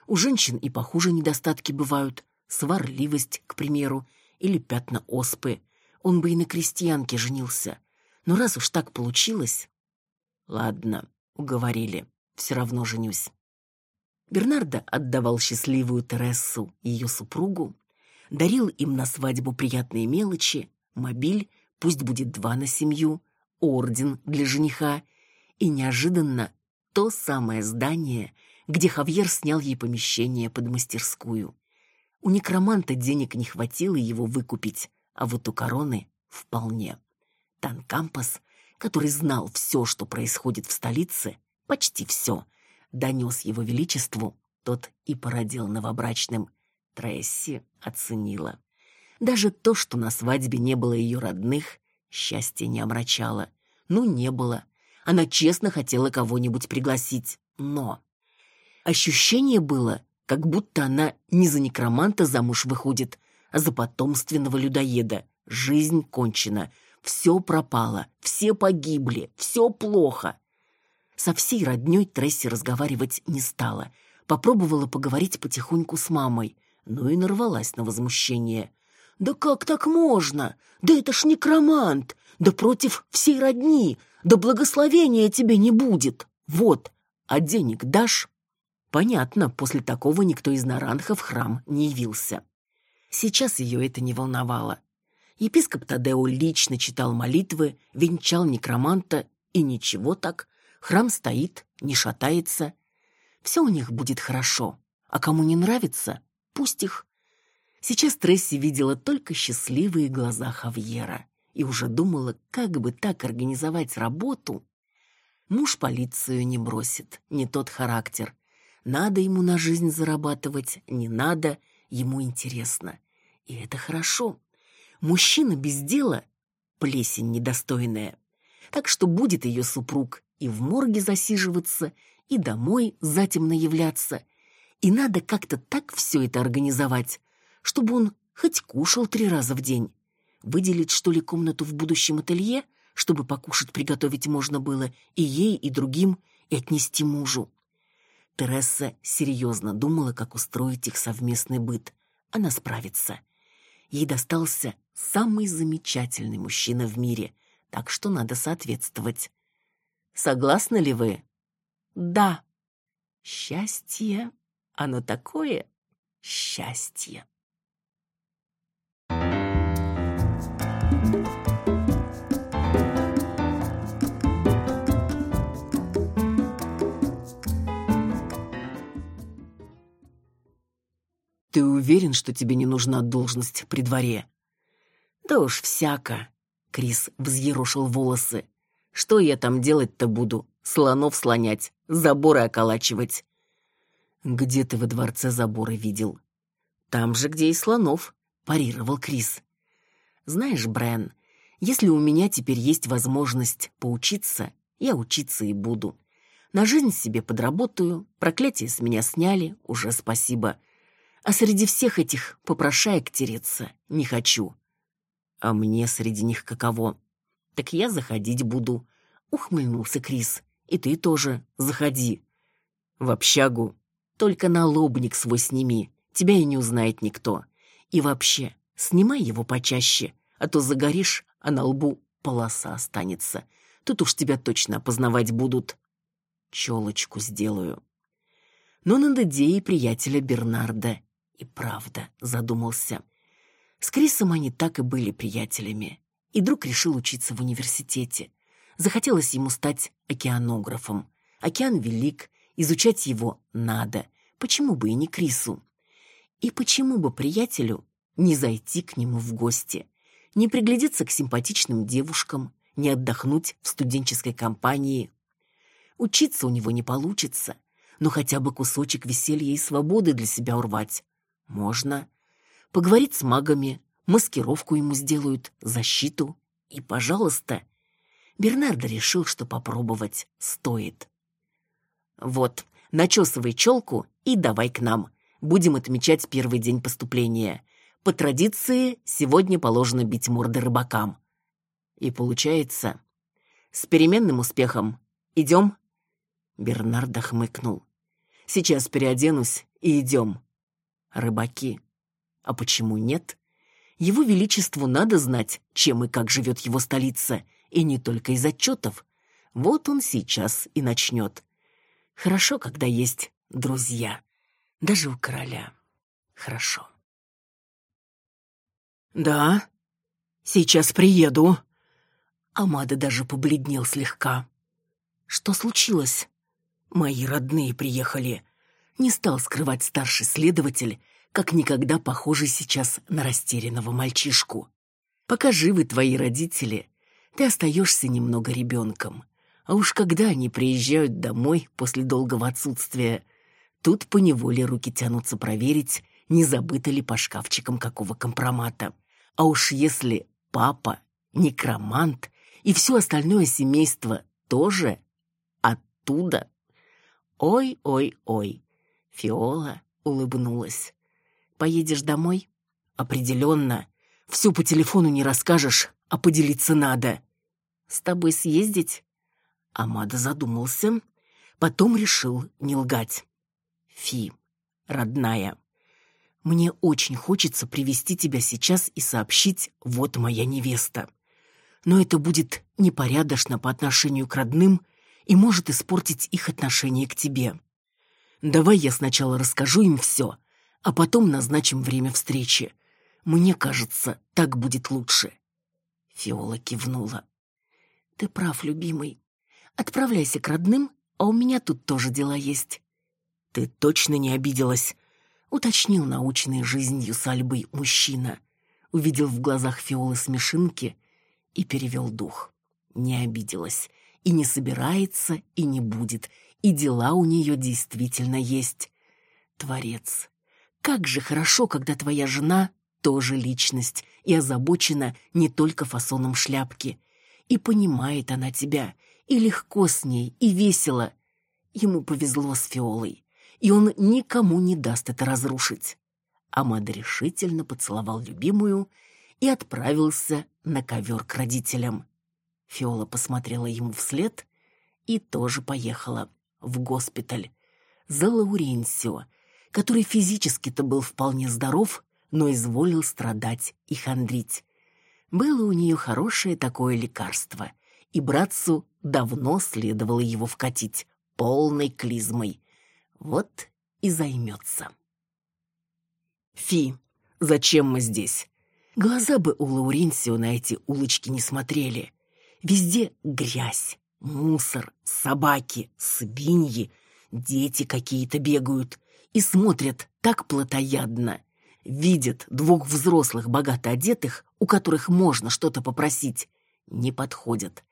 У женщин и похуже недостатки бывают. Сварливость, к примеру, или пятна оспы. Он бы и на крестьянке женился. Но раз уж так получилось... Ладно, уговорили. Все равно женюсь. Бернардо отдавал счастливую Тересу, ее супругу, дарил им на свадьбу приятные мелочи, мобиль, пусть будет два на семью, орден для жениха и неожиданно то самое здание, где Хавьер снял ей помещение под мастерскую. У некроманта денег не хватило его выкупить, а вот у короны вполне. Танкампас, который знал все, что происходит в столице, почти все, донес его величеству, тот и породил новобрачным. Тресси оценила. Даже то, что на свадьбе не было ее родных, счастье не омрачало. Ну, не было. Она честно хотела кого-нибудь пригласить, но... Ощущение было, как будто она не за некроманта замуж выходит, а за потомственного людоеда. Жизнь кончена, все пропало, все погибли, все плохо. Со всей роднёй Тресси разговаривать не стала. Попробовала поговорить потихоньку с мамой — но и нарвалась на возмущение. «Да как так можно? Да это ж некромант! Да против всей родни! Да благословения тебе не будет! Вот, А денег дашь? Понятно, после такого никто из Наранха в храм не явился. Сейчас ее это не волновало. Епископ Тадео лично читал молитвы, венчал некроманта, и ничего так, храм стоит, не шатается. Все у них будет хорошо, а кому не нравится, пусть их. Сейчас Тресси видела только счастливые глаза Хавьера и уже думала, как бы так организовать работу. Муж полицию не бросит, не тот характер. Надо ему на жизнь зарабатывать, не надо, ему интересно. И это хорошо. Мужчина без дела — плесень недостойная. Так что будет ее супруг и в морге засиживаться, и домой затемно являться. И надо как-то так все это организовать, чтобы он хоть кушал три раза в день. Выделить, что ли, комнату в будущем ателье, чтобы покушать приготовить можно было и ей, и другим, и отнести мужу. Тереса серьезно думала, как устроить их совместный быт. Она справится. Ей достался самый замечательный мужчина в мире, так что надо соответствовать. Согласны ли вы? Да. Счастье, оно такое счастье. Ты уверен, что тебе не нужна должность при дворе? Да уж всяко. Крис взъерошил волосы. Что я там делать-то буду? Слонов слонять, заборы околачивать. Где ты во дворце заборы видел? Там же, где и слонов, парировал Крис. Знаешь, Брэн, если у меня теперь есть возможность поучиться, я учиться и буду. На жизнь себе подработаю, проклятие с меня сняли, уже спасибо. А среди всех этих попрошаек тереться не хочу. А мне среди них каково? Так я заходить буду. Ухмыльнулся Крис. И ты тоже заходи. В общагу. Только налобник свой сними. Тебя и не узнает никто. И вообще, снимай его почаще, а то загоришь, а на лбу полоса останется. Тут уж тебя точно опознавать будут. Челочку сделаю. Но над идеей приятеля Бернарда и правда задумался. С Крисом они так и были приятелями. И друг решил учиться в университете. Захотелось ему стать океанографом. Океан велик, изучать его надо. Почему бы и не Крису? И почему бы приятелю не зайти к нему в гости? Не приглядеться к симпатичным девушкам, не отдохнуть в студенческой компании. Учиться у него не получится, но хотя бы кусочек веселья и свободы для себя урвать. Можно. Поговорить с магами, маскировку ему сделают, защиту. И, пожалуйста, Бернардо решил, что попробовать стоит. Вот, начесывай челку и давай к нам. Будем отмечать первый день поступления. По традиции, сегодня положено бить морды рыбакам. И получается, с переменным успехом. Идем? Бернардо хмыкнул. Сейчас переоденусь и идем рыбаки. А почему нет? Его Величеству надо знать, чем и как живет его столица, и не только из отчетов. Вот он сейчас и начнет. Хорошо, когда есть друзья. Даже у короля. Хорошо. «Да, сейчас приеду». Амада даже побледнел слегка. «Что случилось?» «Мои родные приехали не стал скрывать старший следователь, как никогда похожий сейчас на растерянного мальчишку. Пока живы твои родители, ты остаешься немного ребенком. А уж когда они приезжают домой после долгого отсутствия, тут поневоле руки тянутся проверить, не забыто ли по шкафчикам какого компромата. А уж если папа, некромант и все остальное семейство тоже оттуда. Ой-ой-ой, Фиола улыбнулась. «Поедешь домой?» «Определенно. Всю по телефону не расскажешь, а поделиться надо». «С тобой съездить?» Амада задумался, потом решил не лгать. «Фи, родная, мне очень хочется привести тебя сейчас и сообщить, вот моя невеста. Но это будет непорядочно по отношению к родным и может испортить их отношение к тебе. Давай я сначала расскажу им все, а потом назначим время встречи. Мне кажется, так будет лучше. Фиола кивнула. Ты прав, любимый. Отправляйся к родным, а у меня тут тоже дела есть. Ты точно не обиделась? Уточнил научный жизнью с Альбой мужчина. Увидел в глазах Фиолы смешинки и перевел дух. Не обиделась. И не собирается, и не будет. И дела у нее действительно есть. Творец. Как же хорошо, когда твоя жена тоже личность и озабочена не только фасоном шляпки. И понимает она тебя, и легко с ней, и весело. Ему повезло с Фиолой, и он никому не даст это разрушить. Амада решительно поцеловал любимую и отправился на ковер к родителям. Фиола посмотрела ему вслед и тоже поехала в госпиталь за Лауренсио, который физически-то был вполне здоров, но изволил страдать и хандрить. Было у нее хорошее такое лекарство, и братцу давно следовало его вкатить полной клизмой. Вот и займется. Фи, зачем мы здесь? Глаза бы у Лауренсио на эти улочки не смотрели. Везде грязь, мусор, собаки, свиньи, дети какие-то бегают и смотрят так плотоядно. Видят двух взрослых богато одетых, у которых можно что-то попросить, не подходят,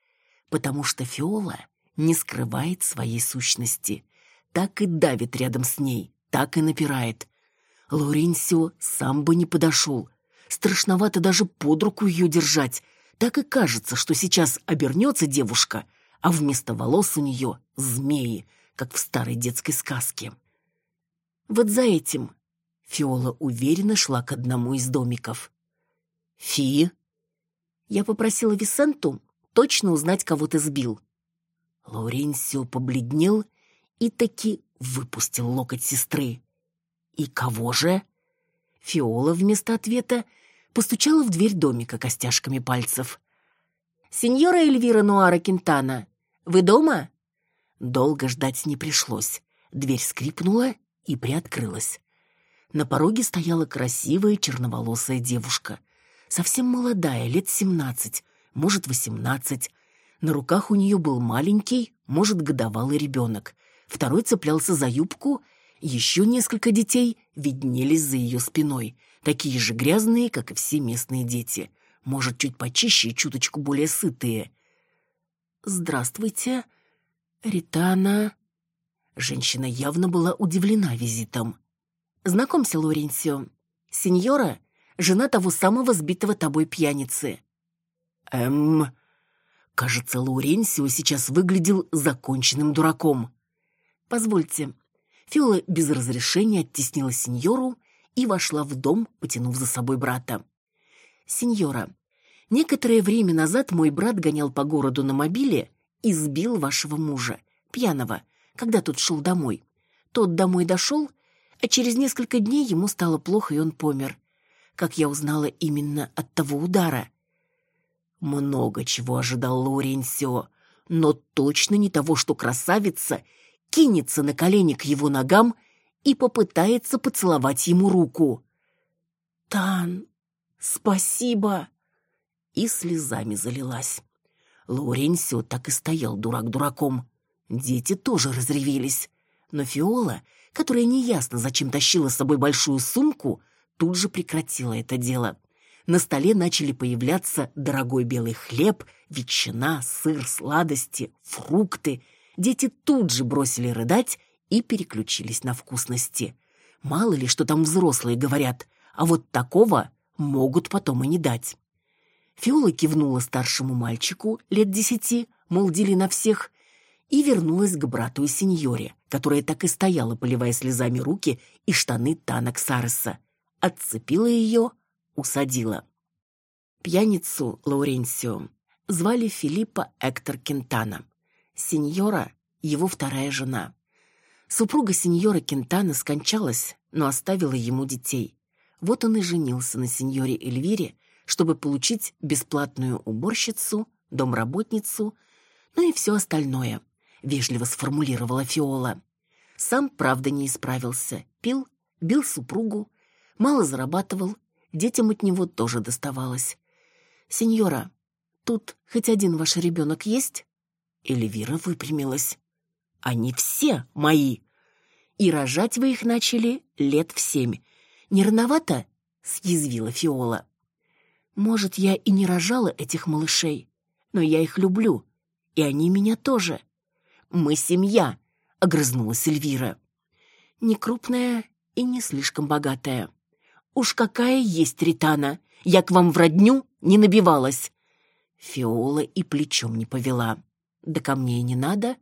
потому что Фиола не скрывает своей сущности. Так и давит рядом с ней, так и напирает. Лоренсио сам бы не подошел. Страшновато даже под руку ее держать. Так и кажется, что сейчас обернется девушка, а вместо волос у нее змеи, как в старой детской сказке. Вот за этим Фиола уверенно шла к одному из домиков. «Фи?» Я попросила Висенту точно узнать, кого ты сбил. Лауренсио побледнел и таки выпустил локоть сестры. «И кого же?» Фиола вместо ответа постучала в дверь домика костяшками пальцев. «Сеньора Эльвира Нуара Кентана, вы дома?» Долго ждать не пришлось. Дверь скрипнула и приоткрылась. На пороге стояла красивая черноволосая девушка. Совсем молодая, лет семнадцать, может, восемнадцать. На руках у нее был маленький, может, годовалый ребенок. Второй цеплялся за юбку, еще несколько детей виднелись за ее спиной, такие же грязные, как и все местные дети. Может, чуть почище и чуточку более сытые. «Здравствуйте, Ритана...» Женщина явно была удивлена визитом. «Знакомься, Лоренсио. Сеньора — жена того самого сбитого тобой пьяницы». «Эм...» Кажется, Лауренсио сейчас выглядел законченным дураком. «Позвольте». Фиола без разрешения оттеснила сеньору и вошла в дом, потянув за собой брата. «Сеньора, некоторое время назад мой брат гонял по городу на мобиле и сбил вашего мужа, пьяного, когда тот шел домой. Тот домой дошел, а через несколько дней ему стало плохо, и он помер. Как я узнала именно от того удара. Много чего ожидал Лоренсио, но точно не того, что красавица кинется на колени к его ногам и попытается поцеловать ему руку. «Тан, спасибо!» И слезами залилась. Лоренсио так и стоял дурак дураком. Дети тоже разревелись. Но Фиола, которая неясно зачем тащила с собой большую сумку, тут же прекратила это дело на столе начали появляться дорогой белый хлеб, ветчина, сыр, сладости, фрукты. Дети тут же бросили рыдать и переключились на вкусности. Мало ли, что там взрослые говорят, а вот такого могут потом и не дать. Фиола кивнула старшему мальчику лет десяти, мол, дели на всех, и вернулась к брату и сеньоре, которая так и стояла, поливая слезами руки и штаны Танок Сареса. Отцепила ее, усадила. Пьяницу Лауренсио звали Филиппа Эктор Кентана. Сеньора — его вторая жена. Супруга сеньора Кентана скончалась, но оставила ему детей. Вот он и женился на сеньоре Эльвире, чтобы получить бесплатную уборщицу, домработницу, ну и все остальное. вежливо сформулировала Фиола. Сам, правда, не исправился. Пил, бил супругу, мало зарабатывал, детям от него тоже доставалось. «Сеньора, тут хоть один ваш ребенок есть?» Эльвира выпрямилась. «Они все мои!» «И рожать вы их начали лет в семь. Не рановато?» — съязвила Фиола. «Может, я и не рожала этих малышей, но я их люблю, и они меня тоже. Мы семья», — огрызнулась Эльвира. «Не крупная и не слишком богатая. Уж какая есть Ритана, я к вам в родню не набивалась». Фиола и плечом не повела. «Да ко мне и не надо.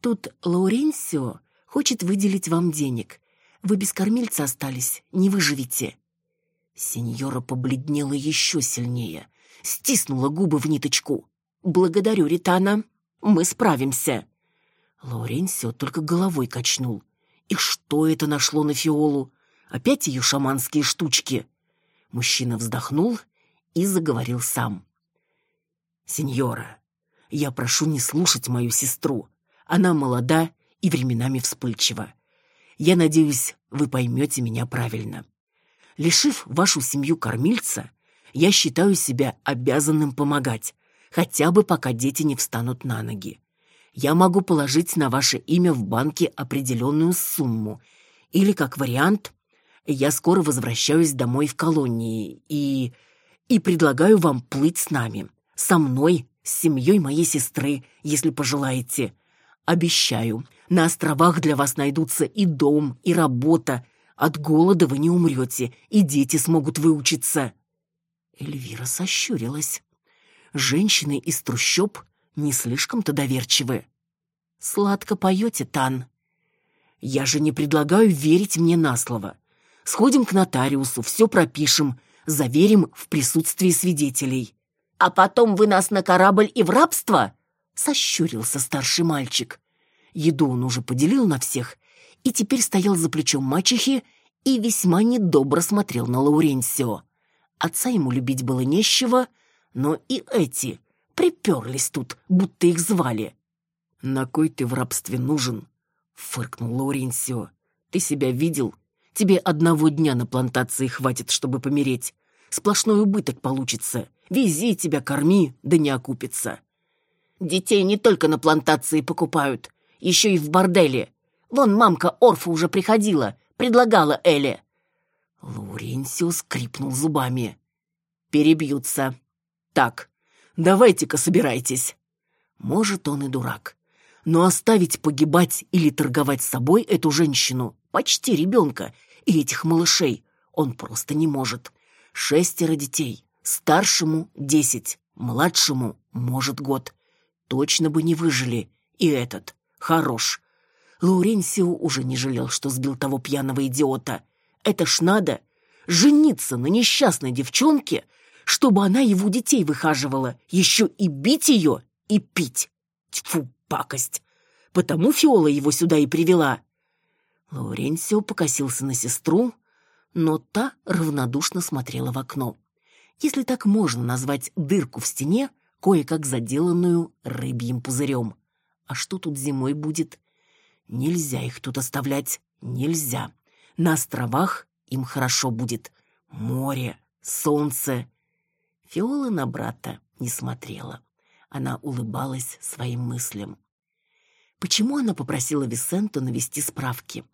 Тут Лауренсио хочет выделить вам денег. Вы без кормильца остались, не выживете». Сеньора побледнела еще сильнее, стиснула губы в ниточку. «Благодарю, Ритана, мы справимся». Лауренсио только головой качнул. И что это нашло на Фиолу? Опять ее шаманские штучки? Мужчина вздохнул и заговорил сам. «Сеньора, я прошу не слушать мою сестру. Она молода и временами вспыльчива. Я надеюсь, вы поймете меня правильно. Лишив вашу семью кормильца, я считаю себя обязанным помогать, хотя бы пока дети не встанут на ноги. Я могу положить на ваше имя в банке определенную сумму, или, как вариант, я скоро возвращаюсь домой в колонии и... и предлагаю вам плыть с нами, со мной, с семьей моей сестры, если пожелаете. Обещаю, на островах для вас найдутся и дом, и работа. От голода вы не умрете, и дети смогут выучиться». Эльвира сощурилась. Женщины из трущоб не слишком-то доверчивы. «Сладко поете, Тан. Я же не предлагаю верить мне на слово. Сходим к нотариусу, все пропишем, заверим в присутствии свидетелей». «А потом вы нас на корабль и в рабство?» — сощурился старший мальчик. Еду он уже поделил на всех и теперь стоял за плечом мачехи и весьма недобро смотрел на Лауренсио. Отца ему любить было нещего, но и эти приперлись тут, будто их звали. «На кой ты в рабстве нужен?» — фыркнул Лауренсио. «Ты себя видел? Тебе одного дня на плантации хватит, чтобы помереть. Сплошной убыток получится. Вези тебя, корми, да не окупится». «Детей не только на плантации покупают, еще и в борделе. Вон мамка Орфа уже приходила, предлагала Эле». Лауренсио скрипнул зубами. «Перебьются. Так, давайте-ка собирайтесь». Может, он и дурак. Но оставить погибать или торговать собой эту женщину, почти ребенка, и этих малышей, он просто не может. Шестеро детей, старшему десять, младшему, может, год. Точно бы не выжили. И этот хорош. Лауренсио уже не жалел, что сбил того пьяного идиота. Это ж надо жениться на несчастной девчонке, чтобы она его детей выхаживала, еще и бить ее, и пить. Тьфу, пакость. Потому Фиола его сюда и привела. Лауренсио покосился на сестру, но та равнодушно смотрела в окно. Если так можно назвать дырку в стене, кое-как заделанную рыбьим пузырем. А что тут зимой будет? Нельзя их тут оставлять, нельзя. На островах им хорошо будет. Море, солнце. Фиола на брата не смотрела. Она улыбалась своим мыслям. Почему она попросила Висенту навести справки?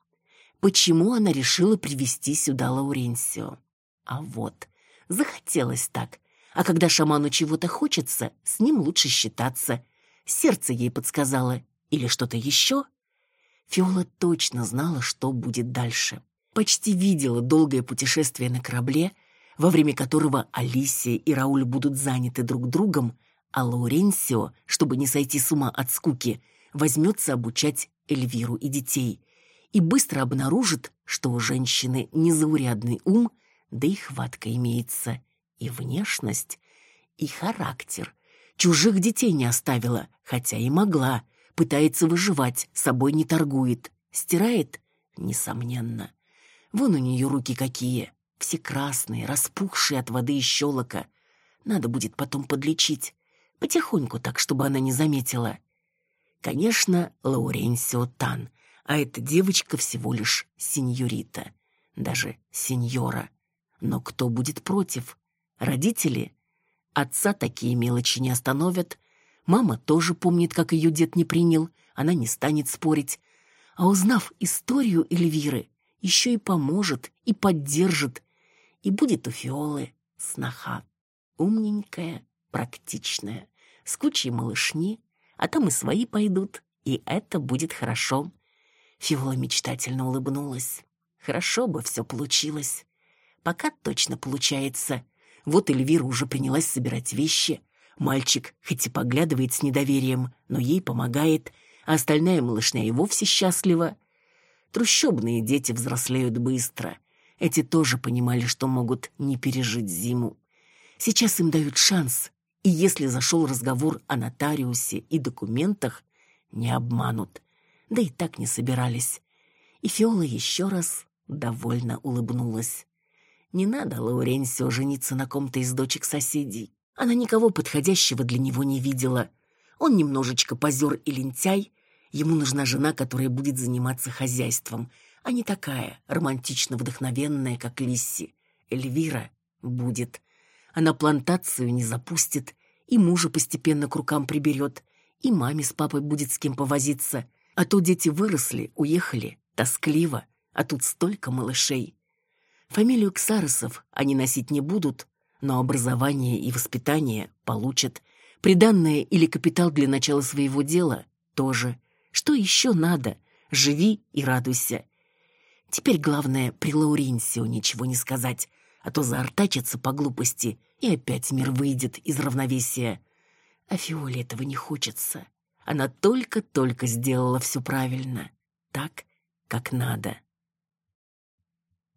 Почему она решила привести сюда Лауренсио? А вот, захотелось так. А когда шаману чего-то хочется, с ним лучше считаться – Сердце ей подсказало. Или что-то еще? Фиола точно знала, что будет дальше. Почти видела долгое путешествие на корабле, во время которого Алисия и Рауль будут заняты друг другом, а Лауренсио, чтобы не сойти с ума от скуки, возьмется обучать Эльвиру и детей и быстро обнаружит, что у женщины незаурядный ум, да и хватка имеется, и внешность, и характер, Чужих детей не оставила, хотя и могла. Пытается выживать, собой не торгует. Стирает? Несомненно. Вон у нее руки какие. Все красные, распухшие от воды и щелока. Надо будет потом подлечить. Потихоньку так, чтобы она не заметила. Конечно, Лауренсио Тан, а эта девочка всего лишь сеньорита, даже сеньора. Но кто будет против? Родители? Отца такие мелочи не остановят. Мама тоже помнит, как ее дед не принял, она не станет спорить. А узнав историю Эльвиры, еще и поможет, и поддержит. И будет у Фиолы сноха. Умненькая, практичная, с кучей малышни, а там и свои пойдут, и это будет хорошо. Фиола мечтательно улыбнулась. Хорошо бы все получилось. Пока точно получается. Вот Эльвира уже принялась собирать вещи. Мальчик, хоть и поглядывает с недоверием, но ей помогает, а остальная малышня и вовсе счастлива. Трущобные дети взрослеют быстро. Эти тоже понимали, что могут не пережить зиму. Сейчас им дают шанс, и если зашел разговор о нотариусе и документах, не обманут. Да и так не собирались. И Фиола еще раз довольно улыбнулась. Не надо Лауренсио жениться на ком-то из дочек соседей. Она никого подходящего для него не видела. Он немножечко позер и лентяй. Ему нужна жена, которая будет заниматься хозяйством, а не такая романтично вдохновенная, как Лисси. Эльвира будет. Она плантацию не запустит, и мужа постепенно к рукам приберет, и маме с папой будет с кем повозиться. А то дети выросли, уехали, тоскливо, а тут столько малышей. Фамилию Ксаросов они носить не будут, но образование и воспитание получат. Приданное или капитал для начала своего дела тоже. Что еще надо? Живи и радуйся. Теперь главное при Лауренсио ничего не сказать, а то заортачится по глупости, и опять мир выйдет из равновесия. А Фиоле этого не хочется. Она только-только сделала все правильно, так, как надо.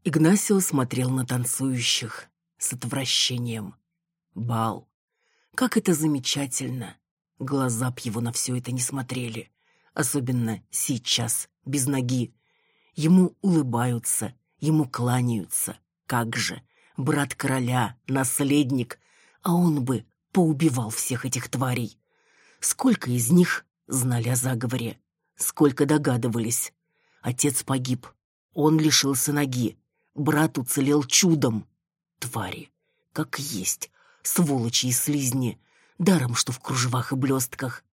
Игнасио смотрел на танцующих с отвращением. Бал. Как это замечательно. Глаза б его на все это не смотрели. Особенно сейчас, без ноги. Ему улыбаются, ему кланяются. Как же, брат короля, наследник, а он бы поубивал всех этих тварей. Сколько из них знали о заговоре? Сколько догадывались? Отец погиб, он лишился ноги. Брат уцелел чудом. Твари, как есть, сволочи и слизни, даром, что в кружевах и блестках.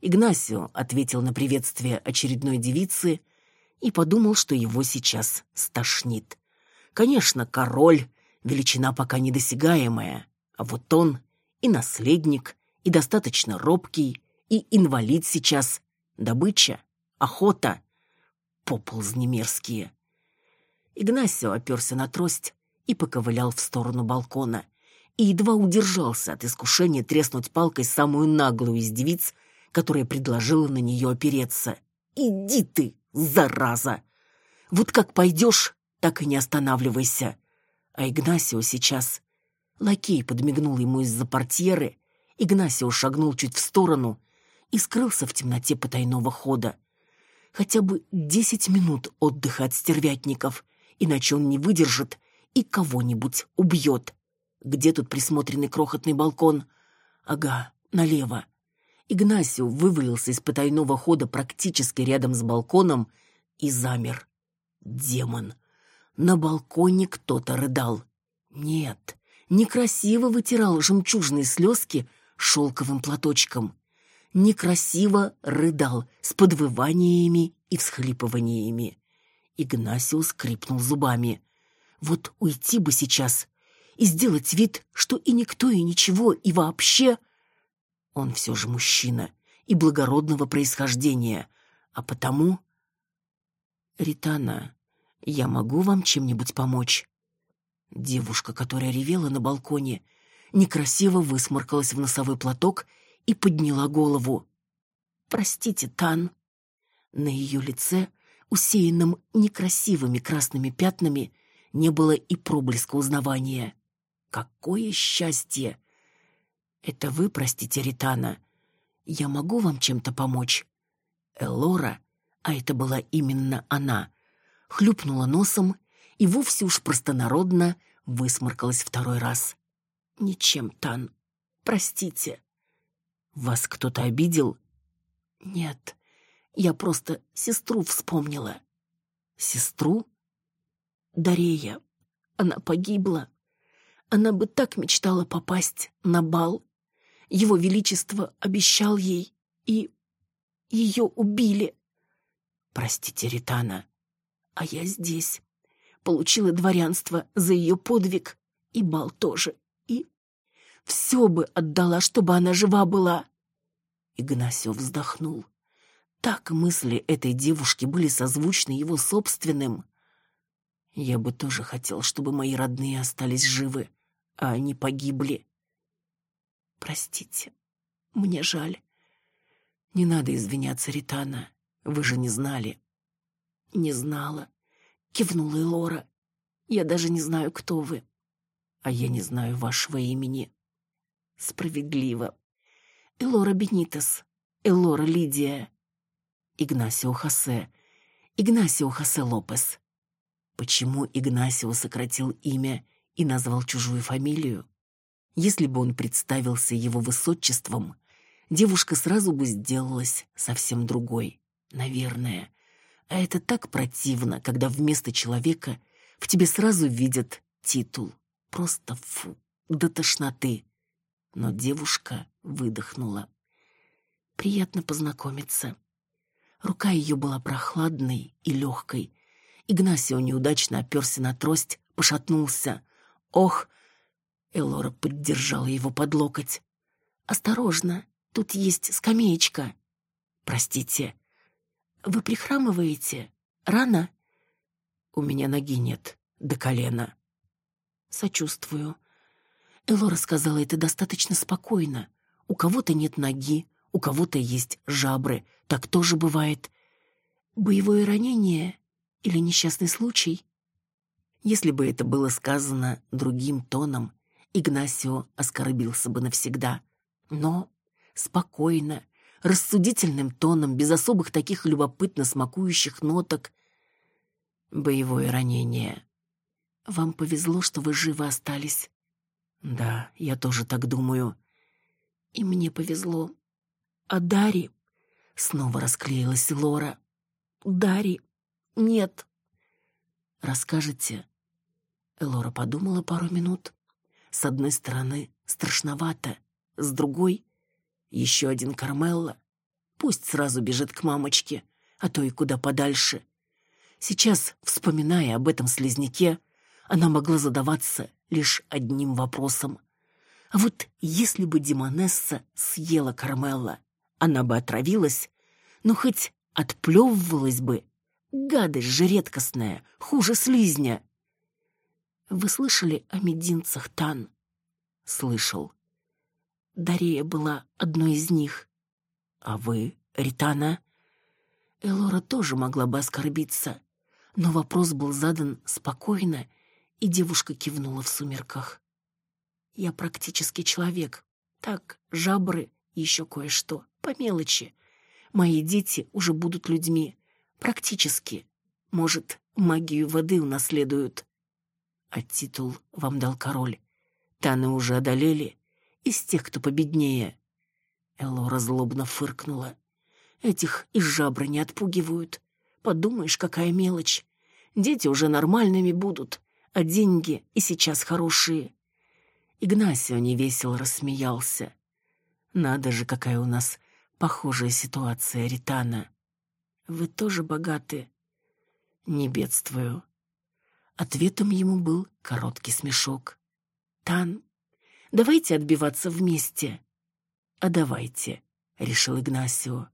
Игнасио ответил на приветствие очередной девицы и подумал, что его сейчас стошнит. Конечно, король — величина пока недосягаемая, а вот он и наследник, и достаточно робкий, и инвалид сейчас, добыча, охота, поползни мерзкие. Игнасио оперся на трость и поковылял в сторону балкона. И едва удержался от искушения треснуть палкой самую наглую из девиц, которая предложила на нее опереться. «Иди ты, зараза! Вот как пойдешь, так и не останавливайся!» А Игнасио сейчас... Лакей подмигнул ему из-за портьеры, Игнасио шагнул чуть в сторону и скрылся в темноте потайного хода. Хотя бы десять минут отдыха от стервятников, иначе он не выдержит и кого-нибудь убьет. Где тут присмотренный крохотный балкон? Ага, налево. Игнасио вывалился из потайного хода практически рядом с балконом и замер. Демон. На балконе кто-то рыдал. Нет, некрасиво вытирал жемчужные слезки шелковым платочком. Некрасиво рыдал с подвываниями и всхлипываниями. Игнасиус скрипнул зубами. Вот уйти бы сейчас и сделать вид, что и никто, и ничего, и вообще... Он все же мужчина и благородного происхождения, а потому... «Ритана, я могу вам чем-нибудь помочь?» Девушка, которая ревела на балконе, некрасиво высморкалась в носовой платок и подняла голову. «Простите, Тан». На ее лице усеянном некрасивыми красными пятнами, не было и проблеска узнавания. Какое счастье! Это вы, простите, Ритана. Я могу вам чем-то помочь? Элора, а это была именно она, хлюпнула носом и вовсе уж простонародно высморкалась второй раз. Ничем, Тан. Простите. Вас кто-то обидел? Нет, я просто сестру вспомнила. Сестру? Дарея. Она погибла. Она бы так мечтала попасть на бал. Его Величество обещал ей, и ее убили. Простите, Ритана, а я здесь. Получила дворянство за ее подвиг, и бал тоже, и... Все бы отдала, чтобы она жива была. Игнасио вздохнул. Так мысли этой девушки были созвучны его собственным. Я бы тоже хотел, чтобы мои родные остались живы, а они погибли. Простите, мне жаль. Не надо извиняться, Ритана. Вы же не знали. Не знала, кивнула Элора. Я даже не знаю, кто вы. А я не знаю вашего имени. Справедливо. Элора Бенитес. Элора Лидия. Игнасио Хосе. Игнасио Хосе Лопес. Почему Игнасио сократил имя и назвал чужую фамилию? Если бы он представился его высочеством, девушка сразу бы сделалась совсем другой, наверное. А это так противно, когда вместо человека в тебе сразу видят титул. Просто фу, до тошноты. Но девушка выдохнула. Приятно познакомиться. Рука ее была прохладной и легкой. Игнасио неудачно оперся на трость, пошатнулся. «Ох!» Элора поддержала его под локоть. «Осторожно, тут есть скамеечка». «Простите, вы прихрамываете? Рано?» «У меня ноги нет, до колена». «Сочувствую». Элора сказала это достаточно спокойно. У кого-то нет ноги, у кого-то есть жабры. Так тоже бывает. Боевое ранение или несчастный случай? Если бы это было сказано другим тоном, Игнасио оскорбился бы навсегда. Но спокойно, рассудительным тоном, без особых таких любопытно смакующих ноток. Боевое ранение. Вам повезло, что вы живы остались. Да, я тоже так думаю. И мне повезло. А Дари... Снова расклеилась Лора. Дари... Нет. Расскажете? Лора подумала пару минут. С одной стороны, страшновато. С другой, еще один Кармелла. Пусть сразу бежит к мамочке, а то и куда подальше. Сейчас, вспоминая об этом слизняке, она могла задаваться лишь одним вопросом. А вот если бы Димонесса съела Кармелла, она бы отравилась, но хоть отплевывалась бы. Гадость же редкостная, хуже слизня. Вы слышали о мединцах Тан? Слышал. Дарея была одной из них. А вы, Ритана? Элора тоже могла бы оскорбиться, но вопрос был задан спокойно и девушка кивнула в сумерках. «Я практически человек. Так, жабры и еще кое-что, по мелочи. Мои дети уже будут людьми. Практически. Может, магию воды унаследуют. А титул вам дал король. Таны уже одолели. Из тех, кто победнее». Элора злобно фыркнула. «Этих из жабры не отпугивают. Подумаешь, какая мелочь. Дети уже нормальными будут а деньги и сейчас хорошие. Игнасио невесело рассмеялся. Надо же, какая у нас похожая ситуация, Ритана. Вы тоже богаты? Не бедствую. Ответом ему был короткий смешок. Тан, давайте отбиваться вместе. А давайте, решил Игнасио.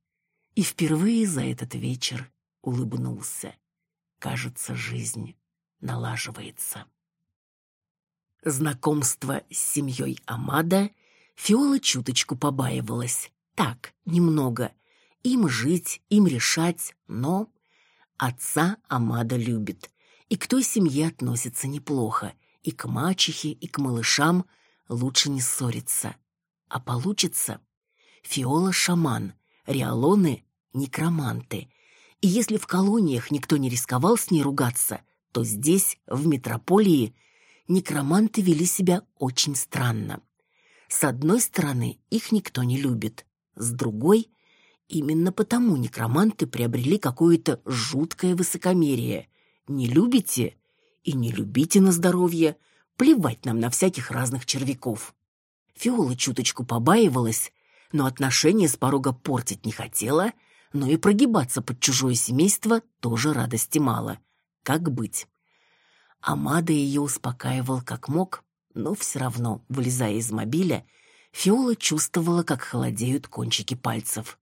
И впервые за этот вечер улыбнулся. Кажется, жизнь налаживается. Знакомство с семьей Амада Фиола чуточку побаивалась. Так, немного. Им жить, им решать, но... Отца Амада любит. И к той семье относится неплохо. И к мачехе, и к малышам лучше не ссориться. А получится... Фиола — шаман, Риалоны — некроманты. И если в колониях никто не рисковал с ней ругаться, то здесь, в метрополии, некроманты вели себя очень странно. С одной стороны, их никто не любит, с другой, Именно потому некроманты приобрели какое-то жуткое высокомерие. Не любите и не любите на здоровье, плевать нам на всяких разных червяков. Фиола чуточку побаивалась, но отношения с порога портить не хотела, но и прогибаться под чужое семейство тоже радости мало. Как быть? Амада ее успокаивал как мог, но все равно, вылезая из мобиля, Фиола чувствовала, как холодеют кончики пальцев.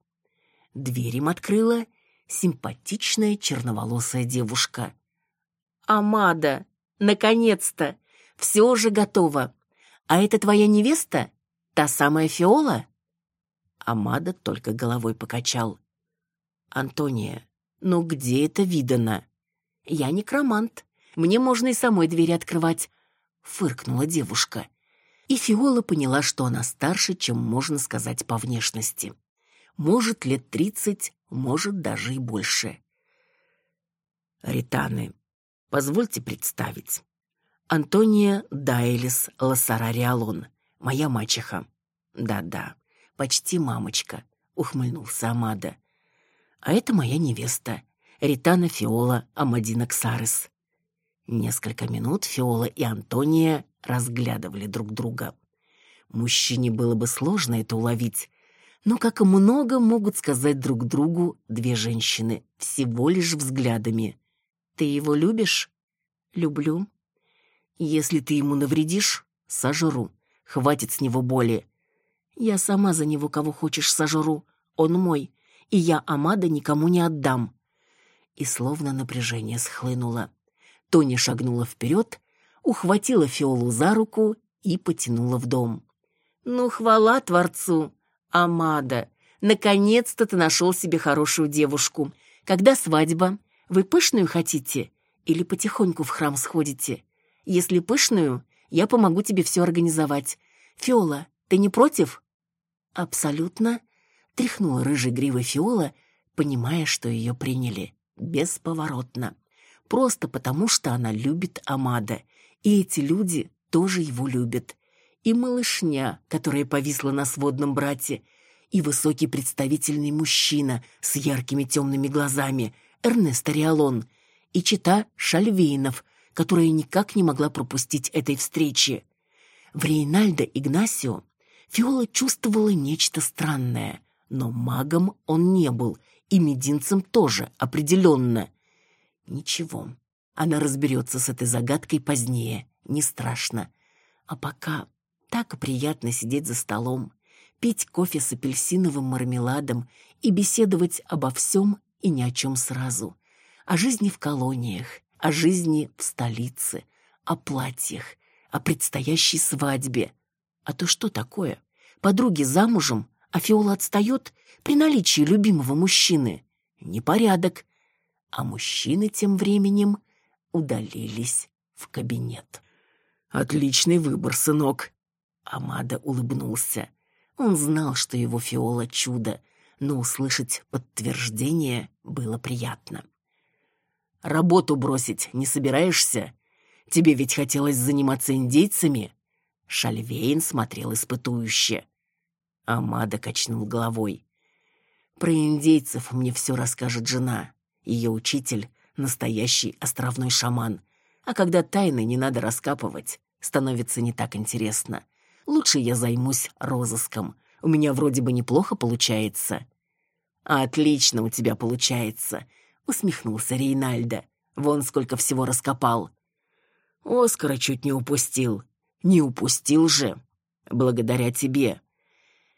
Дверь им открыла симпатичная черноволосая девушка. «Амада, наконец-то! Все уже готово. А это твоя невеста? Та самая Фиола?» Амада только головой покачал. «Антония, ну где это видано?» «Я некромант. Мне можно и самой двери открывать», — фыркнула девушка. И Фиола поняла, что она старше, чем можно сказать по внешности. Может, лет тридцать, может, даже и больше. «Ританы, позвольте представить. Антония Дайлис Лассарариалон, моя мачеха. Да-да, почти мамочка», — ухмыльнулся Амада. «А это моя невеста, Ритана Фиола Амадина Ксарес». Несколько минут Фиола и Антония разглядывали друг друга. Мужчине было бы сложно это уловить, но как много могут сказать друг другу две женщины всего лишь взглядами. «Ты его любишь?» «Люблю», если ты ему навредишь, сожру. Хватит с него боли. Я сама за него кого хочешь сожру. Он мой, и я Амада никому не отдам. И словно напряжение схлынуло. Тони шагнула вперед, ухватила Фиолу за руку и потянула в дом. Ну, хвала Творцу, Амада. Наконец-то ты нашел себе хорошую девушку. Когда свадьба? Вы пышную хотите или потихоньку в храм сходите? Если пышную, я помогу тебе все организовать. Фиола, ты не против?» «Абсолютно», — тряхнула рыжей гривой Фиола, понимая, что ее приняли. Бесповоротно. Просто потому, что она любит Амада, и эти люди тоже его любят. И малышня, которая повисла на сводном брате, и высокий представительный мужчина с яркими темными глазами, Эрнест Ариалон, и чита Шальвейнов — которая никак не могла пропустить этой встречи. В Рейнальдо Игнасио Фиола чувствовала нечто странное, но магом он не был, и мединцем тоже, определенно. Ничего, она разберется с этой загадкой позднее, не страшно. А пока так приятно сидеть за столом, пить кофе с апельсиновым мармеладом и беседовать обо всем и ни о чем сразу. О жизни в колониях, о жизни в столице, о платьях, о предстоящей свадьбе. А то что такое? Подруги замужем, а Фиола отстает при наличии любимого мужчины. Непорядок. А мужчины тем временем удалились в кабинет. «Отличный выбор, сынок!» Амада улыбнулся. Он знал, что его Фиола чудо, но услышать подтверждение было приятно. Работу бросить не собираешься? Тебе ведь хотелось заниматься индейцами?» Шальвейн смотрел испытующе. Амада качнул головой. «Про индейцев мне все расскажет жена. Ее учитель — настоящий островной шаман. А когда тайны не надо раскапывать, становится не так интересно. Лучше я займусь розыском. У меня вроде бы неплохо получается». «Отлично у тебя получается», усмехнулся Рейнальдо. Вон сколько всего раскопал. Оскара чуть не упустил. Не упустил же. Благодаря тебе.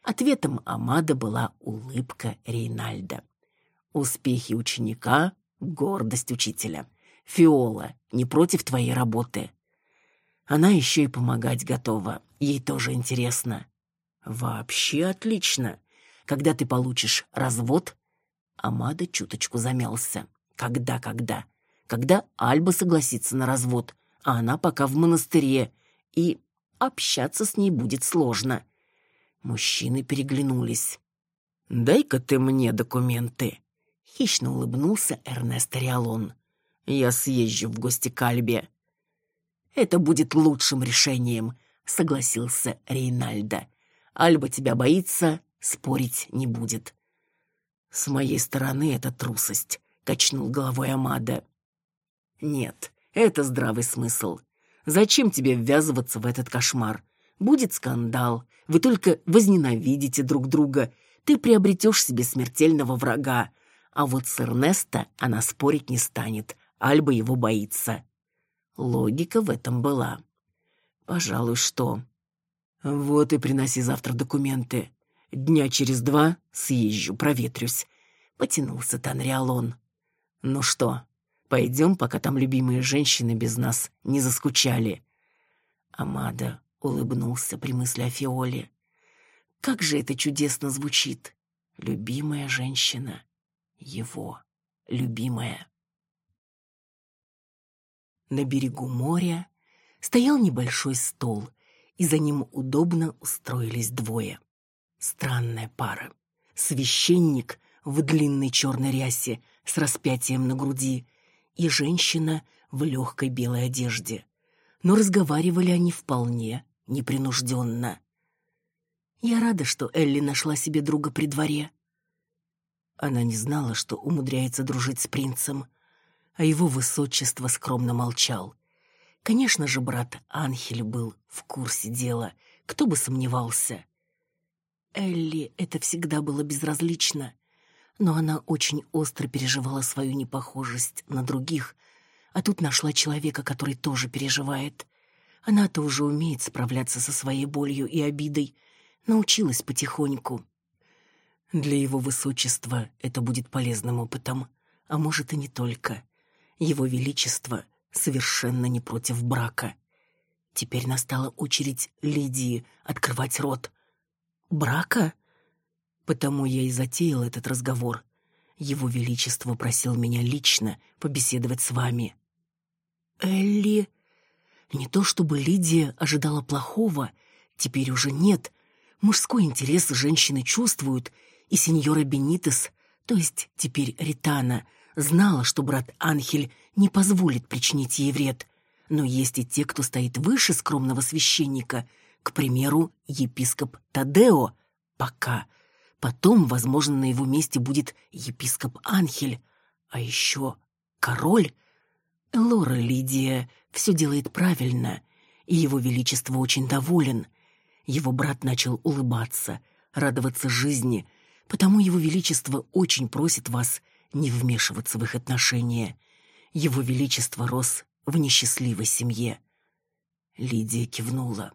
Ответом Амада была улыбка Рейнальда. Успехи ученика — гордость учителя. Фиола не против твоей работы. Она еще и помогать готова. Ей тоже интересно. Вообще отлично. Когда ты получишь развод, Амада чуточку замялся. Когда, когда? Когда Альба согласится на развод, а она пока в монастыре, и общаться с ней будет сложно. Мужчины переглянулись. «Дай-ка ты мне документы», — хищно улыбнулся Эрнест Риалон. «Я съезжу в гости к Альбе». «Это будет лучшим решением», — согласился Рейнальдо. «Альба тебя боится, спорить не будет». С моей стороны это трусость, качнул головой Амада. Нет, это здравый смысл. Зачем тебе ввязываться в этот кошмар? Будет скандал, вы только возненавидите друг друга, ты приобретешь себе смертельного врага. А вот с Эрнеста она спорить не станет, Альба его боится. Логика в этом была. Пожалуй, что. Вот и приноси завтра документы. Дня через два съезжу, проветрюсь. Потянулся Танриалон. Ну что, пойдем, пока там любимые женщины без нас не заскучали. Амада улыбнулся при мысли о Фиоле. Как же это чудесно звучит. Любимая женщина. Его любимая. На берегу моря стоял небольшой стол, и за ним удобно устроились двое. Странная пара. Священник в длинной черной рясе с распятием на груди и женщина в легкой белой одежде. Но разговаривали они вполне непринужденно. Я рада, что Элли нашла себе друга при дворе. Она не знала, что умудряется дружить с принцем, а его высочество скромно молчал. Конечно же, брат Анхель был в курсе дела, кто бы сомневался. Элли это всегда было безразлично, но она очень остро переживала свою непохожесть на других, а тут нашла человека, который тоже переживает. Она-то уже умеет справляться со своей болью и обидой, научилась потихоньку. Для его высочества это будет полезным опытом, а может и не только. Его величество совершенно не против брака. Теперь настала очередь Лидии открывать рот. Брака? Потому я и затеял этот разговор. Его величество просил меня лично побеседовать с вами. Элли, не то чтобы Лидия ожидала плохого, теперь уже нет. Мужской интерес женщины чувствуют, и сеньора Бенитес, то есть теперь Ритана, знала, что брат Анхель не позволит причинить ей вред. Но есть и те, кто стоит выше скромного священника, к примеру, епископ Тадео, пока. Потом, возможно, на его месте будет епископ Анхель, а еще король. Лора Лидия все делает правильно, и его величество очень доволен. Его брат начал улыбаться, радоваться жизни, потому его величество очень просит вас не вмешиваться в их отношения. Его величество рос в несчастливой семье. Лидия кивнула.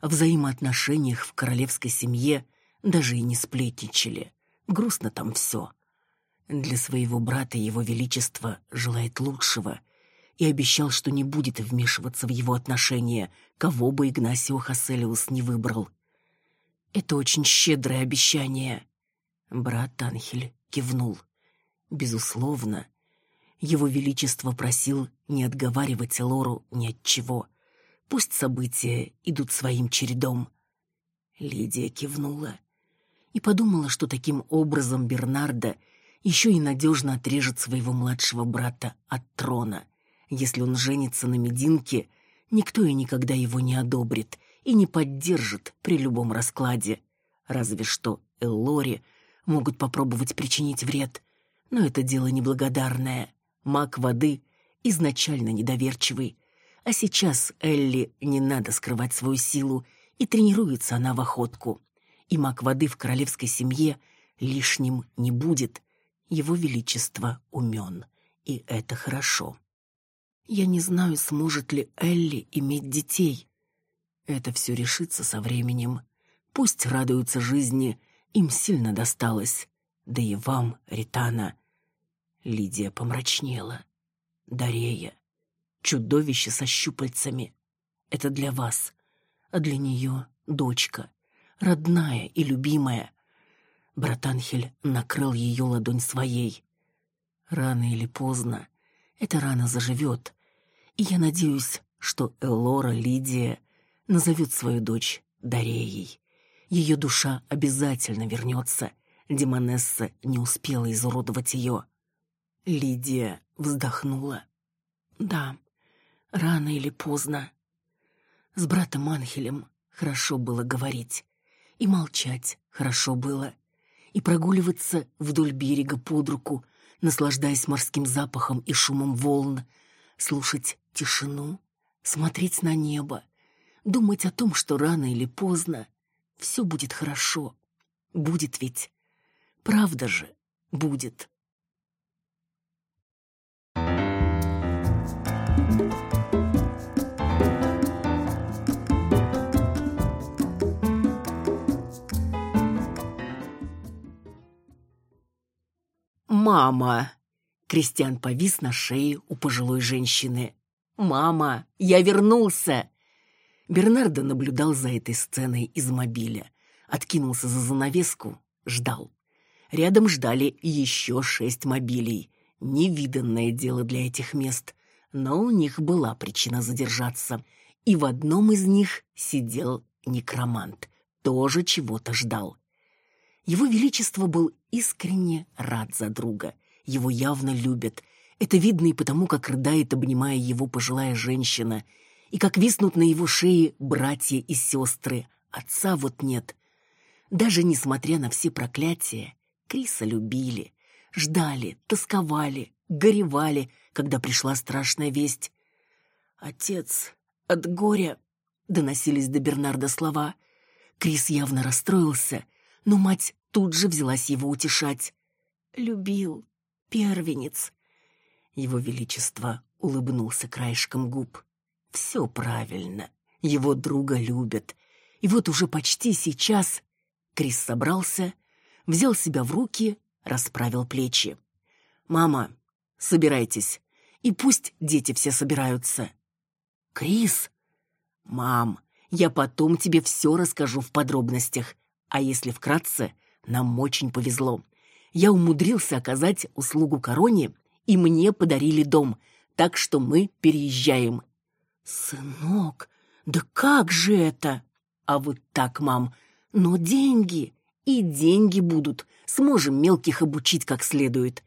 О взаимоотношениях в королевской семье даже и не сплетничали. Грустно там все. Для своего брата его величество желает лучшего и обещал, что не будет вмешиваться в его отношения, кого бы Игнасио Хаселиус не выбрал. Это очень щедрое обещание. Брат Анхель кивнул. Безусловно, его величество просил не отговаривать Лору ни от чего. Пусть события идут своим чередом. Лидия кивнула и подумала, что таким образом Бернарда еще и надежно отрежет своего младшего брата от трона — если он женится на Мединке, никто и никогда его не одобрит и не поддержит при любом раскладе. Разве что Эллори могут попробовать причинить вред, но это дело неблагодарное. Маг воды изначально недоверчивый, а сейчас Элли не надо скрывать свою силу, и тренируется она в охотку. И маг воды в королевской семье лишним не будет. Его величество умен, и это хорошо. Я не знаю, сможет ли Элли иметь детей. Это все решится со временем. Пусть радуются жизни, им сильно досталось. Да и вам, Ритана. Лидия помрачнела. Дарея. Чудовище со щупальцами. Это для вас. А для нее дочка. Родная и любимая. Братанхель накрыл ее ладонь своей. Рано или поздно эта рана заживет, и я надеюсь, что Элора Лидия назовет свою дочь Дареей. Ее душа обязательно вернется. Демонесса не успела изуродовать ее. Лидия вздохнула. Да, рано или поздно. С братом Анхелем хорошо было говорить. И молчать хорошо было. и прогуливаться вдоль берега под руку, наслаждаясь морским запахом и шумом волн, слушать тишину, смотреть на небо, думать о том, что рано или поздно все будет хорошо. Будет ведь. Правда же, будет. «Мама!» Кристиан повис на шее у пожилой женщины. «Мама, я вернулся!» Бернардо наблюдал за этой сценой из мобиля. Откинулся за занавеску, ждал. Рядом ждали еще шесть мобилей. Невиданное дело для этих мест. Но у них была причина задержаться. И в одном из них сидел некромант. Тоже чего-то ждал. Его Величество был искренне рад за друга. Его явно любят. Это видно и потому, как рыдает, обнимая его пожилая женщина, и как виснут на его шее братья и сестры. Отца вот нет. Даже несмотря на все проклятия, Криса любили, ждали, тосковали, горевали, когда пришла страшная весть. «Отец, от горя!» — доносились до Бернарда слова. Крис явно расстроился, но мать тут же взялась его утешать. «Любил, первенец!» Его Величество улыбнулся краешком губ. «Все правильно, его друга любят. И вот уже почти сейчас Крис собрался, взял себя в руки, расправил плечи. «Мама, собирайтесь, и пусть дети все собираются». «Крис?» «Мам, я потом тебе все расскажу в подробностях, а если вкратце, нам очень повезло. Я умудрился оказать услугу короне, и мне подарили дом, так что мы переезжаем». «Сынок, да как же это?» «А вот так, мам, но деньги, и деньги будут, сможем мелких обучить как следует.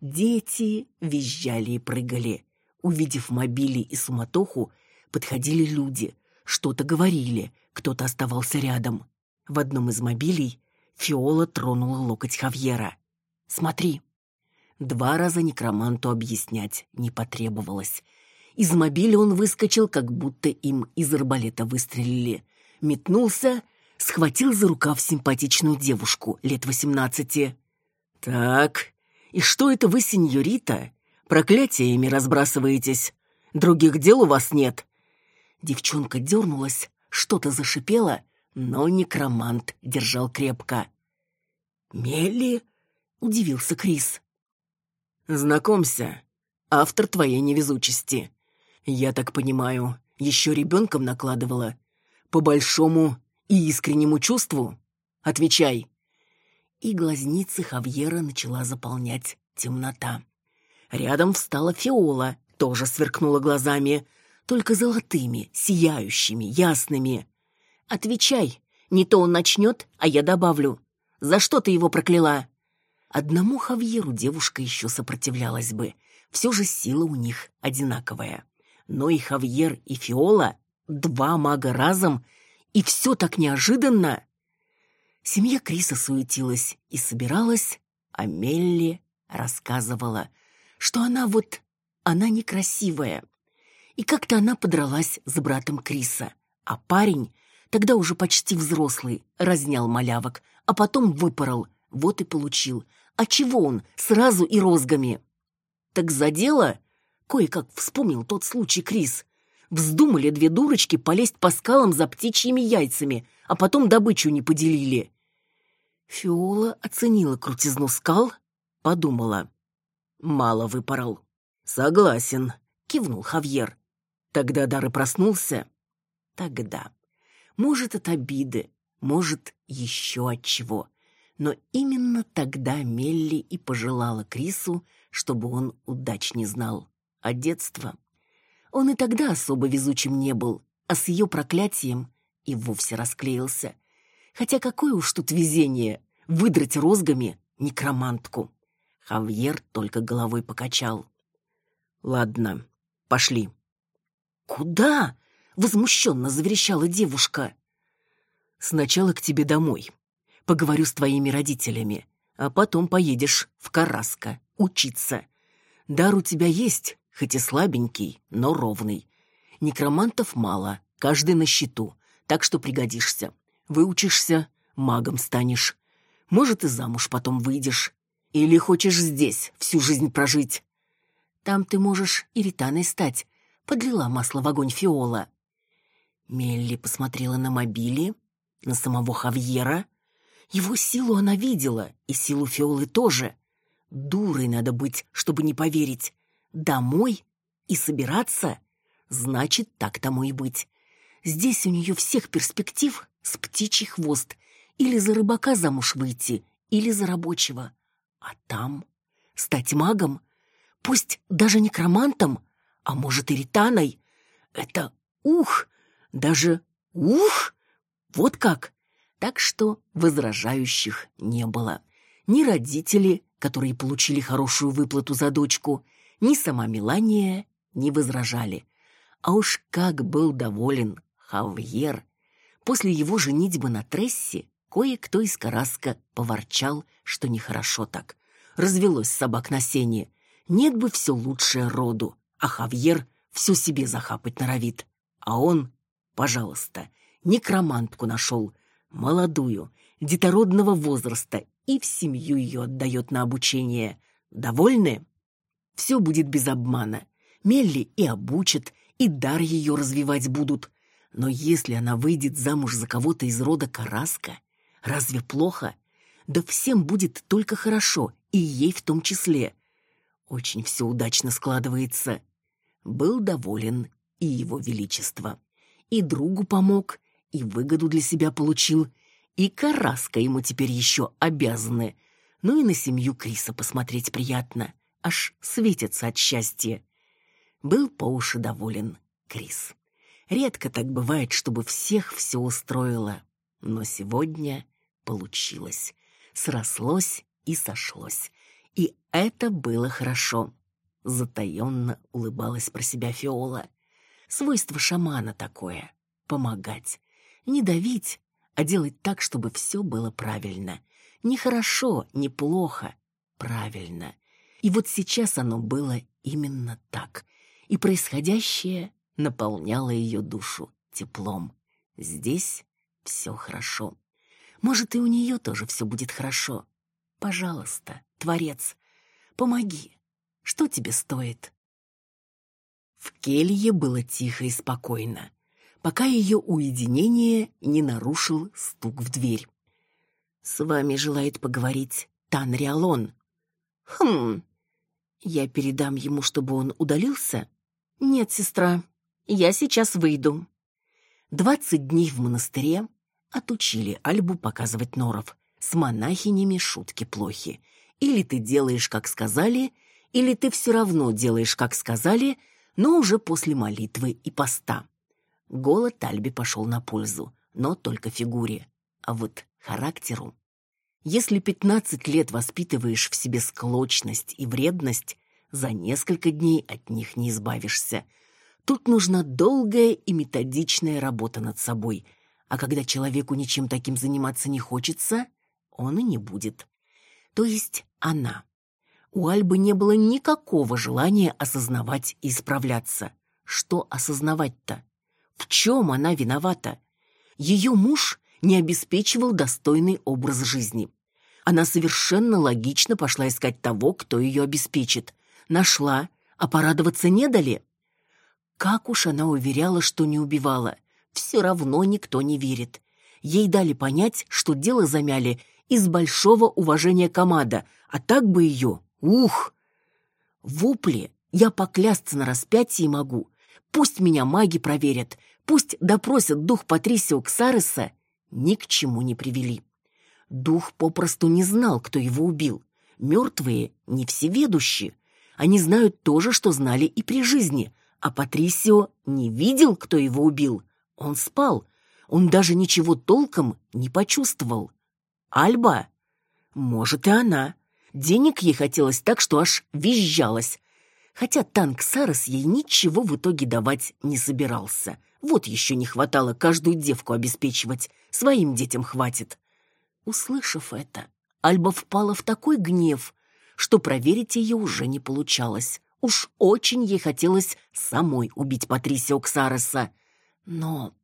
Дети визжали и прыгали. Увидев мобили и суматоху, подходили люди, что-то говорили, кто-то оставался рядом. В одном из мобилей Фиола тронула локоть Хавьера. «Смотри». Два раза некроманту объяснять не потребовалось. Из мобиля он выскочил, как будто им из арбалета выстрелили. Метнулся — схватил за рукав симпатичную девушку лет восемнадцати. «Так, и что это вы, сеньорита, проклятиями разбрасываетесь? Других дел у вас нет?» Девчонка дернулась, что-то зашипело, но некромант держал крепко. «Мелли?» — удивился Крис. «Знакомься, автор твоей невезучести. Я так понимаю, еще ребенком накладывала. По большому и искреннему чувству? Отвечай. И глазницы Хавьера начала заполнять темнота. Рядом встала Фиола, тоже сверкнула глазами, только золотыми, сияющими, ясными. Отвечай, не то он начнет, а я добавлю. За что ты его прокляла? Одному Хавьеру девушка еще сопротивлялась бы. Все же сила у них одинаковая. Но и Хавьер, и Фиола, два мага разом, и все так неожиданно. Семья Криса суетилась и собиралась, а Мелли рассказывала, что она вот, она некрасивая. И как-то она подралась с братом Криса, а парень, тогда уже почти взрослый, разнял малявок, а потом выпорол, вот и получил. А чего он, сразу и розгами? Так за дело? Кое-как вспомнил тот случай Крис. Вздумали две дурочки полезть по скалам за птичьими яйцами, а потом добычу не поделили. Фиола оценила крутизну скал, подумала. Мало выпорол. Согласен, кивнул Хавьер. Тогда Дары проснулся? Тогда. Может, от обиды, может, еще от чего. Но именно тогда Мелли и пожелала Крису, чтобы он удач не знал. А детство он и тогда особо везучим не был, а с ее проклятием и вовсе расклеился. Хотя какое уж тут везение выдрать розгами некромантку. Хавьер только головой покачал. «Ладно, пошли». «Куда?» — возмущенно заверещала девушка. «Сначала к тебе домой. Поговорю с твоими родителями, а потом поедешь в Караско учиться. Дар у тебя есть, хоть и слабенький, но ровный. Некромантов мало, каждый на счету, так что пригодишься. Выучишься, магом станешь. Может, и замуж потом выйдешь. Или хочешь здесь всю жизнь прожить? Там ты можешь и ританой стать, подлила масло в огонь Фиола. Мелли посмотрела на мобили, на самого Хавьера. Его силу она видела, и силу Фиолы тоже. Дурой надо быть, чтобы не поверить. Домой и собираться? Значит, так тому и быть. Здесь у нее всех перспектив с птичий хвост. Или за рыбака замуж выйти, или за рабочего. А там стать магом? Пусть даже некромантом, а может и ританой. Это ух, даже ух, вот как. Так что возражающих не было. Ни родители, которые получили хорошую выплату за дочку, ни сама Мелания не возражали. А уж как был доволен Хавьер. После его женитьбы на Трессе кое-кто из Караска поворчал, что нехорошо так. Развелось собак на сене. Нет бы все лучшее роду, а Хавьер все себе захапать норовит. А он, пожалуйста, некромантку нашел, молодую, детородного возраста, и в семью ее отдает на обучение. Довольны? Все будет без обмана. Мелли и обучат, и дар ее развивать будут. Но если она выйдет замуж за кого-то из рода Караска, разве плохо? Да всем будет только хорошо, и ей в том числе. Очень все удачно складывается. Был доволен и его величество. И другу помог, и выгоду для себя получил, и Караска ему теперь еще обязаны. Ну и на семью Криса посмотреть приятно, аж светится от счастья. Был по уши доволен Крис. Редко так бывает, чтобы всех все устроило. Но сегодня получилось. Срослось и сошлось. И это было хорошо. Затаенно улыбалась про себя Фиола. Свойство шамана такое — помогать. Не давить, а делать так, чтобы все было правильно. Не хорошо, не плохо, правильно. И вот сейчас оно было именно так. И происходящее наполняла ее душу теплом. Здесь все хорошо. Может, и у нее тоже все будет хорошо. Пожалуйста, Творец, помоги. Что тебе стоит? В келье было тихо и спокойно, пока ее уединение не нарушил стук в дверь. «С вами желает поговорить Тан Риалон». «Хм, я передам ему, чтобы он удалился?» «Нет, сестра, я сейчас выйду. Двадцать дней в монастыре отучили Альбу показывать норов. С монахинями шутки плохи. Или ты делаешь, как сказали, или ты все равно делаешь, как сказали, но уже после молитвы и поста. Голод Альбе пошел на пользу, но только фигуре. А вот характеру. Если пятнадцать лет воспитываешь в себе склочность и вредность, за несколько дней от них не избавишься – Тут нужна долгая и методичная работа над собой, а когда человеку ничем таким заниматься не хочется, он и не будет. То есть она. У Альбы не было никакого желания осознавать и исправляться. Что осознавать-то? В чем она виновата? Ее муж не обеспечивал достойный образ жизни. Она совершенно логично пошла искать того, кто ее обеспечит. Нашла, а порадоваться не дали. Как уж она уверяла, что не убивала. Все равно никто не верит. Ей дали понять, что дело замяли из большого уважения комада, а так бы ее... Ух! Вопли я поклясться на распятии могу. Пусть меня маги проверят, пусть допросят дух Патрисио Ксареса, ни к чему не привели. Дух попросту не знал, кто его убил. Мертвые не всеведущие. Они знают то же, что знали и при жизни — а Патрисио не видел, кто его убил. Он спал. Он даже ничего толком не почувствовал. Альба? Может, и она. Денег ей хотелось так, что аж визжалась. Хотя танк Сарас ей ничего в итоге давать не собирался. Вот еще не хватало каждую девку обеспечивать. Своим детям хватит. Услышав это, Альба впала в такой гнев, что проверить ее уже не получалось. Уж очень ей хотелось самой убить Патрисио Ксареса. Но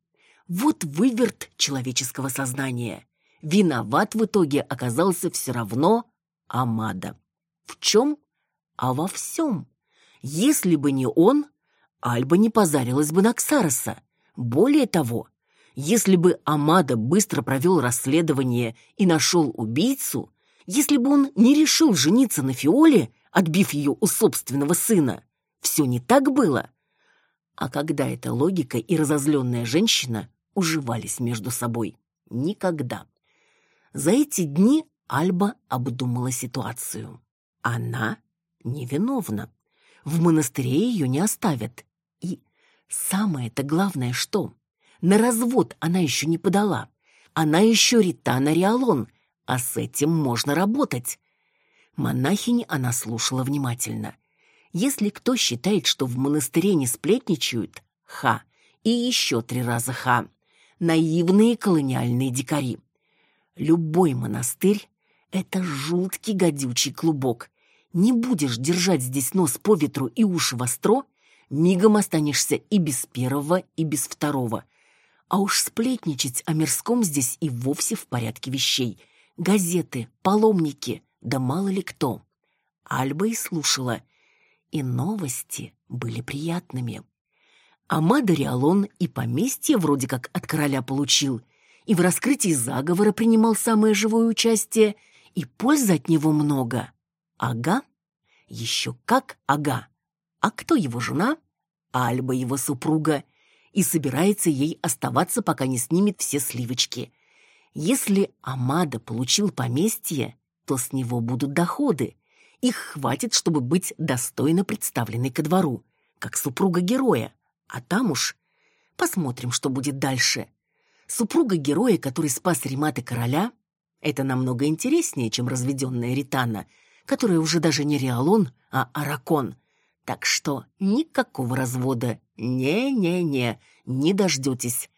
вот выверт человеческого сознания. Виноват в итоге оказался все равно Амада. В чем? А во всем. Если бы не он, Альба не позарилась бы на Ксареса. Более того, если бы Амада быстро провел расследование и нашел убийцу, если бы он не решил жениться на Фиоле, отбив ее у собственного сына, все не так было. А когда эта логика и разозленная женщина уживались между собой? Никогда. За эти дни Альба обдумала ситуацию. Она невиновна. В монастыре ее не оставят. И самое-то главное что? На развод она еще не подала. Она еще Ритана Риалон, а с этим можно работать. Монахинь она слушала внимательно. Если кто считает, что в монастыре не сплетничают, ха, и еще три раза ха. Наивные колониальные дикари. Любой монастырь — это жуткий гадючий клубок. Не будешь держать здесь нос по ветру и уши востро, мигом останешься и без первого, и без второго. А уж сплетничать о мирском здесь и вовсе в порядке вещей. Газеты, паломники, да мало ли кто. Альба и слушала. И новости были приятными. Амада Риалон и поместье вроде как от короля получил, и в раскрытии заговора принимал самое живое участие, и пользы от него много. Ага? Еще как ага. А кто его жена? Альба его супруга и собирается ей оставаться, пока не снимет все сливочки. Если Амада получил поместье, то с него будут доходы. Их хватит, чтобы быть достойно представленной ко двору, как супруга героя. А там уж посмотрим, что будет дальше. Супруга героя, который спас Риматы короля, это намного интереснее, чем разведенная Ритана, которая уже даже не Риалон, а Аракон. Так что никакого развода «Не-не-не, не дождетесь».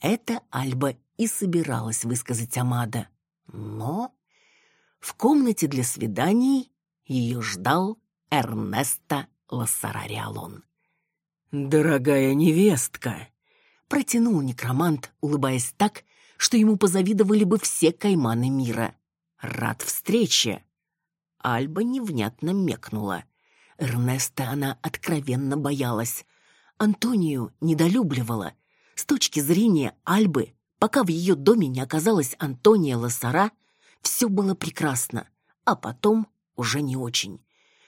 Это Альба и собиралась высказать Амада. Но в комнате для свиданий ее ждал Эрнесто Лассарариалон. «Дорогая невестка!» Протянул некромант, улыбаясь так, что ему позавидовали бы все кайманы мира. «Рад встрече!» Альба невнятно мекнула. Эрнеста она откровенно боялась. Антонию недолюбливала. С точки зрения Альбы, пока в ее доме не оказалась Антония Лосара, все было прекрасно, а потом уже не очень.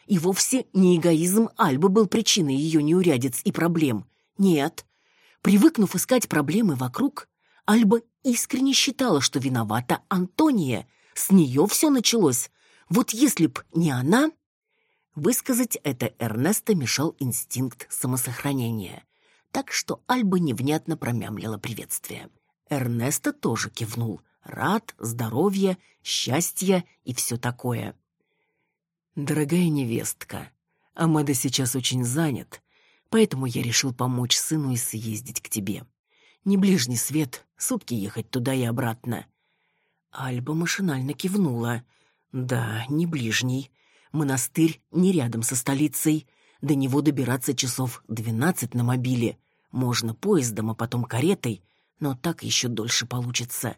И вовсе не эгоизм Альбы был причиной ее неурядиц и проблем. Нет. Привыкнув искать проблемы вокруг, Альба искренне считала, что виновата Антония. С нее все началось. Вот если б не она... Высказать это Эрнеста мешал инстинкт самосохранения, так что Альба невнятно промямлила приветствие. Эрнеста тоже кивнул. Рад, здоровья, счастья и все такое. «Дорогая невестка, Амада сейчас очень занят, поэтому я решил помочь сыну и съездить к тебе. Не ближний свет, сутки ехать туда и обратно». Альба машинально кивнула. «Да, не ближний. Монастырь не рядом со столицей. До него добираться часов двенадцать на мобиле. Можно поездом, а потом каретой, но так еще дольше получится.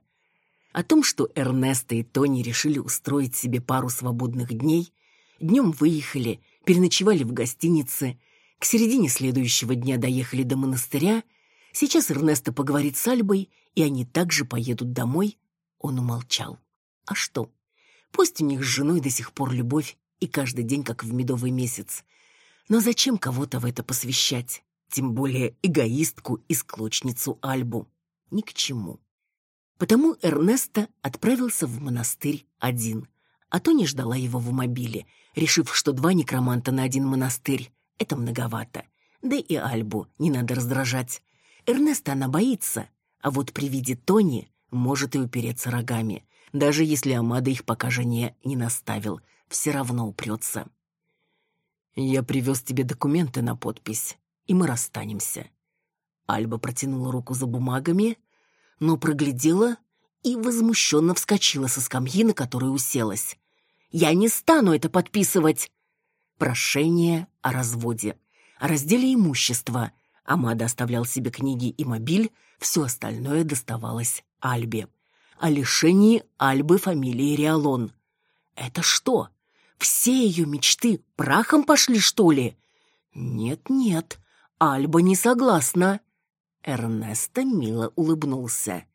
О том, что Эрнеста и Тони решили устроить себе пару свободных дней, днем выехали, переночевали в гостинице, к середине следующего дня доехали до монастыря, сейчас Эрнеста поговорит с Альбой, и они также поедут домой, он умолчал. А что? Пусть у них с женой до сих пор любовь, и каждый день как в медовый месяц. Но зачем кого-то в это посвящать? Тем более эгоистку и склочницу Альбу. Ни к чему. Потому Эрнесто отправился в монастырь один, а то не ждала его в мобиле, решив, что два некроманта на один монастырь — это многовато. Да и Альбу не надо раздражать. Эрнеста она боится, а вот при виде Тони может и упереться рогами, даже если Амада их пока не наставил — все равно упрется. «Я привез тебе документы на подпись, и мы расстанемся». Альба протянула руку за бумагами, но проглядела и возмущенно вскочила со скамьи, на которой уселась. «Я не стану это подписывать!» Прошение о разводе, о разделе имущества. Амада оставлял себе книги и мобиль, все остальное доставалось Альбе. О лишении Альбы фамилии Риалон. Это что? Все ее мечты прахом пошли, что ли? Нет-нет, Альба не согласна. Эрнесто мило улыбнулся.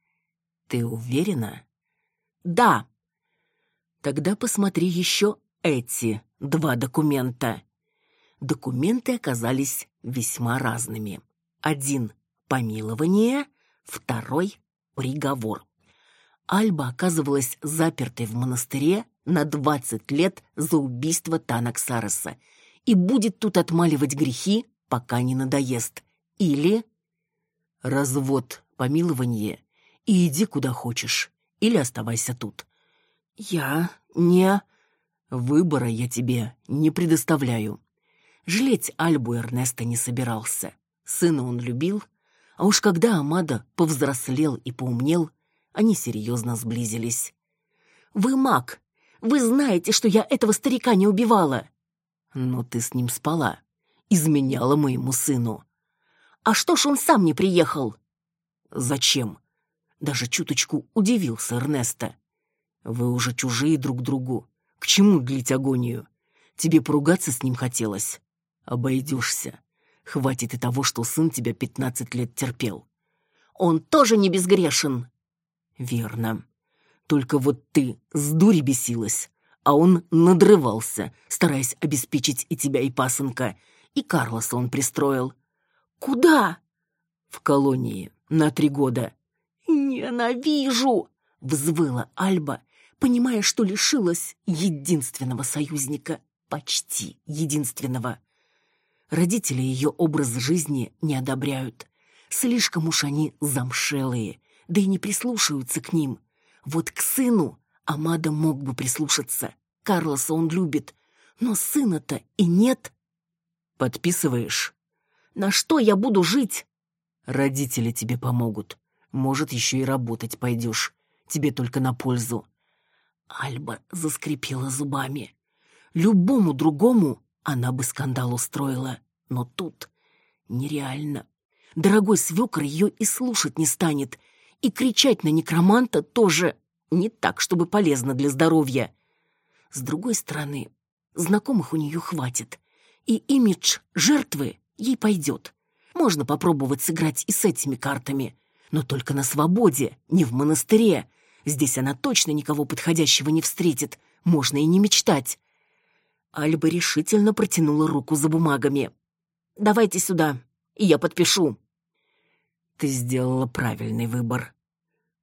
Ты уверена? Да. Тогда посмотри еще эти два документа. Документы оказались весьма разными. Один — помилование, второй — приговор. Альба оказывалась запертой в монастыре на 20 лет за убийство Танаксареса и будет тут отмаливать грехи, пока не надоест. Или развод, помилование и иди куда хочешь, или оставайся тут. Я не... Выбора я тебе не предоставляю. Жалеть Альбу Эрнеста не собирался. Сына он любил, а уж когда Амада повзрослел и поумнел, они серьезно сблизились. «Вы маг! Вы знаете, что я этого старика не убивала!» «Но ты с ним спала, изменяла моему сыну». «А что ж он сам не приехал?» «Зачем?» Даже чуточку удивился Эрнеста. «Вы уже чужие друг другу. К чему длить агонию? Тебе поругаться с ним хотелось? Обойдешься. Хватит и того, что сын тебя пятнадцать лет терпел. Он тоже не безгрешен. Верно. Только вот ты с дури бесилась, а он надрывался, стараясь обеспечить и тебя, и пасынка. И Карлоса он пристроил. Куда? В колонии на три года. Ненавижу! Взвыла Альба, понимая, что лишилась единственного союзника, почти единственного. Родители ее образ жизни не одобряют. Слишком уж они замшелые, да и не прислушиваются к ним. Вот к сыну Амада мог бы прислушаться. Карлоса он любит, но сына-то и нет. Подписываешь? На что я буду жить? Родители тебе помогут. Может, еще и работать пойдешь. Тебе только на пользу. Альба заскрипела зубами. Любому другому она бы скандал устроила, но тут нереально. Дорогой свекр ее и слушать не станет, и кричать на некроманта тоже не так, чтобы полезно для здоровья. С другой стороны, знакомых у нее хватит, и имидж жертвы ей пойдет. Можно попробовать сыграть и с этими картами, но только на свободе, не в монастыре. Здесь она точно никого подходящего не встретит, можно и не мечтать. Альба решительно протянула руку за бумагами. «Давайте сюда, и я подпишу». «Ты сделала правильный выбор».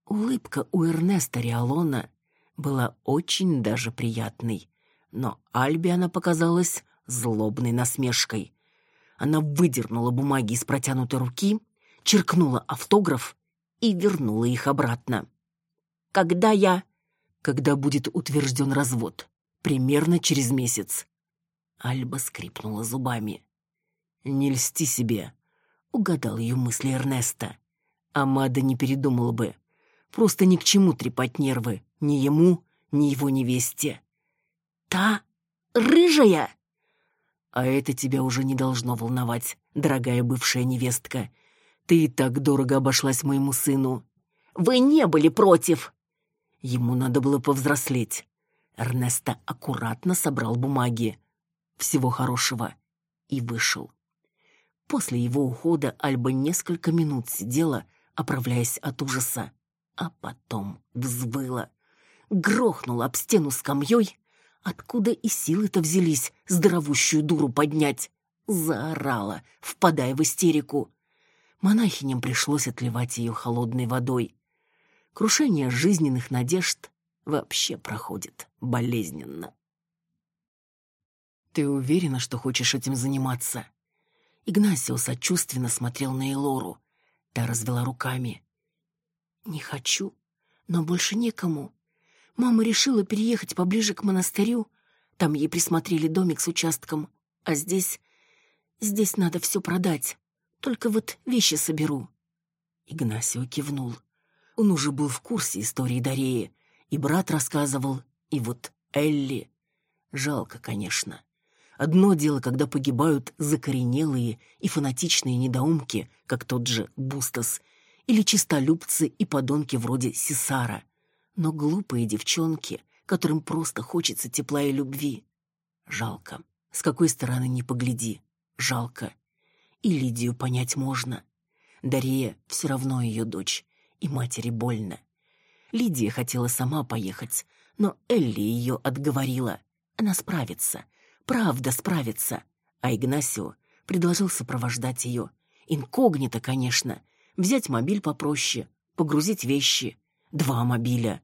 Улыбка у Эрнеста Риалона была очень даже приятной, но Альбе она показалась злобной насмешкой. Она выдернула бумаги из протянутой руки, черкнула автограф и вернула их обратно. «Когда я...» «Когда будет утвержден развод», примерно через месяц. Альба скрипнула зубами. «Не льсти себе», — угадал ее мысли Эрнеста. Амада не передумал бы. Просто ни к чему трепать нервы, ни ему, ни его невесте. «Та рыжая!» «А это тебя уже не должно волновать, дорогая бывшая невестка. Ты и так дорого обошлась моему сыну». «Вы не были против!» Ему надо было повзрослеть. Эрнесто аккуратно собрал бумаги. Всего хорошего. И вышел. После его ухода Альба несколько минут сидела, оправляясь от ужаса, а потом взвыла. Грохнула об стену скамьей. Откуда и силы-то взялись здоровущую дуру поднять? Заорала, впадая в истерику. Монахиням пришлось отливать ее холодной водой. Крушение жизненных надежд вообще проходит болезненно. «Ты уверена, что хочешь этим заниматься?» Игнасио сочувственно смотрел на Элору. Та развела руками. «Не хочу, но больше некому. Мама решила переехать поближе к монастырю. Там ей присмотрели домик с участком. А здесь... Здесь надо все продать. Только вот вещи соберу». Игнасио кивнул. Он уже был в курсе истории Дареи, и брат рассказывал, и вот Элли. Жалко, конечно. Одно дело, когда погибают закоренелые и фанатичные недоумки, как тот же Бустас, или чистолюбцы и подонки вроде Сесара. Но глупые девчонки, которым просто хочется тепла и любви. Жалко. С какой стороны не погляди. Жалко. И Лидию понять можно. Дария все равно ее дочь, и матери больно. Лидия хотела сама поехать, но Элли ее отговорила. Она справится — правда справится. А Игнасио предложил сопровождать ее. Инкогнито, конечно. Взять мобиль попроще, погрузить вещи. Два мобиля.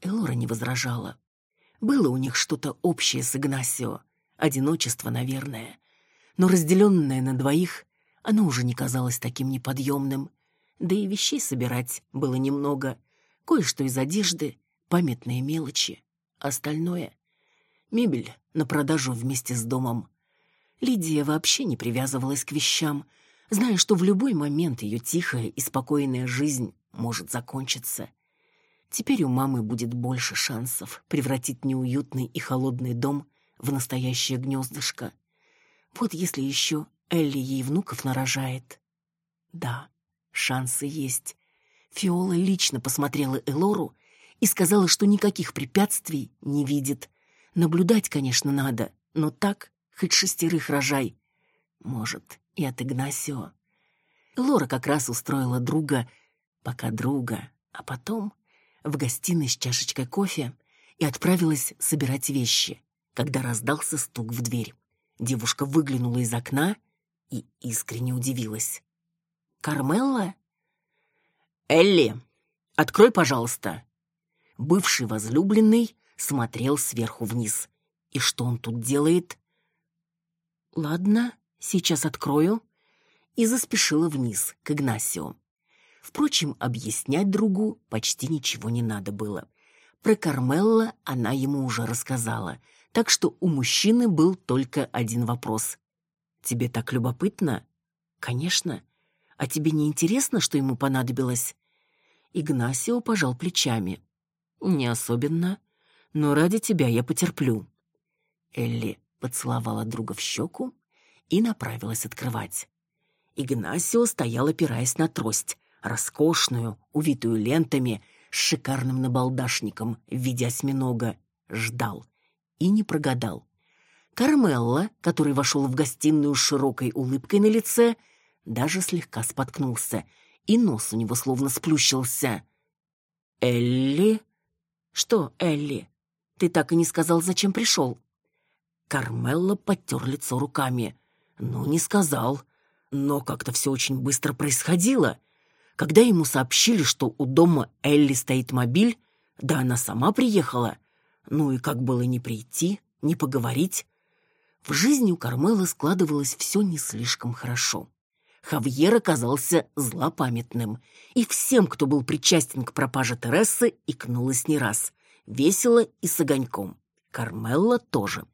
Элора не возражала. Было у них что-то общее с Игнасио. Одиночество, наверное. Но разделенное на двоих, оно уже не казалось таким неподъемным. Да и вещей собирать было немного. Кое-что из одежды, памятные мелочи. Остальное Мебель на продажу вместе с домом. Лидия вообще не привязывалась к вещам, зная, что в любой момент ее тихая и спокойная жизнь может закончиться. Теперь у мамы будет больше шансов превратить неуютный и холодный дом в настоящее гнездышко. Вот если еще Элли ей внуков нарожает. Да, шансы есть. Фиола лично посмотрела Элору и сказала, что никаких препятствий не видит. Наблюдать, конечно, надо, но так хоть шестерых рожай. Может, и от Игнасио. Лора как раз устроила друга, пока друга, а потом в гостиной с чашечкой кофе и отправилась собирать вещи, когда раздался стук в дверь. Девушка выглянула из окна и искренне удивилась. «Кармелла?» «Элли, открой, пожалуйста». Бывший возлюбленный смотрел сверху вниз. И что он тут делает? Ладно, сейчас открою. И заспешила вниз, к Игнасио. Впрочем, объяснять другу почти ничего не надо было. Про Кармелла она ему уже рассказала, так что у мужчины был только один вопрос. «Тебе так любопытно?» «Конечно. А тебе не интересно, что ему понадобилось?» Игнасио пожал плечами. «Не особенно но ради тебя я потерплю». Элли поцеловала друга в щеку и направилась открывать. Игнасио стоял, опираясь на трость, роскошную, увитую лентами, с шикарным набалдашником в виде осьминога, ждал и не прогадал. Кармелла, который вошел в гостиную с широкой улыбкой на лице, даже слегка споткнулся, и нос у него словно сплющился. «Элли?» «Что, Элли?» Ты так и не сказал, зачем пришел?» Кармелла подтер лицо руками. «Ну, не сказал. Но как-то все очень быстро происходило. Когда ему сообщили, что у дома Элли стоит мобиль, да она сама приехала. Ну и как было не прийти, не поговорить?» В жизни у Кармелы складывалось все не слишком хорошо. Хавьер оказался злопамятным, и всем, кто был причастен к пропаже Тересы, икнулось не раз весело и с огоньком. Кармелла тоже.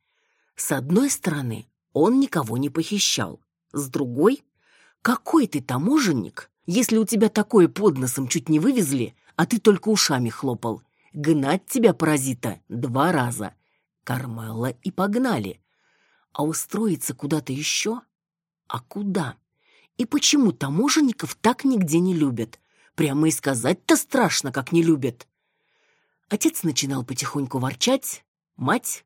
С одной стороны, он никого не похищал. С другой, какой ты таможенник, если у тебя такое под носом чуть не вывезли, а ты только ушами хлопал. Гнать тебя, паразита, два раза. Кармелла и погнали. А устроиться куда-то еще? А куда? И почему таможенников так нигде не любят? Прямо и сказать-то страшно, как не любят. Отец начинал потихоньку ворчать, мать...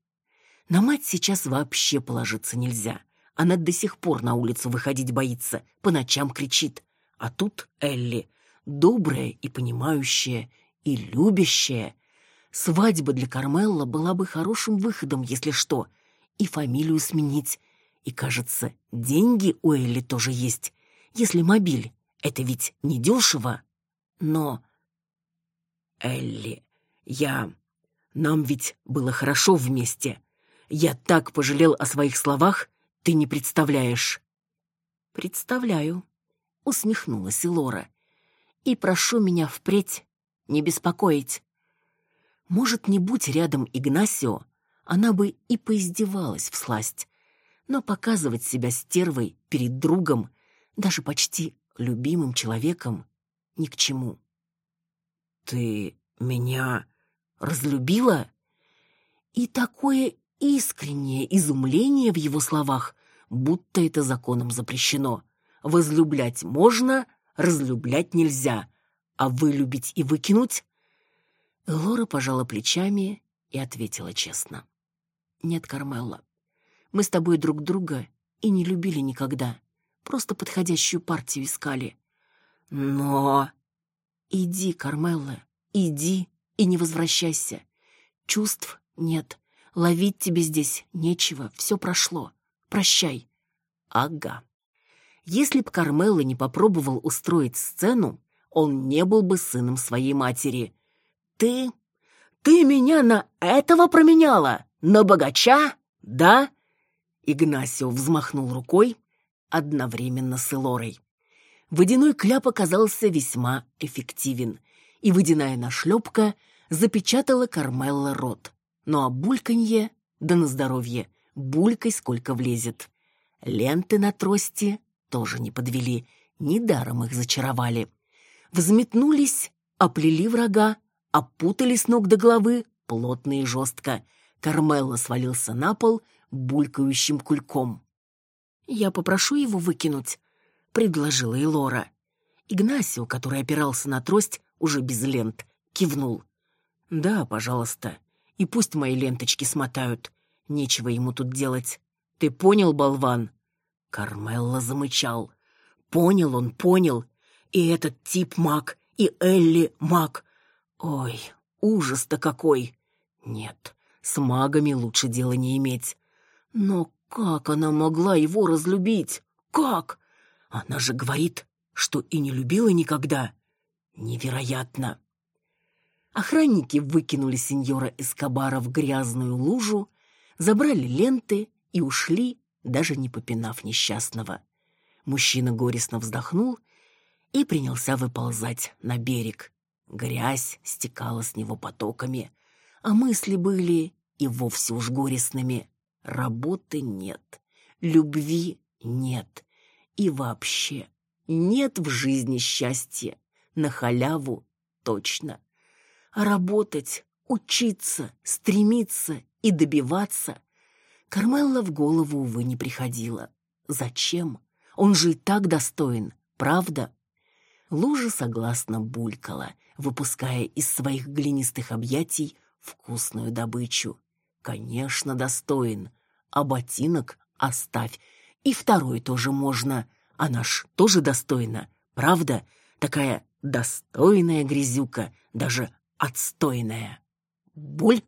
На мать сейчас вообще положиться нельзя. Она до сих пор на улицу выходить боится, по ночам кричит. А тут Элли, добрая и понимающая, и любящая. Свадьба для Кармелла была бы хорошим выходом, если что. И фамилию сменить. И, кажется, деньги у Элли тоже есть. Если мобиль, это ведь не дешево. Но... Элли, я... Нам ведь было хорошо вместе. Я так пожалел о своих словах, ты не представляешь. Представляю, усмехнулась Лора. И прошу меня впредь не беспокоить. Может, не будь рядом Игнасио, она бы и поиздевалась в сласть. Но показывать себя стервой перед другом, даже почти любимым человеком, ни к чему. Ты меня разлюбила? И такое искреннее изумление в его словах, будто это законом запрещено. Возлюблять можно, разлюблять нельзя, а вылюбить и выкинуть? Лора пожала плечами и ответила честно. Нет, Кармелла, мы с тобой друг друга и не любили никогда. Просто подходящую партию искали. Но... Иди, Кармелла, иди и не возвращайся. Чувств нет. Ловить тебе здесь нечего, все прошло. Прощай. Ага. Если б Кармелла не попробовал устроить сцену, он не был бы сыном своей матери. Ты... ты меня на этого променяла? На богача? Да? Игнасио взмахнул рукой одновременно с Элорой. Водяной кляп оказался весьма эффективен, и водяная нашлепка запечатала Кармелла рот. Ну а бульканье, да на здоровье, булькой сколько влезет. Ленты на трости тоже не подвели, недаром их зачаровали. Взметнулись, оплели врага, опутали с ног до головы плотно и жестко. Кармелла свалился на пол булькающим кульком. «Я попрошу его выкинуть», — предложила Элора. Игнасио, который опирался на трость, уже без лент, кивнул. «Да, пожалуйста и пусть мои ленточки смотают. Нечего ему тут делать. Ты понял, болван?» Кармелла замычал. «Понял он, понял. И этот тип маг, и Элли маг. Ой, ужас-то какой! Нет, с магами лучше дела не иметь. Но как она могла его разлюбить? Как? Она же говорит, что и не любила никогда. Невероятно!» Охранники выкинули сеньора Эскобара в грязную лужу, забрали ленты и ушли, даже не попинав несчастного. Мужчина горестно вздохнул и принялся выползать на берег. Грязь стекала с него потоками, а мысли были и вовсе уж горестными. Работы нет, любви нет и вообще нет в жизни счастья. На халяву точно а работать, учиться, стремиться и добиваться Кармелла в голову, увы, не приходила. Зачем? Он же и так достоин, правда? Лужа согласно булькала, выпуская из своих глинистых объятий вкусную добычу. Конечно, достоин. А ботинок оставь. И второй тоже можно. Она ж тоже достойна, правда? Такая достойная грязюка, даже отстойная. Буль.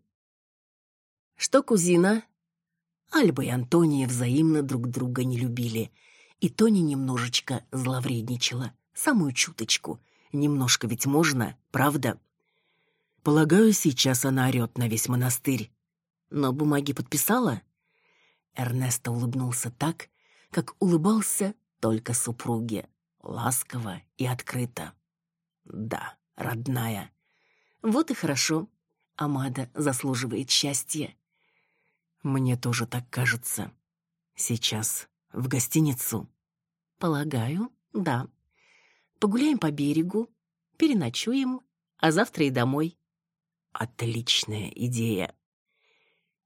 Что кузина? Альба и Антония взаимно друг друга не любили, и Тони немножечко зловредничала, самую чуточку. Немножко ведь можно, правда? Полагаю, сейчас она орёт на весь монастырь. Но бумаги подписала? Эрнесто улыбнулся так, как улыбался только супруге, ласково и открыто. Да, родная, вот и хорошо. Амада заслуживает счастья. Мне тоже так кажется. Сейчас в гостиницу. Полагаю, да. Погуляем по берегу, переночуем, а завтра и домой. Отличная идея.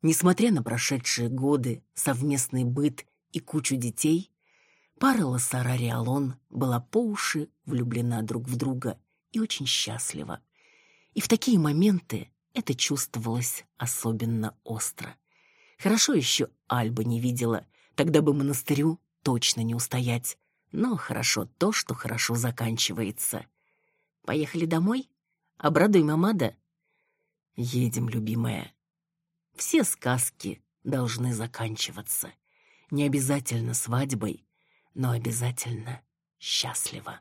Несмотря на прошедшие годы, совместный быт и кучу детей, пара Лассара Риалон была по уши влюблена друг в друга и очень счастлива. И в такие моменты это чувствовалось особенно остро. Хорошо еще Альба не видела, тогда бы монастырю точно не устоять. Но хорошо то, что хорошо заканчивается. Поехали домой? Обрадуем Амада? Едем, любимая. Все сказки должны заканчиваться. Не обязательно свадьбой, но обязательно счастливо.